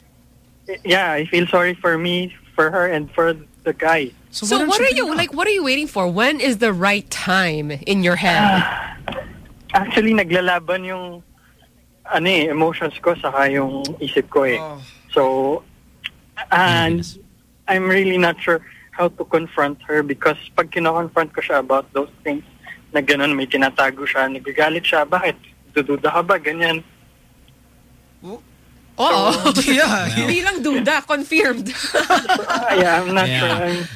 [SPEAKER 105] yeah, I feel sorry for me for for her and for the guy.
[SPEAKER 4] So, what are you like? What are you waiting for? When is the right time in your head?
[SPEAKER 105] Actually, naglalaban yung ano eh, emotions ko saka yung isip ko eh. So, and I'm really not sure how to confront her because pag kino-confront ko siya about those things, na ganun, may tinatago siya, nagagalit siya, bakit? Dududa ka ba? Ganyan.
[SPEAKER 4] Oh,
[SPEAKER 6] yeah.
[SPEAKER 4] Hindi lang duda, confirmed.
[SPEAKER 105] yeah, I'm not
[SPEAKER 5] Yeah.
[SPEAKER 105] sure. I'm,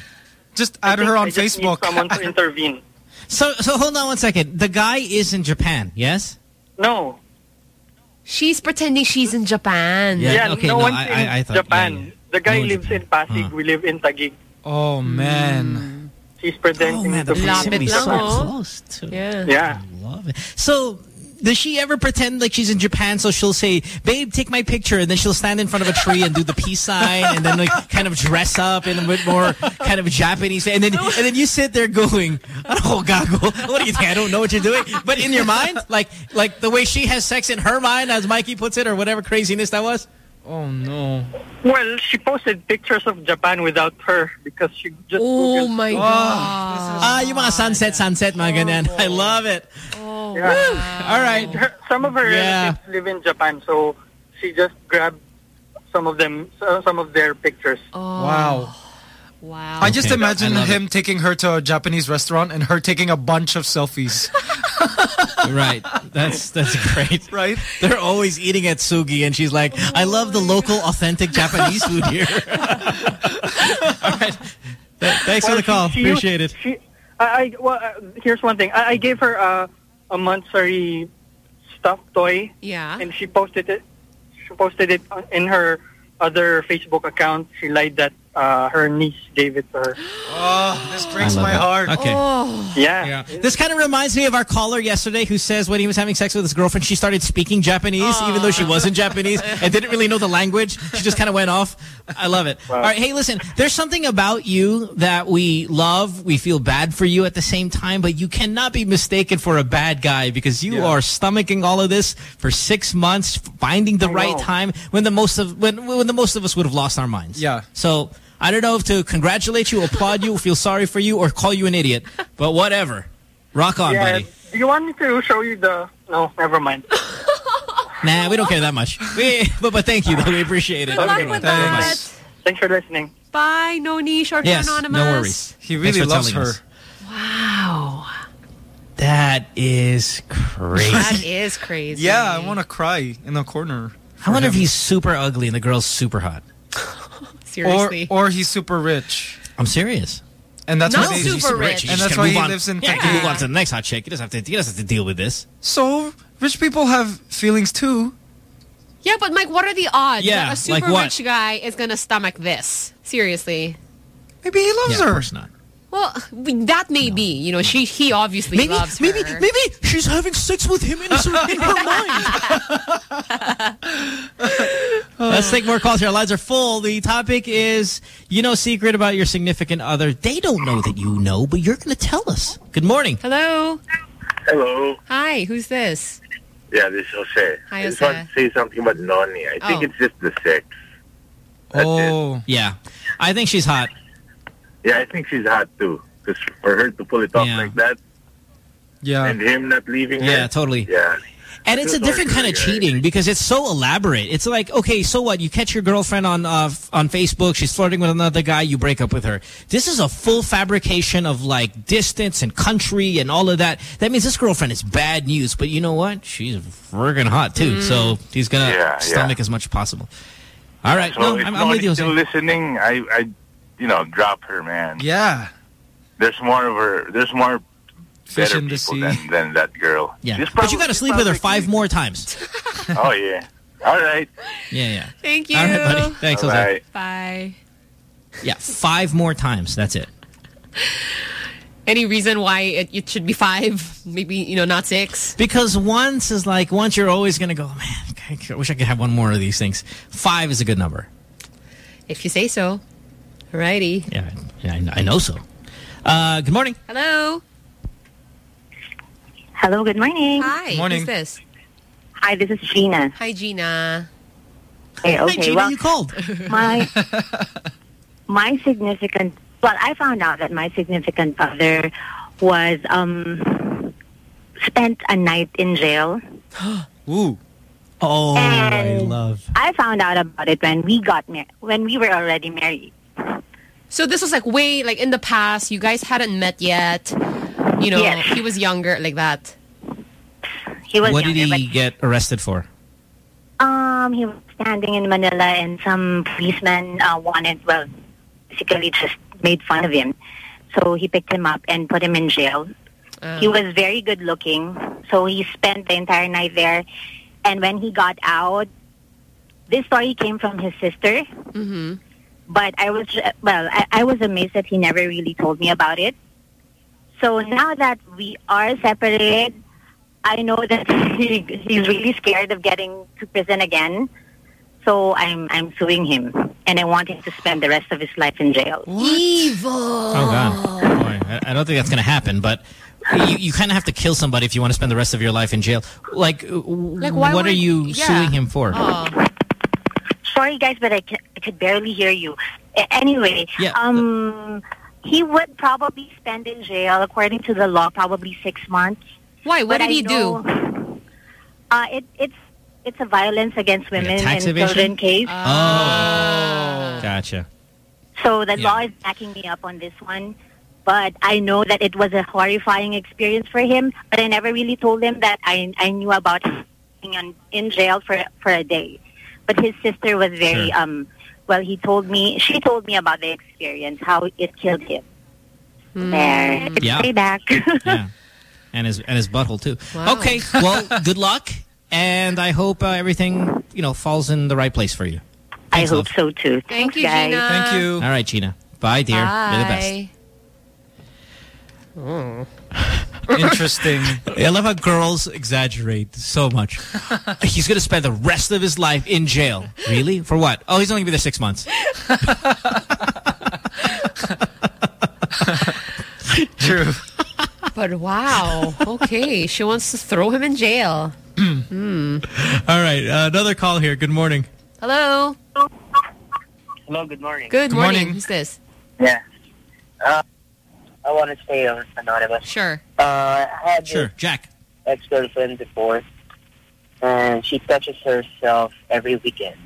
[SPEAKER 6] Just add her on
[SPEAKER 105] I just need
[SPEAKER 6] Facebook.
[SPEAKER 105] someone to intervene.
[SPEAKER 5] So, so hold on one second. The guy is in Japan, yes?
[SPEAKER 105] No.
[SPEAKER 4] She's pretending she's in Japan.
[SPEAKER 5] Yeah,
[SPEAKER 105] Yeah,
[SPEAKER 5] okay,
[SPEAKER 105] no
[SPEAKER 5] no,
[SPEAKER 105] one's
[SPEAKER 5] I-
[SPEAKER 105] in
[SPEAKER 5] I- I thought-
[SPEAKER 105] Japan.
[SPEAKER 5] yeah, yeah.
[SPEAKER 105] The guy
[SPEAKER 5] No one's
[SPEAKER 105] lives in Pasig. We live in Taguig.
[SPEAKER 6] Oh man. Hmm.
[SPEAKER 105] He's pretending oh,
[SPEAKER 5] man,
[SPEAKER 105] to
[SPEAKER 5] the
[SPEAKER 105] be
[SPEAKER 5] proximity's so
[SPEAKER 105] oh.
[SPEAKER 5] close to.
[SPEAKER 4] Yeah.
[SPEAKER 105] Yeah.
[SPEAKER 5] I Love it. So, does she ever pretend like she's in Japan? So she'll say, "Babe, take my picture," and then she'll stand in front of a tree and do the peace sign, and then like kind of dress up in a bit more kind of Japanese, and then and then you sit there going, "Oh, gago, what do you think? I don't know what you're doing." But in your mind, like like the way she has sex in her mind, as Mikey puts it, or whatever craziness that was.
[SPEAKER 6] Oh no.
[SPEAKER 105] Well, she posted pictures of Japan without her because she just
[SPEAKER 4] Oh
[SPEAKER 105] Googled-
[SPEAKER 4] my god.
[SPEAKER 5] Ah, you mga sunset, sunset, mga ganyan. I love it.
[SPEAKER 4] Oh,
[SPEAKER 105] Yeah.
[SPEAKER 5] All right.
[SPEAKER 105] Her, some of her
[SPEAKER 5] Yeah.
[SPEAKER 105] relatives live in Japan, so she just grabbed some of them, so- some of their pictures.
[SPEAKER 6] Wow.
[SPEAKER 4] Wow.
[SPEAKER 6] I just
[SPEAKER 5] Okay.
[SPEAKER 6] imagine
[SPEAKER 5] I love
[SPEAKER 6] him taking her to a Japanese restaurant and her taking a bunch of selfies.
[SPEAKER 5] Right. That's that's great.
[SPEAKER 6] Right?
[SPEAKER 5] They're always eating at Sugi and she's like, I love the local authentic Japanese food here. All right. Th- thanks for the call.
[SPEAKER 105] she- she
[SPEAKER 5] Appreciate
[SPEAKER 105] used-
[SPEAKER 5] it.
[SPEAKER 105] She, I, I well, uh, here's one thing. I, I gave her a a monthsary stuffed toy,
[SPEAKER 4] Yeah.
[SPEAKER 105] and she posted it. She posted it in her other Facebook account. She lied that uh, her niece gave it to her.
[SPEAKER 6] Oh, this breaks my
[SPEAKER 5] it.
[SPEAKER 6] heart.
[SPEAKER 5] Okay.
[SPEAKER 4] Oh.
[SPEAKER 105] Yeah.
[SPEAKER 5] This kind of reminds me of our caller yesterday who says when he was having sex with his girlfriend, she started speaking Japanese, even though she wasn't Japanese and didn't really know the language. She just kind of went off. I love it. All right. Hey, listen, there's something about you that we love. We feel bad for you at the same time, but you cannot be mistaken for a bad guy because you are stomaching all of this for six months, finding the
[SPEAKER 105] I
[SPEAKER 5] right
[SPEAKER 105] know.
[SPEAKER 5] time when the most of, when, when the most of us would have lost our minds.
[SPEAKER 6] Yeah.
[SPEAKER 5] So I don't know if to congratulate you, applaud you, feel sorry for you, or call you an idiot. But whatever. Rock on,
[SPEAKER 105] yeah.
[SPEAKER 5] buddy.
[SPEAKER 105] Do you want me to show you the? No, never mind.
[SPEAKER 5] Nah, we don't care that much. We, but, but thank you, though. We appreciate it.
[SPEAKER 4] Good luck
[SPEAKER 105] Okay,
[SPEAKER 4] with
[SPEAKER 6] thanks.
[SPEAKER 4] that.
[SPEAKER 105] Thanks for listening.
[SPEAKER 4] Bye, no niche or
[SPEAKER 5] Yes,
[SPEAKER 4] anonymous.
[SPEAKER 5] no worries.
[SPEAKER 6] He
[SPEAKER 5] Thanks
[SPEAKER 6] really
[SPEAKER 5] for
[SPEAKER 6] loves her.
[SPEAKER 5] us.
[SPEAKER 4] Wow.
[SPEAKER 5] That is crazy.
[SPEAKER 4] That is crazy.
[SPEAKER 6] Yeah, I want to cry in the corner.
[SPEAKER 5] I wonder if he's super ugly and the girl's super hot.
[SPEAKER 6] Or,
[SPEAKER 4] Seriously.
[SPEAKER 6] or he's super rich.
[SPEAKER 5] I'm serious.
[SPEAKER 6] And that's
[SPEAKER 4] Not
[SPEAKER 6] why
[SPEAKER 4] super
[SPEAKER 5] He's super
[SPEAKER 4] rich.
[SPEAKER 5] rich.
[SPEAKER 6] And
[SPEAKER 5] just
[SPEAKER 6] why he
[SPEAKER 5] on.
[SPEAKER 6] lives in
[SPEAKER 5] You
[SPEAKER 4] Yeah.
[SPEAKER 5] can move on to the next hot chick. He doesn't have to. He doesn't have to deal with this.
[SPEAKER 6] So, rich people have feelings too.
[SPEAKER 4] yeah, but Mike, what are the odds
[SPEAKER 5] Yeah,
[SPEAKER 4] that a super
[SPEAKER 5] like
[SPEAKER 4] rich guy is going to stomach this? Seriously.
[SPEAKER 6] Maybe he loves
[SPEAKER 5] Yeah, of course not.
[SPEAKER 4] Well, that may be. You know, she he obviously
[SPEAKER 5] Maybe,
[SPEAKER 4] loves
[SPEAKER 5] maybe,
[SPEAKER 4] her.
[SPEAKER 5] maybe she's having sex with him in, his, in her mind. Let's take more calls here. Our lines are full. The topic is, you know, secret about your significant other. They don't know that you know, but you're going to tell us. Good morning.
[SPEAKER 4] Hello.
[SPEAKER 42] Hello.
[SPEAKER 4] Hi, who's this?
[SPEAKER 42] Yeah, this is Jose.
[SPEAKER 4] Hi,
[SPEAKER 42] I just
[SPEAKER 4] Jose.
[SPEAKER 42] want to say something about Noni. I think
[SPEAKER 4] Oh.
[SPEAKER 42] it's just the sex.
[SPEAKER 6] Oh.
[SPEAKER 5] Yeah. I think she's hot.
[SPEAKER 42] Yeah, I think she's hot too. Because for her to pull it off
[SPEAKER 5] Yeah.
[SPEAKER 42] like that
[SPEAKER 6] Yeah.
[SPEAKER 42] and him not leaving her.
[SPEAKER 5] Yeah, totally.
[SPEAKER 42] Yeah.
[SPEAKER 5] And it's a different kind of cheating because it's so elaborate. It's like, okay, so what? You catch your girlfriend on uh, f- on Facebook. She's flirting with another guy. You break up with her. This is a full fabrication of like distance and country and all of that. That means this girlfriend is bad news. But you know what? She's friggin' hot too. So he's gonna
[SPEAKER 42] Yeah,
[SPEAKER 5] stomach
[SPEAKER 42] yeah.
[SPEAKER 5] as much as possible. All right,
[SPEAKER 42] So
[SPEAKER 5] no, I'm, I'm with you.
[SPEAKER 42] Noni's still listening, I, I, you know, drop her, man.
[SPEAKER 6] Yeah.
[SPEAKER 42] There's more of her. There's more
[SPEAKER 6] Fish
[SPEAKER 42] better
[SPEAKER 6] in the
[SPEAKER 42] people
[SPEAKER 6] sea.
[SPEAKER 42] than, than that girl.
[SPEAKER 5] Yeah,
[SPEAKER 42] She's
[SPEAKER 5] but you got to sleep with her five more times.
[SPEAKER 42] Oh yeah. All right.
[SPEAKER 5] Yeah, yeah.
[SPEAKER 4] Thank you.
[SPEAKER 5] All right, buddy. Thanks,
[SPEAKER 42] All
[SPEAKER 5] Jose.
[SPEAKER 42] right.
[SPEAKER 4] Bye.
[SPEAKER 5] Yeah, five more times. That's it.
[SPEAKER 4] Any reason why it, it should be five? Maybe, you know, not six?
[SPEAKER 5] Because once is like, once you're always going to go, man, I wish I could have one more of these things. Five is a good number.
[SPEAKER 4] If you say so. Alrighty.
[SPEAKER 5] Yeah, yeah I, I know so. Uh, good morning.
[SPEAKER 4] Hello.
[SPEAKER 106] Hello, good morning.
[SPEAKER 4] Hi.
[SPEAKER 5] Morning.
[SPEAKER 4] Who's this?
[SPEAKER 106] Hi, this is Gina.
[SPEAKER 4] Hi, Gina.
[SPEAKER 106] Hey, okay,
[SPEAKER 5] Gina,
[SPEAKER 106] well,
[SPEAKER 5] you called.
[SPEAKER 106] My my significant, well, I found out that my significant other was um spent a night in jail.
[SPEAKER 6] Ooh.
[SPEAKER 5] Oh, I love.
[SPEAKER 106] I found out about it when we got married, when we were already married.
[SPEAKER 4] So this was like way like in the past. You guys hadn't met yet. You know,
[SPEAKER 106] Yes.
[SPEAKER 4] he was younger like that.
[SPEAKER 106] He was
[SPEAKER 5] What did
[SPEAKER 106] younger,
[SPEAKER 5] he get arrested for?
[SPEAKER 106] Um, he was standing in Manila and some policemen uh, wanted, well, basically just made fun of him. So he picked him up and put him in jail. He was very good looking. So he spent the entire night there. And when he got out, this story came from his sister.
[SPEAKER 4] Mm-hmm.
[SPEAKER 106] But I was, well, I, I was amazed that he never really told me about it. So now that we are separated, I know that he, he's really scared of getting to prison again. So I'm I'm suing him, and I want him to spend the rest of his life in jail.
[SPEAKER 4] Evil.
[SPEAKER 5] Oh God, Boy, I, I don't think that's going to happen. But you, you kind of have to kill somebody if you want to spend the rest of your life in jail. Like,
[SPEAKER 106] Like,
[SPEAKER 5] what
[SPEAKER 106] why
[SPEAKER 5] are you
[SPEAKER 106] yeah.
[SPEAKER 5] suing him for?
[SPEAKER 106] Sorry, guys, but I, I could barely hear you. A- anyway,
[SPEAKER 5] Yeah.
[SPEAKER 106] um, he would probably spend in jail, according to the law, probably six months.
[SPEAKER 4] Why? What
[SPEAKER 106] But
[SPEAKER 4] did
[SPEAKER 106] I
[SPEAKER 4] he
[SPEAKER 106] know-
[SPEAKER 4] do?
[SPEAKER 106] Uh, it, it's it's a violence against women and
[SPEAKER 5] tax evasion?
[SPEAKER 106] children case.
[SPEAKER 5] Oh, gotcha.
[SPEAKER 106] So the law is backing me up on this one. But I know that it was a horrifying experience for him. But I never really told him that I I knew about being in jail for for a day. But his sister was very
[SPEAKER 5] Sure.
[SPEAKER 106] um. Well, he told me she told me about the experience, how it killed him. There, it's
[SPEAKER 5] Yeah.
[SPEAKER 106] payback.
[SPEAKER 5] yeah, and his and his butthole too.
[SPEAKER 106] Wow.
[SPEAKER 5] Okay, well, good luck, and I hope uh, everything you know falls in the right place for you.
[SPEAKER 106] I hope
[SPEAKER 5] love.
[SPEAKER 106] so too.
[SPEAKER 4] Thank
[SPEAKER 106] Thanks,
[SPEAKER 4] you,
[SPEAKER 106] guys.
[SPEAKER 4] Gina.
[SPEAKER 6] Thank you.
[SPEAKER 5] All right, Gina. Bye, dear. You're the best.
[SPEAKER 4] Bye. Oh.
[SPEAKER 6] Interesting.
[SPEAKER 5] I love how girls exaggerate so much. he's going to spend the rest of his life in jail. Really? For what? Oh, he's only going to be there six months.
[SPEAKER 6] True.
[SPEAKER 4] But wow. Okay, she wants to throw him in jail. Hmm.
[SPEAKER 5] All right, uh, another call here. Good morning.
[SPEAKER 4] Hello.
[SPEAKER 89] Hello, good morning.
[SPEAKER 4] Good,
[SPEAKER 5] Good
[SPEAKER 4] morning.
[SPEAKER 5] morning.
[SPEAKER 4] Who's this?
[SPEAKER 89] Yeah. Uh, I want to stay on anonymous.
[SPEAKER 4] Sure.
[SPEAKER 89] Uh, I had
[SPEAKER 5] Sure, Jack.
[SPEAKER 89] ex-girlfriend before, and she touches herself every weekend.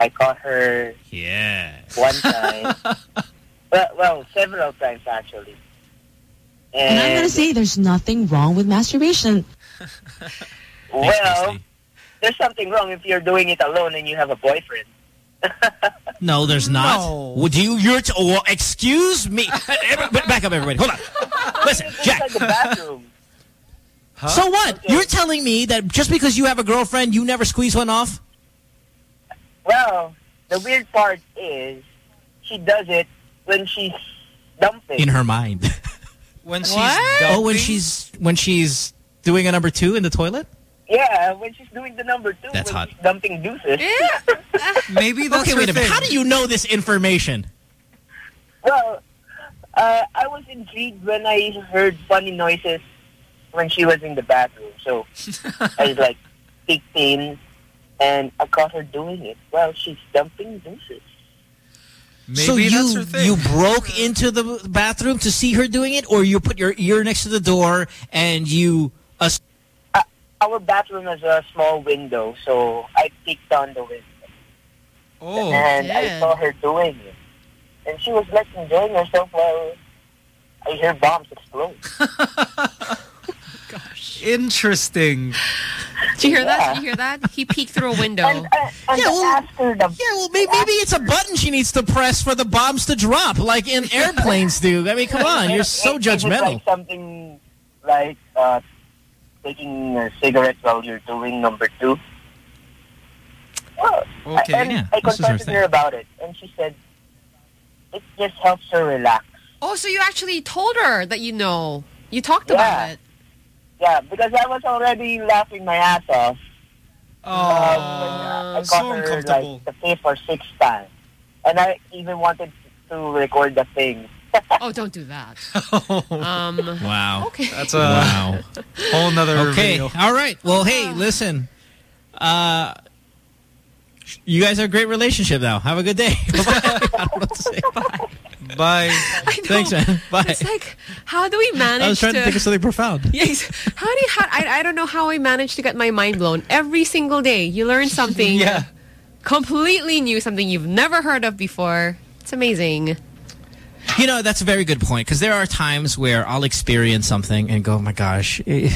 [SPEAKER 89] I caught her
[SPEAKER 5] Yeah.
[SPEAKER 89] one time. well, well, several times actually.
[SPEAKER 84] And I'm gonna say there's nothing wrong with masturbation.
[SPEAKER 89] well, there's something wrong if you're doing it alone and you have a boyfriend.
[SPEAKER 5] No, there's not. Would you? You're. T- oh, excuse me. Back up, everybody. Hold on. Listen, Jack.
[SPEAKER 89] Inside the bathroom.
[SPEAKER 5] So what? You're telling me that just because you have a girlfriend, you never squeeze one off?
[SPEAKER 89] Well, the weird part is she does it when she's dumping.
[SPEAKER 5] In her mind.
[SPEAKER 6] When she's
[SPEAKER 5] Oh, when she's when she's doing a number two in the toilet.
[SPEAKER 89] Yeah, when she's doing the number two,
[SPEAKER 5] That's
[SPEAKER 89] when
[SPEAKER 5] hot.
[SPEAKER 89] she's dumping deuces.
[SPEAKER 6] Maybe that's
[SPEAKER 5] okay,
[SPEAKER 6] her
[SPEAKER 5] wait a minute.
[SPEAKER 6] thing.
[SPEAKER 5] How do you know this information?
[SPEAKER 89] Well, uh, I was intrigued when I heard funny noises when she was in the bathroom. So I was like, peeked in, and I caught her doing it. Well, she's dumping deuces.
[SPEAKER 5] so you
[SPEAKER 6] that's her thing.
[SPEAKER 5] you broke into the bathroom to see her doing it, or you put your ear next to the door and you. ass-
[SPEAKER 89] Our bathroom has a small window, so I peeked on the window.
[SPEAKER 6] Oh,
[SPEAKER 89] and I saw her doing it. And she was like enjoying herself while I hear bombs explode. Gosh.
[SPEAKER 6] Interesting.
[SPEAKER 4] Did you hear that? Did you hear that? He peeked through a window.
[SPEAKER 89] And
[SPEAKER 5] well,
[SPEAKER 89] after the
[SPEAKER 5] yeah, well, maybe, maybe it's a button she needs to press for the bombs to drop, like in airplanes do. I mean, come on, you're so
[SPEAKER 89] it
[SPEAKER 5] judgmental.
[SPEAKER 89] like something like uh, taking a cigarette while you're doing number two? Well,
[SPEAKER 6] Okay.
[SPEAKER 89] and
[SPEAKER 5] Yeah,
[SPEAKER 89] I
[SPEAKER 5] this is her
[SPEAKER 89] confronted
[SPEAKER 5] thing.
[SPEAKER 89] her about it, and she said it just helps her relax.
[SPEAKER 4] Oh, so you actually told her that you know. You talked
[SPEAKER 89] Yeah.
[SPEAKER 4] about it.
[SPEAKER 89] Yeah, because I was already laughing my ass off.
[SPEAKER 6] Oh,
[SPEAKER 89] I
[SPEAKER 6] so
[SPEAKER 89] caught her
[SPEAKER 6] uncomfortable.
[SPEAKER 89] like the fifth or sixth time, and I even wanted to record the thing.
[SPEAKER 4] Oh, don't do that. Um,
[SPEAKER 5] Wow.
[SPEAKER 4] Okay.
[SPEAKER 6] That's a
[SPEAKER 5] Wow.
[SPEAKER 6] whole nother
[SPEAKER 5] Okay.
[SPEAKER 6] video.
[SPEAKER 5] All right. Well, hey, listen. Uh, you guys have a great relationship now. Have a good day. Bye-bye. don't know what to say. Bye.
[SPEAKER 6] Bye.
[SPEAKER 5] Thanks, man. Bye.
[SPEAKER 4] It's like, how do we manage
[SPEAKER 5] I was trying to, think of something profound.
[SPEAKER 4] Yes. How do you, how, I, I don't know how I managed to get my mind blown. Every single day, you learn something
[SPEAKER 6] Yeah.
[SPEAKER 4] completely new, something you've never heard of before. It's amazing.
[SPEAKER 5] You know, that's a very good point because there are times where I'll experience something and go, oh my gosh, eh,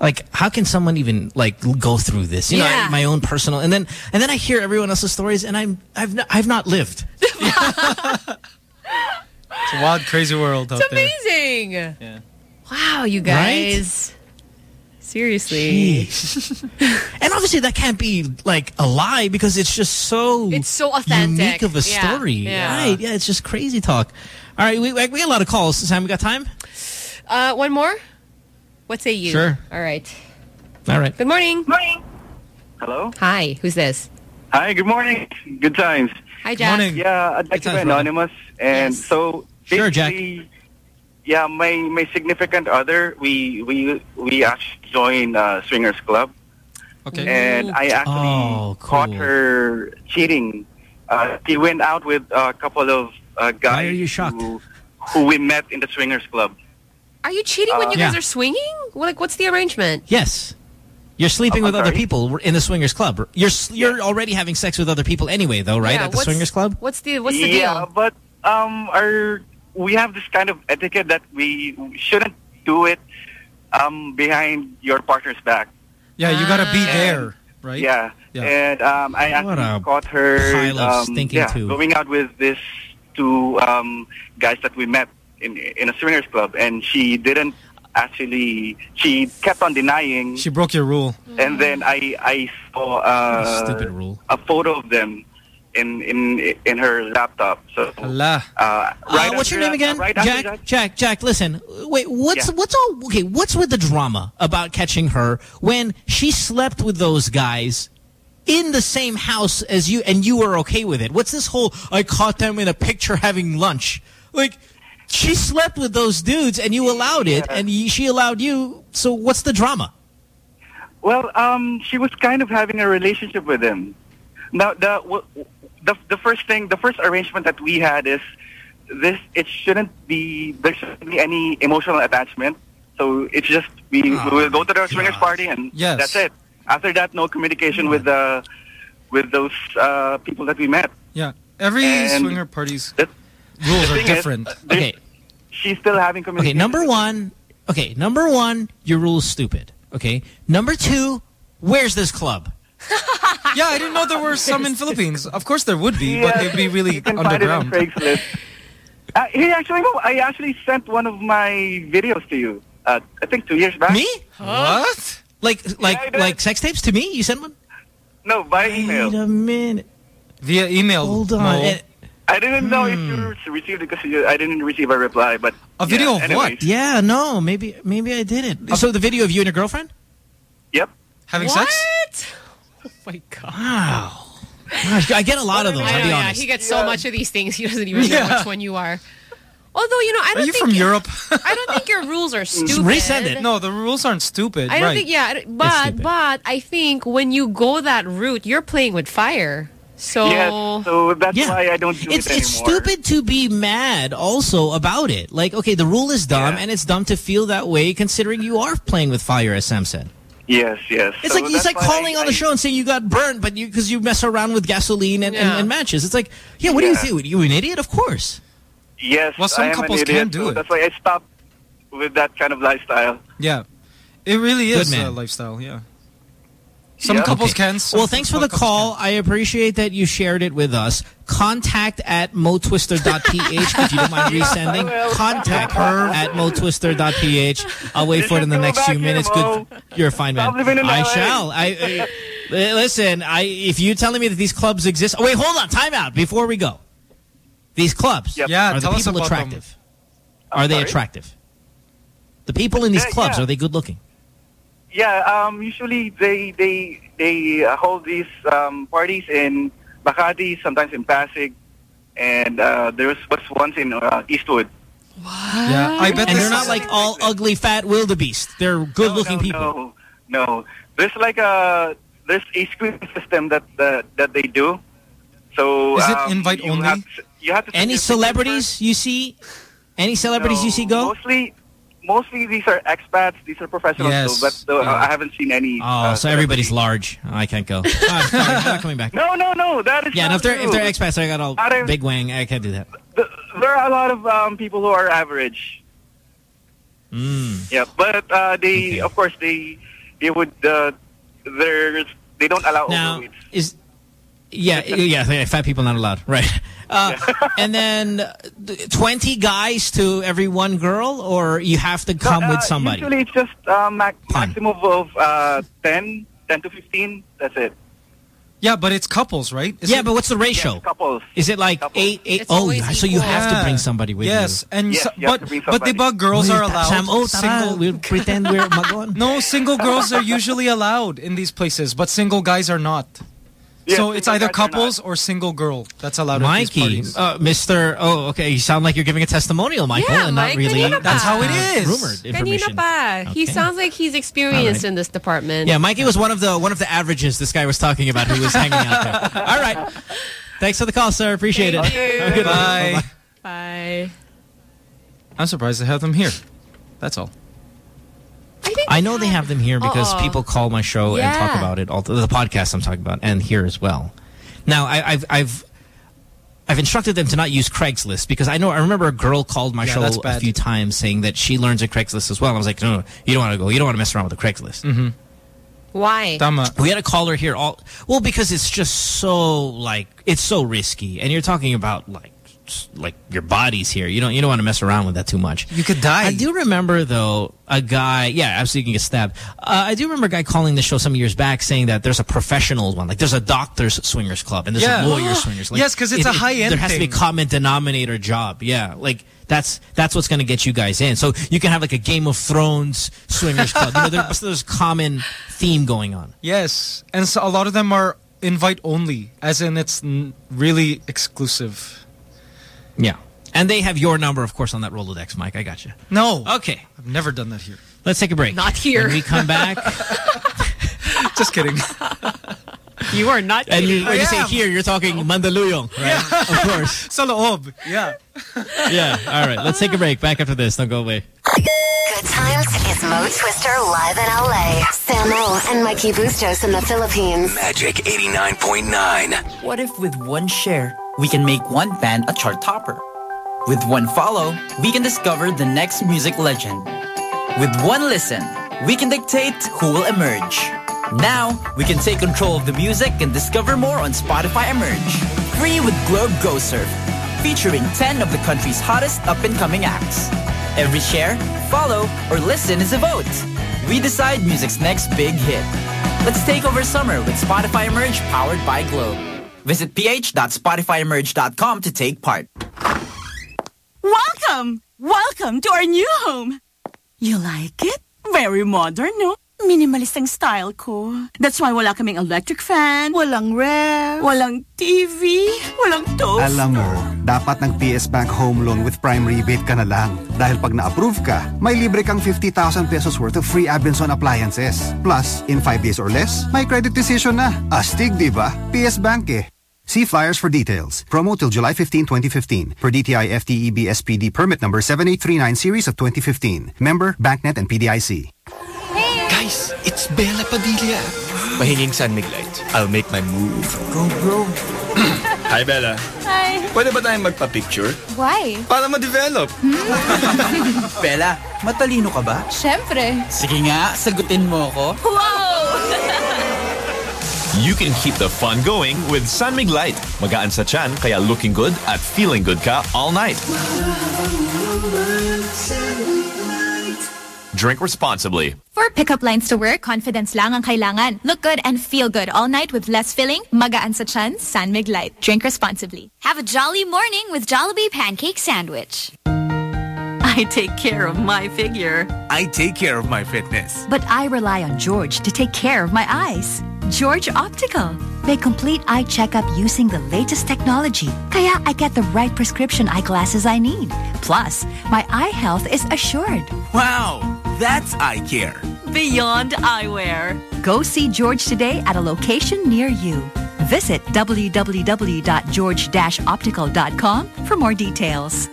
[SPEAKER 5] like how can someone even like go through this? You
[SPEAKER 4] Yeah.
[SPEAKER 5] know, my own personal, and then and then I hear everyone else's stories and I'm I've not, I've not lived.
[SPEAKER 6] It's a wild, crazy world out
[SPEAKER 4] It's
[SPEAKER 6] there.
[SPEAKER 4] amazing.
[SPEAKER 6] Yeah.
[SPEAKER 4] Wow, you guys. Seriously.
[SPEAKER 5] and obviously that can't be like a lie because it's just so
[SPEAKER 4] It's so authentic.
[SPEAKER 5] unique of a
[SPEAKER 4] Yeah,
[SPEAKER 5] story.
[SPEAKER 4] yeah.
[SPEAKER 5] Right? Yeah, it's just crazy talk. All right, we we got a lot of calls. Sam, we got time?
[SPEAKER 4] Uh, one more? What say you?
[SPEAKER 5] Sure.
[SPEAKER 4] All right.
[SPEAKER 5] All right.
[SPEAKER 4] Good morning.
[SPEAKER 107] Morning. Hello.
[SPEAKER 4] Hi, who's this?
[SPEAKER 107] Hi, good morning. Good times.
[SPEAKER 4] Hi, Jack. Morning.
[SPEAKER 107] Yeah, I'd like
[SPEAKER 4] Good
[SPEAKER 107] to be
[SPEAKER 4] times, brother.
[SPEAKER 107] anonymous. And so,
[SPEAKER 5] Sure, Jack.
[SPEAKER 107] basically, Yeah, my, my significant other, we we we actually joined uh, Swingers Club.
[SPEAKER 5] Okay.
[SPEAKER 107] And I actually
[SPEAKER 5] Oh,
[SPEAKER 107] caught her cheating. Uh, she went out with a couple of uh, guys
[SPEAKER 5] Why are you shocked?
[SPEAKER 107] Who, who we met in the Swingers Club.
[SPEAKER 4] Are you cheating when
[SPEAKER 107] Uh,
[SPEAKER 4] you guys are swinging? Like, what's the arrangement?
[SPEAKER 5] Yes. You're sleeping
[SPEAKER 107] Oh,
[SPEAKER 5] with
[SPEAKER 107] I'm
[SPEAKER 5] other people in the swingers club. You're you're already having sex with other people anyway, though, right?
[SPEAKER 4] Yeah,
[SPEAKER 5] At the swingers club.
[SPEAKER 4] What's the What's the
[SPEAKER 107] yeah,
[SPEAKER 4] deal?
[SPEAKER 107] but um, our we have this kind of etiquette that we shouldn't do it um, behind your partner's back.
[SPEAKER 6] Yeah, you gotta be
[SPEAKER 107] And-
[SPEAKER 6] there, right?
[SPEAKER 107] Yeah,
[SPEAKER 6] Yeah.
[SPEAKER 107] and um, I
[SPEAKER 5] What
[SPEAKER 107] actually
[SPEAKER 5] a
[SPEAKER 107] caught her um, yeah,
[SPEAKER 5] two.
[SPEAKER 107] going out with this two um, guys that we met in in a swingers club, and she didn't actually. She kept on denying,
[SPEAKER 6] She broke your rule.
[SPEAKER 107] and then I I saw uh,
[SPEAKER 5] Stupid rule.
[SPEAKER 107] a photo of them in in in her laptop. So
[SPEAKER 6] Allah.
[SPEAKER 107] uh,
[SPEAKER 5] Uh,
[SPEAKER 107] right
[SPEAKER 5] what's your name
[SPEAKER 107] that-
[SPEAKER 5] again?
[SPEAKER 107] Right after
[SPEAKER 5] Jack.
[SPEAKER 107] that-
[SPEAKER 5] Jack. Jack. Listen. Wait. What's
[SPEAKER 107] Yeah.
[SPEAKER 5] what's all okay? What's with the drama about catching her when she slept with those guys? In the same house as you, and you were okay with it. What's this whole? I caught them in a picture having lunch. Like, she slept with those dudes, and you allowed it, and y she allowed you. So, what's the drama?
[SPEAKER 107] Well, um, she was kind of having a relationship with him. Now, the w- the the first thing, the first arrangement that we had is this. It shouldn't be there shouldn't be any emotional attachment. So it's just we, we will go to the swingers party and
[SPEAKER 6] Yes.
[SPEAKER 107] that's it. After that, no communication with the with those uh, people that we met.
[SPEAKER 6] Yeah. Every
[SPEAKER 107] And
[SPEAKER 6] swinger party's
[SPEAKER 107] the-
[SPEAKER 6] rules are
[SPEAKER 107] thing is,
[SPEAKER 6] different.
[SPEAKER 107] uh,
[SPEAKER 5] Okay.
[SPEAKER 107] She's still having communication.
[SPEAKER 5] Okay, number one. Okay, number one, your rule is stupid. Okay, number two, where's this club?
[SPEAKER 6] yeah, I didn't know there were some in Philippines. Of course there would be, but they'd be really
[SPEAKER 107] you can find it on
[SPEAKER 6] underground.
[SPEAKER 107] Craigslist. Uh, he actually, no, I actually sent one of my videos to you. Uh, I think two years back.
[SPEAKER 5] Me?
[SPEAKER 6] What?
[SPEAKER 5] Like like
[SPEAKER 107] I did.
[SPEAKER 5] like sex tapes to me? You sent one?
[SPEAKER 107] No, by email.
[SPEAKER 5] Wait a minute.
[SPEAKER 6] Via email.
[SPEAKER 5] Hold on.
[SPEAKER 6] Mo.
[SPEAKER 107] I didn't know if you hmm. received it because you, I didn't receive a reply. But
[SPEAKER 6] A video
[SPEAKER 107] yeah,
[SPEAKER 6] of
[SPEAKER 107] anyways.
[SPEAKER 6] what?
[SPEAKER 5] yeah, no, maybe maybe I didn't. Oh, so the video of you and your girlfriend?
[SPEAKER 107] Yep.
[SPEAKER 6] Having
[SPEAKER 4] what?
[SPEAKER 6] sex?
[SPEAKER 4] Oh my god.
[SPEAKER 5] Wow. Gosh, I get a lot of those.
[SPEAKER 4] I
[SPEAKER 5] I'll
[SPEAKER 4] know,
[SPEAKER 5] be
[SPEAKER 4] oh,
[SPEAKER 5] yeah,
[SPEAKER 4] he gets so much of these things he doesn't even know
[SPEAKER 6] Yeah.
[SPEAKER 4] which one you are. Although you know, I don't
[SPEAKER 6] you
[SPEAKER 4] think
[SPEAKER 6] from Europe?
[SPEAKER 4] I don't think your rules are stupid.
[SPEAKER 5] Resend it.
[SPEAKER 6] no, the rules aren't stupid.
[SPEAKER 4] I don't
[SPEAKER 6] right.
[SPEAKER 4] think. Yeah, but but I think when you go that route, you're playing with fire. So
[SPEAKER 107] Yes. So that's
[SPEAKER 5] Yeah.
[SPEAKER 107] why I don't do
[SPEAKER 5] It's
[SPEAKER 107] it
[SPEAKER 5] it's stupid to be mad also about it. Like, okay, the rule is dumb,
[SPEAKER 107] Yeah.
[SPEAKER 5] and it's dumb to feel that way considering you are playing with fire, as Sam said.
[SPEAKER 107] Yes, yes.
[SPEAKER 5] It's
[SPEAKER 107] So
[SPEAKER 5] like it's like calling
[SPEAKER 107] I,
[SPEAKER 5] on the
[SPEAKER 107] I-
[SPEAKER 5] show and saying you got burned, but you because you mess around with gasoline and, and,
[SPEAKER 4] Yeah.
[SPEAKER 5] and matches. It's like, yeah, what
[SPEAKER 107] Yeah.
[SPEAKER 5] do you do? You an idiot? Of course.
[SPEAKER 107] Yes.
[SPEAKER 6] Well, some
[SPEAKER 107] I am an
[SPEAKER 6] couples
[SPEAKER 107] idiot,
[SPEAKER 6] can do
[SPEAKER 107] so
[SPEAKER 6] it.
[SPEAKER 107] That's why I stopped with that kind of lifestyle.
[SPEAKER 6] Yeah. It really
[SPEAKER 5] Good
[SPEAKER 6] is
[SPEAKER 5] man.
[SPEAKER 6] a lifestyle, yeah. Some
[SPEAKER 107] Yeah.
[SPEAKER 6] couples
[SPEAKER 5] Okay.
[SPEAKER 6] can. Some
[SPEAKER 5] well, thanks for the
[SPEAKER 6] couples
[SPEAKER 5] call. I appreciate that you shared it with us. Contact at motwister.ph if you don't mind resending.
[SPEAKER 107] will.
[SPEAKER 5] Contact her at motwister.ph. I'll wait
[SPEAKER 107] You
[SPEAKER 5] for it in the next few minutes.
[SPEAKER 107] Mo.
[SPEAKER 5] Good. You're a fine man.
[SPEAKER 107] Stop living in
[SPEAKER 5] I
[SPEAKER 107] LA.
[SPEAKER 5] shall. I, I uh, listen. I if you're telling me that these clubs exist. Oh, wait, hold on. Time out before we go. These clubs.
[SPEAKER 107] Yep.
[SPEAKER 6] Yeah,
[SPEAKER 5] Are the people
[SPEAKER 6] about them.
[SPEAKER 5] attractive? Are they
[SPEAKER 107] sorry?
[SPEAKER 5] attractive? The people in these
[SPEAKER 107] Yeah,
[SPEAKER 5] clubs
[SPEAKER 107] yeah.
[SPEAKER 5] are they good looking?
[SPEAKER 107] Yeah. Um. Usually they they they uh, hold these um, parties in Makati, sometimes in Pasig, and uh, there was was once in uh, Eastwood.
[SPEAKER 6] Yeah, I bet
[SPEAKER 5] And they're not like all ugly, fat wildebeest. They're good looking
[SPEAKER 107] no,
[SPEAKER 5] people.
[SPEAKER 107] No, no. There's like a there's a screening system that that, that they do. So
[SPEAKER 6] Is it
[SPEAKER 107] um,
[SPEAKER 6] invite
[SPEAKER 107] you
[SPEAKER 6] only?
[SPEAKER 107] have to- you have to.
[SPEAKER 5] Any celebrities you see? Any celebrities you see go?
[SPEAKER 107] Mostly, mostly these are expats. These are professionals.
[SPEAKER 5] Yes.
[SPEAKER 107] Too, but uh,
[SPEAKER 5] Yeah.
[SPEAKER 107] I haven't seen any.
[SPEAKER 5] Oh,
[SPEAKER 107] uh,
[SPEAKER 5] so everybody's large. Oh, I can't go. Sorry, I'm not coming back.
[SPEAKER 107] No, no, no. That is
[SPEAKER 5] Yeah,
[SPEAKER 107] not
[SPEAKER 5] if they're if they're expats, I got all
[SPEAKER 107] even-
[SPEAKER 5] big wang. I can't do that.
[SPEAKER 107] there are a lot of um, people who are average.
[SPEAKER 5] Mm.
[SPEAKER 107] Yeah, but uh, they, of course, they they would. Uh, there's they don't allow
[SPEAKER 5] Now,
[SPEAKER 107] overweight.
[SPEAKER 5] is yeah, yeah, yeah, fat people not allowed, right? Uh, and then uh, twenty guys to every one girl, or you have to come
[SPEAKER 107] Uh,
[SPEAKER 5] with somebody.
[SPEAKER 107] Usually, it's just uh, max, maximum of uh, 10, 10 to fifteen. That's it.
[SPEAKER 6] Yeah, but it's couples, right? Is
[SPEAKER 5] yeah,
[SPEAKER 6] it-
[SPEAKER 5] but what's the ratio?
[SPEAKER 107] couples.
[SPEAKER 5] Is it like eight, eight? Oh, so you have to bring somebody with you.
[SPEAKER 6] yes,
[SPEAKER 5] you.
[SPEAKER 6] and so, but but the bug girls
[SPEAKER 5] Uy,
[SPEAKER 6] are allowed.
[SPEAKER 5] Sam, oh, tara, we'll pretend we're magon.
[SPEAKER 6] No, single girls are usually allowed in these places, but single guys are not.
[SPEAKER 107] Yes,
[SPEAKER 6] so it's either couples or single girl that's allowed at these
[SPEAKER 5] Mikey,
[SPEAKER 6] parties.
[SPEAKER 5] uh, Mr. Oh, okay. You sound like you're giving a testimonial, Michael,
[SPEAKER 4] Yeah,
[SPEAKER 5] and not
[SPEAKER 4] Mike,
[SPEAKER 5] really.
[SPEAKER 4] That's how it is.
[SPEAKER 5] uh.
[SPEAKER 4] Rumored
[SPEAKER 5] information.
[SPEAKER 4] pa. He sounds like he's experienced
[SPEAKER 5] All right.
[SPEAKER 4] in this department.
[SPEAKER 5] Yeah, Mikey was one of the one of the averages this guy was talking about who was hanging out there. All right. Thanks for the call, sir. Appreciate
[SPEAKER 4] Thank
[SPEAKER 5] it.
[SPEAKER 4] you.
[SPEAKER 5] Have a good one.
[SPEAKER 6] Bye.
[SPEAKER 5] Bye-bye.
[SPEAKER 4] Bye.
[SPEAKER 6] I'm surprised they have them here. That's all.
[SPEAKER 5] I know they have them here because
[SPEAKER 4] Uh-oh.
[SPEAKER 5] people call my show and talk about it. All the podcast I'm talking about, and here as well. Now, I, I've I've I've instructed them to not use Craigslist because I know I remember a girl called my
[SPEAKER 6] Yeah,
[SPEAKER 5] show a few times saying that she learns at Craigslist as well. I was like, no, no, you don't want to go. You don't want to mess around with the Craigslist.
[SPEAKER 6] Mm-hmm.
[SPEAKER 4] Why?
[SPEAKER 5] We had a caller here all well because it's just so like it's so risky, and you're talking about like s- like your body's here. You don't you don't want to mess around with that too much.
[SPEAKER 6] You could die.
[SPEAKER 5] I do remember though a guy. Yeah, absolutely, you can get stabbed. Uh, I do remember a guy calling the show some years back saying that there's a professional one, like there's a doctor's swingers club and there's
[SPEAKER 6] Yeah.
[SPEAKER 5] a lawyer swingers. Like,
[SPEAKER 6] Yes, 'cause it's
[SPEAKER 5] it-
[SPEAKER 6] a high-end
[SPEAKER 5] There has to be a common denominator job. Yeah, like. That's that's what's going to get you guys in. So you can have like a Game of Thrones swingers club. You know, there, there's a common theme going on.
[SPEAKER 6] Yes, and so a lot of them are invite only, as in it's n- really exclusive.
[SPEAKER 5] Yeah. And they have your number, of course, on that Rolodex, Mike. I got you.
[SPEAKER 6] No.
[SPEAKER 5] Okay.
[SPEAKER 6] I've never done that here.
[SPEAKER 5] Let's take a break.
[SPEAKER 4] Not here.
[SPEAKER 5] When we come back,
[SPEAKER 6] Just kidding.
[SPEAKER 4] You are not
[SPEAKER 5] and you,
[SPEAKER 4] kidding.
[SPEAKER 5] when you
[SPEAKER 6] I
[SPEAKER 5] say here, you're talking oh. Mandaluyong, right? Yeah. Of course.
[SPEAKER 6] Sa loob. Yeah.
[SPEAKER 5] Yeah. All right. Let's take a break. Back after this. Don't go away.
[SPEAKER 1] Good times is Mo Twister live in LA. Samo and Mikey Bustos in the Philippines.
[SPEAKER 37] Magic 89.9.
[SPEAKER 108] What if with one share, we can make one band a chart topper? With one follow, we can discover the next music legend. With one listen, we can dictate who will emerge. Now, we can take control of the music and discover more on Spotify Emerge. Free with Globe Go Surf, featuring 10 of the country's hottest up-and-coming acts. Every share, follow, or listen is a vote. We decide music's next big hit. Let's take over summer with Spotify Emerge powered by Globe. Visit ph.spotifyemerge.com to take part.
[SPEAKER 41] Welcome! Welcome to our new home! You like it? Very modern, no? Minimalist ang style ko. That's why wala kaming electric fan, walang ref, walang TV, walang toaster.
[SPEAKER 42] Alam mo, dapat ng PS Bank Home Loan with Prime Rebate ka na lang. Dahil pag na-approve ka, may libre kang 50,000 pesos worth of free Abenson appliances. Plus, in 5 days or less, may credit decision na. Astig, di ba? PS Bank eh. See flyers for details. Promo till July 15, 2015. Per DTI FTEB SPD permit number 7839 series of 2015. Member, BankNet and PDIC.
[SPEAKER 109] Guys, it's Bela Padilla. Mahinging San Mig Light. I'll make my move.
[SPEAKER 41] Go, bro.
[SPEAKER 109] Hi, Bela.
[SPEAKER 41] Hi.
[SPEAKER 109] Pwede ba tayong magpa-picture?
[SPEAKER 41] Why?
[SPEAKER 109] Para ma-develop.
[SPEAKER 108] Hmm? Bela, matalino ka ba?
[SPEAKER 41] Siyempre.
[SPEAKER 108] Sige nga, sagutin mo ako.
[SPEAKER 41] Wow!
[SPEAKER 13] You can keep the fun going with San Mig Light. Magaan sa chan, kaya looking good at feeling good ka all night. Drink responsibly.
[SPEAKER 110] For pickup lines to work, confidence lang ang kailangan. Look good and feel good all night with less filling, magaan sa chan, San Mig Light. Drink responsibly.
[SPEAKER 111] Have a jolly morning with Jollibee Pancake Sandwich.
[SPEAKER 41] I take care of my figure.
[SPEAKER 112] I take care of my fitness.
[SPEAKER 9] But I rely on George to take care of my eyes. George Optical. They complete eye checkup using the latest technology. Kaya I get the right prescription eyeglasses I need. Plus, my eye health is assured.
[SPEAKER 112] Wow, that's eye care.
[SPEAKER 41] Beyond eyewear.
[SPEAKER 9] Go see George today at a location near you. Visit www.george-optical.com for more details.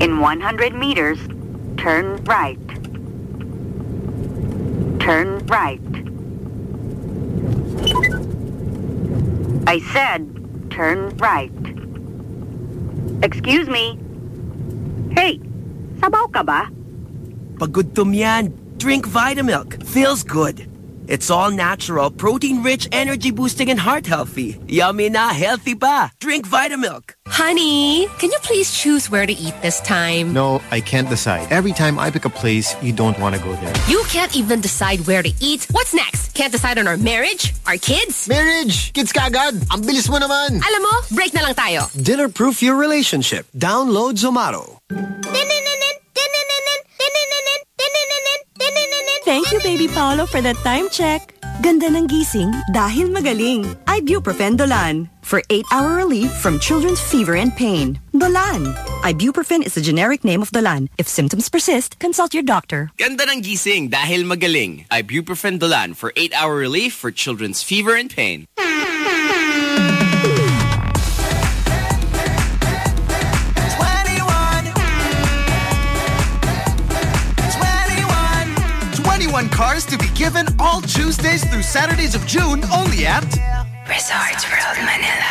[SPEAKER 113] In 100 meters, turn right. Turn right. I said, turn right. Excuse me. Hey, sabaw ka ba?
[SPEAKER 33] Pagod yan. Drink Vitamilk. Feels good. It's all natural, protein-rich, energy-boosting, and heart-healthy. Yummy na, healthy pa. Drink Vitamilk.
[SPEAKER 4] Honey, can you please choose where to eat this time?
[SPEAKER 20] No, I can't decide. Every time I pick a place, you don't want to go there.
[SPEAKER 4] You can't even decide where to eat. What's next? Can't decide on our marriage? Our kids?
[SPEAKER 20] Marriage! Kids kagad! Ang bilis mo naman!
[SPEAKER 4] Alam mo, break na lang tayo.
[SPEAKER 20] Dinner-proof your relationship. Download Zomato.
[SPEAKER 41] Thank you, Baby Paolo, for that time check. Ganda ng gising dahil magaling. Ibuprofen Dolan for 8-hour relief from children's fever and pain. Dolan. Ibuprofen is the generic name of Dolan. If symptoms persist, consult your doctor.
[SPEAKER 16] Ganda ng gising dahil magaling. Ibuprofen Dolan for 8-hour relief for children's fever and pain.
[SPEAKER 19] Cars to be given all Tuesdays through Saturdays of June only at
[SPEAKER 1] Resorts World Manila.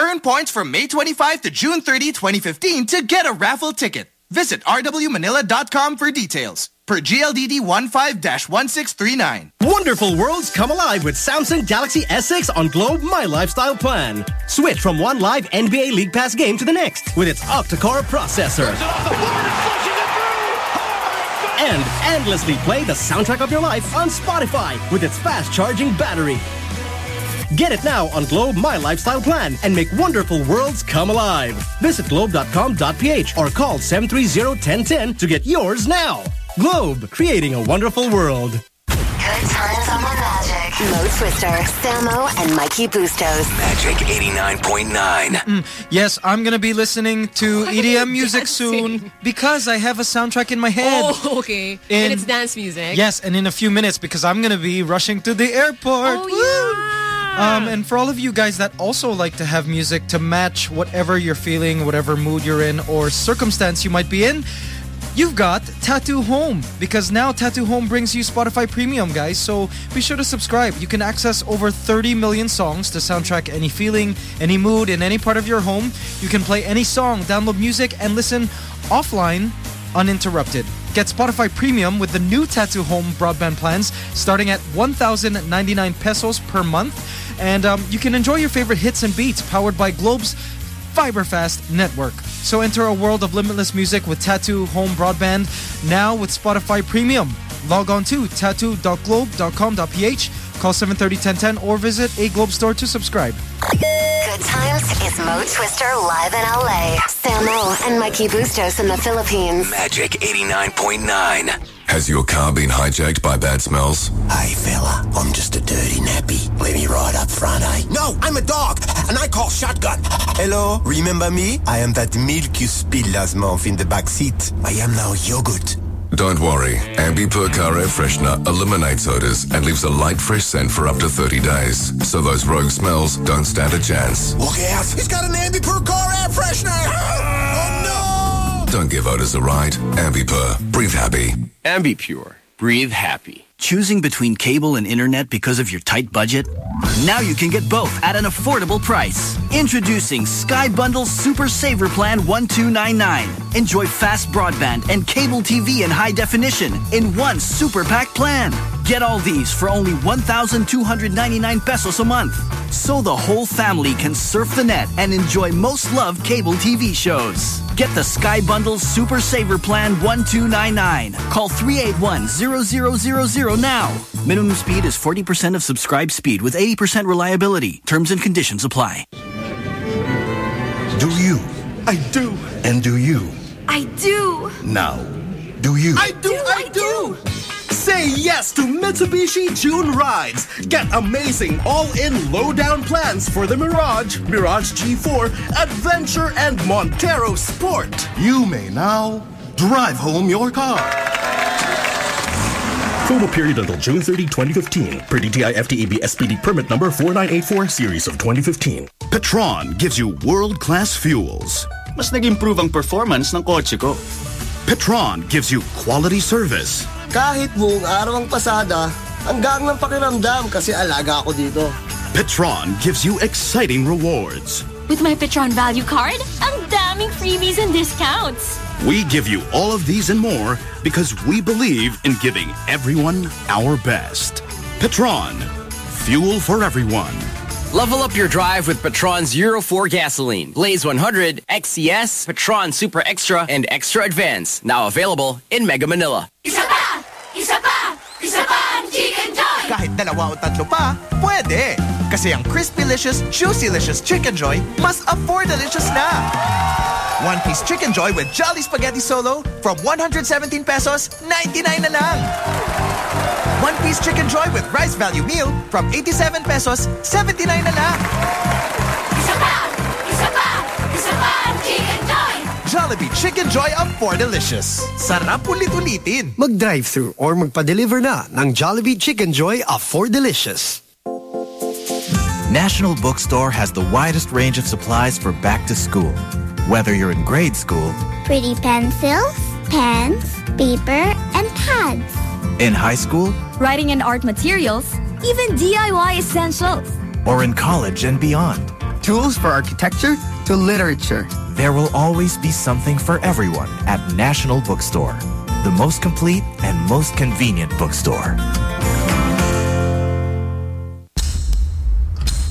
[SPEAKER 19] Earn points from May 25 to June 30, 2015 to get a raffle ticket. Visit rwmanila.com for details. Per GLDD 15-1639.
[SPEAKER 114] Wonderful worlds come alive with Samsung Galaxy S6 on Globe My Lifestyle Plan. Switch from one live NBA League Pass game to the next with its octa-core processor. And endlessly play the soundtrack of your life on Spotify with its fast-charging battery. Get it now on Globe My Lifestyle Plan and make wonderful worlds come alive. Visit globe.com.ph or call 730-1010 to get yours now. Globe, creating a wonderful world.
[SPEAKER 1] Good times on the Magic. Mo Twister, Samo, and Mikey Bustos.
[SPEAKER 115] Magic 89.9.
[SPEAKER 6] Yes, I'm gonna be listening to EDM music soon because I have a soundtrack in my head.
[SPEAKER 4] Oh, okay. and it's dance music.
[SPEAKER 6] Yes, and in a few minutes because I'm gonna be rushing to the airport.
[SPEAKER 4] Oh,
[SPEAKER 6] Um, and for all of you guys that also like to have music to match whatever you're feeling, whatever mood you're in, or circumstance you might be in, you've got Tattoo Home. Because now Tattoo Home brings you Spotify Premium, guys. So be sure to subscribe. You can access over 30 million songs to soundtrack any feeling, any mood, in any part of your home. You can play any song, download music, and listen offline uninterrupted. Get Spotify Premium with the new Tattoo Home broadband plans starting at 1,099 pesos per month. And um, you can enjoy your favorite hits and beats powered by Globe's Fiberfast network. So enter a world of limitless music with Tattoo Home Broadband now with Spotify Premium. Log on to tattoo.globe.com.ph, call 730-1010 or visit a Globe store to subscribe.
[SPEAKER 1] Good times is Mo Twister live in LA. Samo and Mikey Bustos in the Philippines.
[SPEAKER 115] Magic 89.9.
[SPEAKER 37] Has your car been hijacked by bad smells?
[SPEAKER 38] Hey fella, I'm just a dirty nappy. Let me ride up front, eh? No, I'm a dog, and I call shotgun. Hello, remember me? I am that milk you spilled last month in the back seat. I am now yogurt.
[SPEAKER 37] Don't worry. Ambipur Car Air Freshener eliminates odors and leaves a light, fresh scent for up to 30 days. So those rogue smells don't stand a chance.
[SPEAKER 38] Look out! He's got an Ambipur car air freshener! Oh no!
[SPEAKER 37] Don't give odors a ride. Ambipur. Breathe happy.
[SPEAKER 16] Ambipur. Breathe happy.
[SPEAKER 116] Choosing between cable and internet because of your tight budget? Now you can get both at an affordable price. Introducing Sky Bundle Super Saver Plan 1299. Enjoy fast broadband and cable TV in high definition in one super pack plan. Get all these for only 1,299 pesos a month. So the whole family can surf the net and enjoy most loved cable TV shows. Get the Sky Bundle Super Saver Plan 1299. Call 381-0000 now. Minimum speed is 40% of subscribed speed with 80% reliability. Terms and conditions apply.
[SPEAKER 38] Do you? I do. And do you?
[SPEAKER 41] I do.
[SPEAKER 38] Now, do you?
[SPEAKER 14] I do, I do. Say yes to Mitsubishi June Rides. Get amazing all-in low-down plans for the Mirage, Mirage G4, Adventure, and Montero Sport.
[SPEAKER 38] You may now
[SPEAKER 117] drive home your car.
[SPEAKER 118] Promo period until June 30, 2015. Per DTI FTEB SPD permit number 4984 series of 2015.
[SPEAKER 14] Petron gives you world-class fuels.
[SPEAKER 119] Mas nag-improve ang performance ng kotse ko.
[SPEAKER 14] Petron gives you quality service.
[SPEAKER 120] Kahit buong araw ang pasada, hanggang ng pakiramdam kasi alaga ako dito.
[SPEAKER 14] Petron gives you exciting rewards.
[SPEAKER 18] With my Petron Value Card, ang daming freebies and discounts.
[SPEAKER 14] We give you all of these and more because we believe in giving everyone our best. Petron, fuel for everyone.
[SPEAKER 16] Level up your drive with Petron's Euro 4 gasoline. Blaze 100, XCS, Petron Super Extra, and Extra Advance. Now available in Mega Manila.
[SPEAKER 19] Dalawa o tatlo pa, pwede. Kasi ang Crispy-licious, Juicy-licious Chicken Joy mas afford-delicious na. One piece Chicken Joy with Jolly Spaghetti Solo from 117 pesos, 99 na lang. One piece Chicken Joy with Rice Value Meal from 87 pesos, 79 na lang. Jollibee Chickenjoy Afford-delicious. Sarap ulit-ulitin.
[SPEAKER 38] Mag-drive-thru or magpa-deliver na ng Jollibee Chickenjoy Afford Delicious.
[SPEAKER 121] National Bookstore has the widest range of supplies for back to school. Whether you're in grade school,
[SPEAKER 113] Pretty pencils, pens, paper, and pads.
[SPEAKER 121] in high school,
[SPEAKER 18] Writing and art materials, even DIY essentials.
[SPEAKER 121] or in college and beyond,
[SPEAKER 38] Tools for architecture to literature.
[SPEAKER 121] There will always be something for everyone at National Bookstore, the most complete and most convenient bookstore.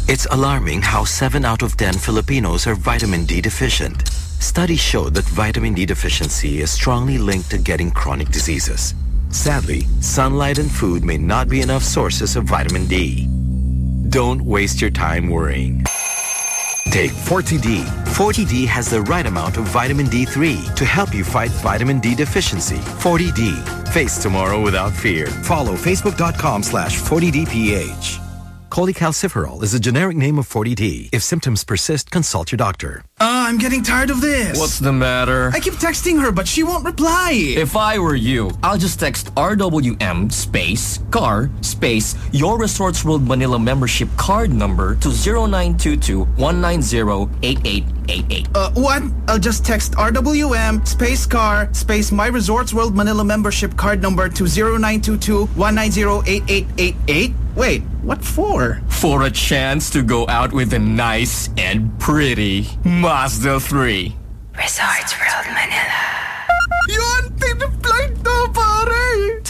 [SPEAKER 122] It's alarming how 7 out of 10 Filipinos are vitamin D deficient. Studies show that vitamin D deficiency is strongly linked to getting chronic diseases. Sadly, sunlight and food may not be enough sources of vitamin D. Don't waste your time worrying. Take 40D. 40D has the right amount of vitamin D3 to help you fight vitamin D deficiency. 40D. Face tomorrow without fear. Follow facebook.com slash 40DPH. Cholecalciferol is a generic name of 40D. If symptoms persist, consult your doctor.
[SPEAKER 20] Uh, I'm getting tired of this.
[SPEAKER 123] What's the matter?
[SPEAKER 20] I keep texting her, but she won't reply.
[SPEAKER 123] If I were you, I'll just text RWM space car space your Resorts World Manila membership card number to 0922 190 8888.
[SPEAKER 20] Uh, what? I'll just text RWM space car space my Resorts World Manila membership card number to 0922 190 Wait, what for?
[SPEAKER 123] For a chance to go out with a nice and pretty Mazda 3.
[SPEAKER 1] Resorts World Manila.
[SPEAKER 20] Yun! Tinapplied to, pare!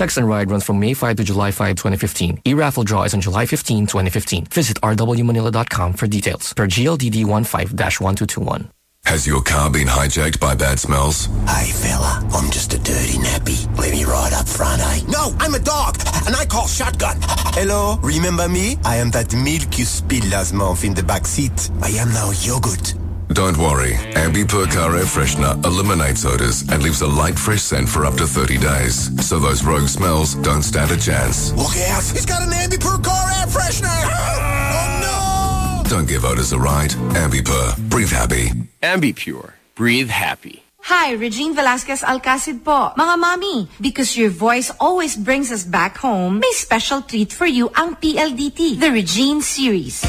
[SPEAKER 123] Text and ride runs from May 5 to July 5, 2015. E-raffle draw is on July 15, 2015. Visit rwmanila.com for details. Per GLDD 15-1221.
[SPEAKER 37] Has your car been hijacked by bad smells?
[SPEAKER 38] Hey fella, I'm just a dirty nappy. Let me ride up front, eh? No, I'm a dog, and I call shotgun. Hello, remember me? I am that milk you spilled last month in the back seat. I am now yogurt.
[SPEAKER 37] Don't worry. Ambi Pur Car Air Freshener eliminates odors and leaves a light, fresh scent for up to 30 days. So those rogue smells don't stand a chance.
[SPEAKER 38] Look out! He's got an Ambi Pur Car air freshener! oh no!
[SPEAKER 37] Don't give odors a ride. Ambi Pur. Breathe happy.
[SPEAKER 16] Ambipur. Breathe happy.
[SPEAKER 84] Hi, Regine Velasquez Alcacid po. Mga mami, because your voice always brings us back home, may special treat for you ang PLDT, the Regine series.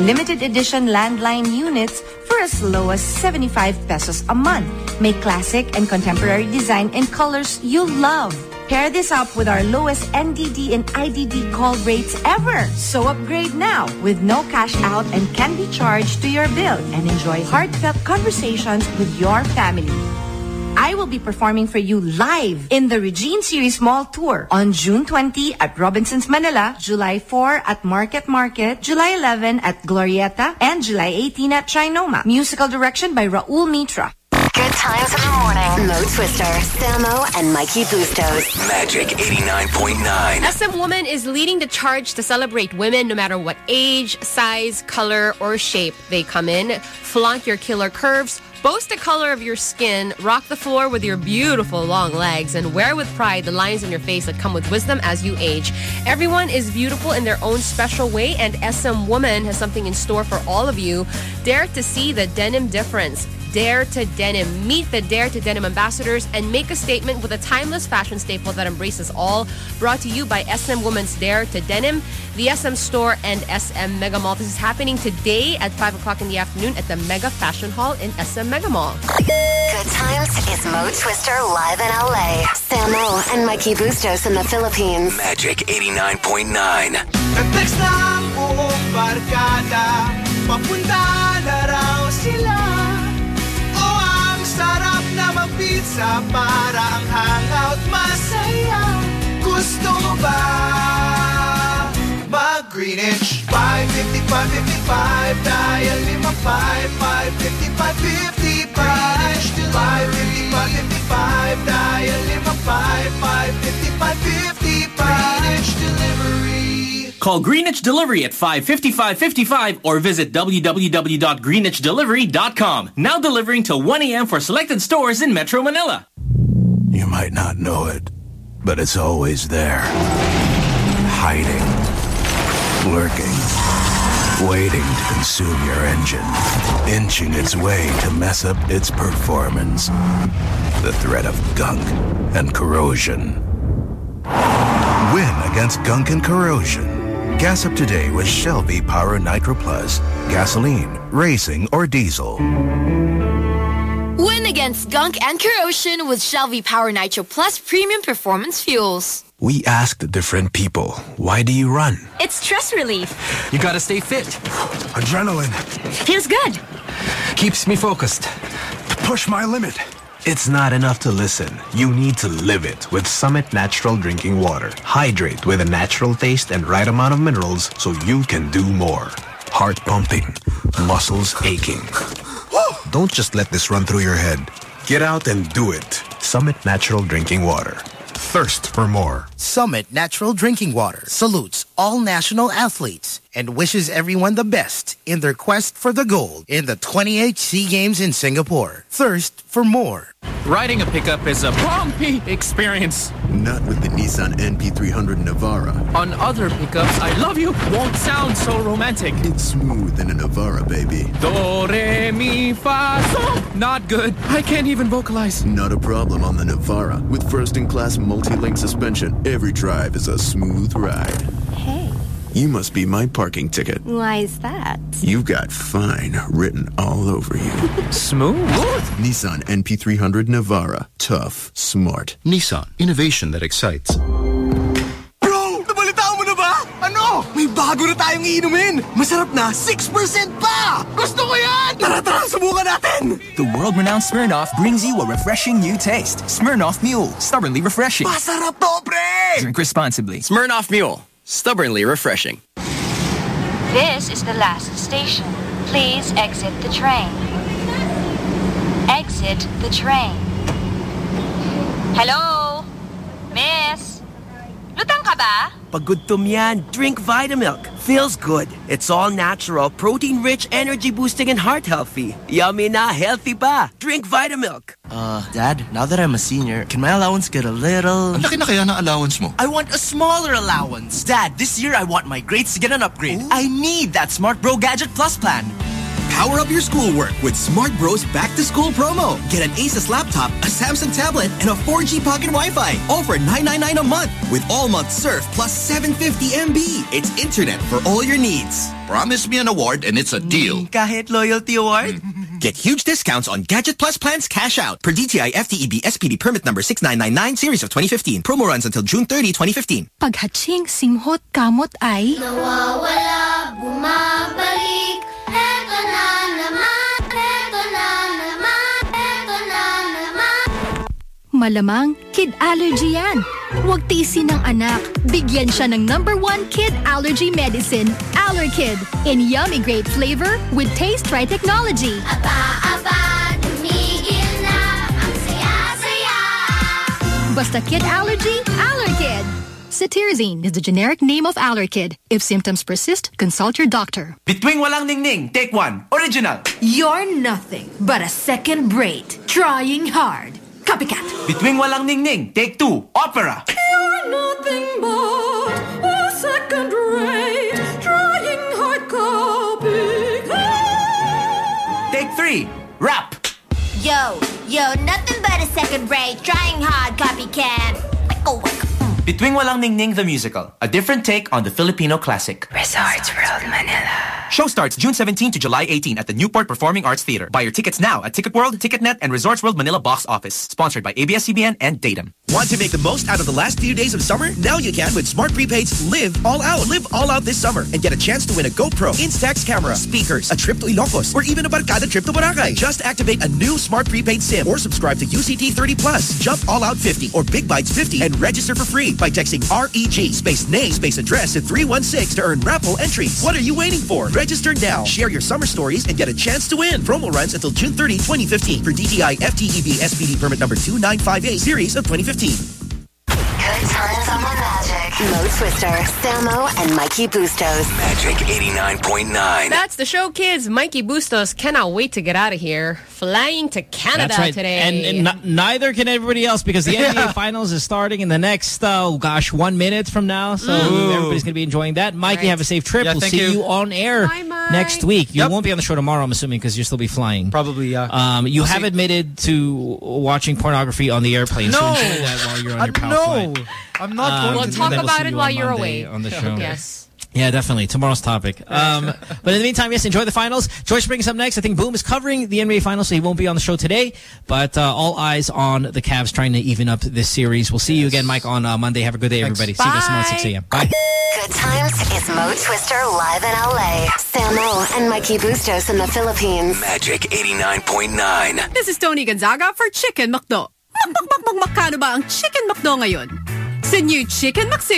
[SPEAKER 84] Limited edition landline units for as low as 75 pesos a month. May classic and contemporary design in colors you love. Pair this up with our lowest NDD and IDD call rates ever. So upgrade now with no cash out and can be charged to your bill and enjoy heartfelt conversations with your family. I will be performing for you live in the Regine Series Mall Tour on June 20 at Robinson's Manila, July 4 at Market Market, July 11 at Glorieta, and July 18 at Trinoma. Musical direction by Raul Mitra.
[SPEAKER 1] Good times in the morning. Mo Twister, Samo, and Mikey Bustos.
[SPEAKER 122] Magic 89.9.
[SPEAKER 4] SM Woman is leading the charge to celebrate women no matter what age, size, color, or shape they come in. Flaunt your killer curves. Boast the color of your skin, rock the floor with your beautiful long legs, and wear with pride the lines on your face that come with wisdom as you age. Everyone is beautiful in their own special way, and SM Woman has something in store for all of you. Dare to see the denim difference. Dare to Denim. Meet the Dare to Denim ambassadors and make a statement with a timeless fashion staple that embraces all. Brought to you by SM Women's Dare to Denim, the SM Store, and SM Mega Mall. This is happening today at 5 o'clock in the afternoon at the Mega Fashion Hall in SM Mega Mall.
[SPEAKER 1] Good times is Mo Twister live in LA. Samo and Mikey Bustos in the Philippines.
[SPEAKER 37] Magic 89.9.
[SPEAKER 19] Nag-text na ang barkada Papunta na raw sila na mag-pizza Para ang hangout masaya. Gusto mo ba mag-Greenwich? 555-55 Dial 55 555 Greenwich Delivery 555 Dial 55 555 Greenwich Delivery
[SPEAKER 124] Call Greenwich Delivery at 555-55 or visit www.greenwichdelivery.com. Now delivering till 1 a.m. for selected stores in Metro Manila.
[SPEAKER 20] You might not know it, but it's always there. Hiding. Lurking. Waiting to consume your engine. Inching its way to mess up its performance. The threat of gunk and corrosion. Win against gunk and corrosion. Gas up today with Shell V Power Nitro Plus. Gasoline, racing, or diesel.
[SPEAKER 18] Win against gunk and corrosion with Shell V Power Nitro Plus Premium Performance Fuels.
[SPEAKER 20] We asked different people, why do you run?
[SPEAKER 18] It's stress relief.
[SPEAKER 20] You gotta stay fit. Adrenaline.
[SPEAKER 18] Feels good.
[SPEAKER 20] Keeps me focused. To push my limit. It's not enough to listen. You need to live it with Summit Natural Drinking Water. Hydrate with a natural taste and right amount of minerals so you can do more. Heart pumping, muscles aching. Don't just let this run through your head. Get out and do it. Summit Natural Drinking Water. Thirst for more.
[SPEAKER 125] Summit Natural Drinking Water salutes all national athletes and wishes everyone the best in their quest for the gold in the 28 SEA Games in Singapore. Thirst for more.
[SPEAKER 28] Riding a pickup is a bumpy experience.
[SPEAKER 126] Not with the Nissan NP300 Navara.
[SPEAKER 28] On other pickups, I love you won't sound so romantic.
[SPEAKER 126] It's smooth in a Navara, baby.
[SPEAKER 28] Do, re, mi, fa, sol. Not good. I can't even vocalize.
[SPEAKER 126] Not a problem on the Navara. With first-in-class multi-link suspension, every drive is a smooth ride.
[SPEAKER 127] Hey.
[SPEAKER 126] You must be my parking ticket.
[SPEAKER 127] Why is that?
[SPEAKER 126] You've got fine written all over you.
[SPEAKER 28] Smooth?
[SPEAKER 126] Nissan NP300 Navara. Tough. Smart.
[SPEAKER 128] Nissan. Innovation that excites.
[SPEAKER 19] May bago na tayong iinumin! Masarap na 6% pa! Gusto ko yan! Tara tara, subukan natin!
[SPEAKER 129] The world-renowned Smirnoff brings you a refreshing new taste. Smirnoff Mule. Stubbornly refreshing.
[SPEAKER 19] Masarap to, pre!
[SPEAKER 129] Drink responsibly.
[SPEAKER 16] Smirnoff Mule. Stubbornly refreshing.
[SPEAKER 32] This is the last station. Please exit the train. Exit the train. Hello? Miss? Lutang ka ba?
[SPEAKER 33] Pag gutom yan, drink Vitamilk. Feels good. It's all natural, protein-rich, energy-boosting, and heart-healthy. Yummy na, healthy pa. Drink Vitamilk.
[SPEAKER 23] Uh, Dad, now that I'm a senior, can my allowance get a little...
[SPEAKER 14] Ang laki na kaya ng allowance mo?
[SPEAKER 23] I want a smaller allowance. Dad, this year I want my grades to get an upgrade. I need that Smart Bro Gadget Plus plan.
[SPEAKER 130] Power up your schoolwork with Smart Bros Back to School promo. Get an Asus laptop, a Samsung tablet, and a 4G pocket Wi-Fi. All for 999 a month with all-month surf plus 750 MB. It's internet for all your needs.
[SPEAKER 14] Promise me an award and it's a deal.
[SPEAKER 130] Mm, kahit loyalty award? Mm. Get huge discounts on Gadget Plus plans cash out per DTI FTEB SPD permit number 6999 series of 2015. Promo runs until June 30, 2015.
[SPEAKER 9] Paghatching simhot kamot ay...
[SPEAKER 131] Nawawala, bumabalik,
[SPEAKER 9] Malamang kid allergy yan. Huwag tiisin ng anak. Bigyan siya ng number one kid allergy medicine, Allerkid. In yummy great flavor with taste right technology.
[SPEAKER 131] Aba, tumigil na, ang saya-saya.
[SPEAKER 9] Basta kid allergy, Allerkid. Cetirizine is the generic name of Allerkid. If symptoms persist, consult your doctor.
[SPEAKER 132] Bituing Walang Ningning, take one. Original.
[SPEAKER 103] You're nothing but a second rate, trying hard. Copycat.
[SPEAKER 132] Bituing Walang Ningning, take two. Opera.
[SPEAKER 103] You're nothing but a second rate, trying hard copycat.
[SPEAKER 132] Take three. Rap.
[SPEAKER 133] Yo, yo, nothing but a second rate, trying hard, copycat.
[SPEAKER 134] Oh, Bituing Walang Ningning the Musical, a different take on the Filipino classic.
[SPEAKER 32] Resorts World Manila.
[SPEAKER 134] Show starts June 17 to July 18 at the Newport Performing Arts Theater. Buy your tickets now at Ticket World, TicketNet, and Resorts World Manila box office. Sponsored by ABS-CBN and Datum.
[SPEAKER 8] Want to make the most out of the last few days of summer? Now you can with Smart Prepaid's Live All Out. Live all out this summer and get a chance to win a GoPro, Instax camera, speakers, a trip to Ilocos, or even a barkada trip to Boracay. Just activate a new Smart Prepaid SIM or subscribe to UCT 30 Plus, Jump All Out 50 or Big Bites 50 and register for free by texting REG space name space address at 316 to earn raffle entries. What are you waiting for? Register now. Share your summer stories and get a chance to win. Promo runs until June 30, 2015 for DTI FTEB SPD permit number 2958 series of 2015.
[SPEAKER 1] Good times on the Magic. Mo Twister, Samo, and Mikey Bustos.
[SPEAKER 135] Magic 89.9.
[SPEAKER 4] That's the show, kids. Mikey Bustos cannot wait to get out of here. Flying to Canada
[SPEAKER 5] That's right.
[SPEAKER 4] today.
[SPEAKER 5] And, and n- neither can everybody else because the NBA Finals is starting in the next, uh, oh gosh, one minute from now. So
[SPEAKER 4] Ooh.
[SPEAKER 5] everybody's going to be enjoying that. Mikey, have a safe trip.
[SPEAKER 6] Yeah,
[SPEAKER 5] we'll see you.
[SPEAKER 6] you.
[SPEAKER 5] on air next week. You won't be on the show tomorrow, I'm assuming, because you'll still be flying.
[SPEAKER 6] Probably, yeah.
[SPEAKER 5] Um, you
[SPEAKER 6] We'll
[SPEAKER 5] have
[SPEAKER 6] see.
[SPEAKER 5] admitted to watching pornography on the airplane.
[SPEAKER 6] No.
[SPEAKER 5] So enjoy that while you're on
[SPEAKER 6] Uh,
[SPEAKER 5] your power
[SPEAKER 6] no.
[SPEAKER 5] flight.
[SPEAKER 6] I'm not
[SPEAKER 5] Um,
[SPEAKER 6] going
[SPEAKER 4] we'll
[SPEAKER 6] to
[SPEAKER 4] talk
[SPEAKER 6] that.
[SPEAKER 4] about
[SPEAKER 5] see
[SPEAKER 4] it
[SPEAKER 5] you
[SPEAKER 4] while you're
[SPEAKER 5] Monday
[SPEAKER 4] away.
[SPEAKER 5] on the show.
[SPEAKER 4] Yes.
[SPEAKER 5] Yeah, definitely. Tomorrow's topic. Um, but in the meantime, yes, enjoy the finals. Joyce Pring's up next. I think Boom is covering the NBA finals, so he won't be on the show today. But uh, all eyes on the Cavs trying to even up this series. We'll see you again, Mike, on uh, Monday. Have a good day, everybody. See you guys tomorrow at 6 a.m. Bye.
[SPEAKER 1] Good times is Mo Twister live in LA. Samo and Mikey Bustos in the Philippines.
[SPEAKER 135] Magic 89.9.
[SPEAKER 18] This is Toni Gonzaga for Chicken McDo. Makmakmakmakmakano ba ang Chicken McDo ngayon? Sa new Chicken McSing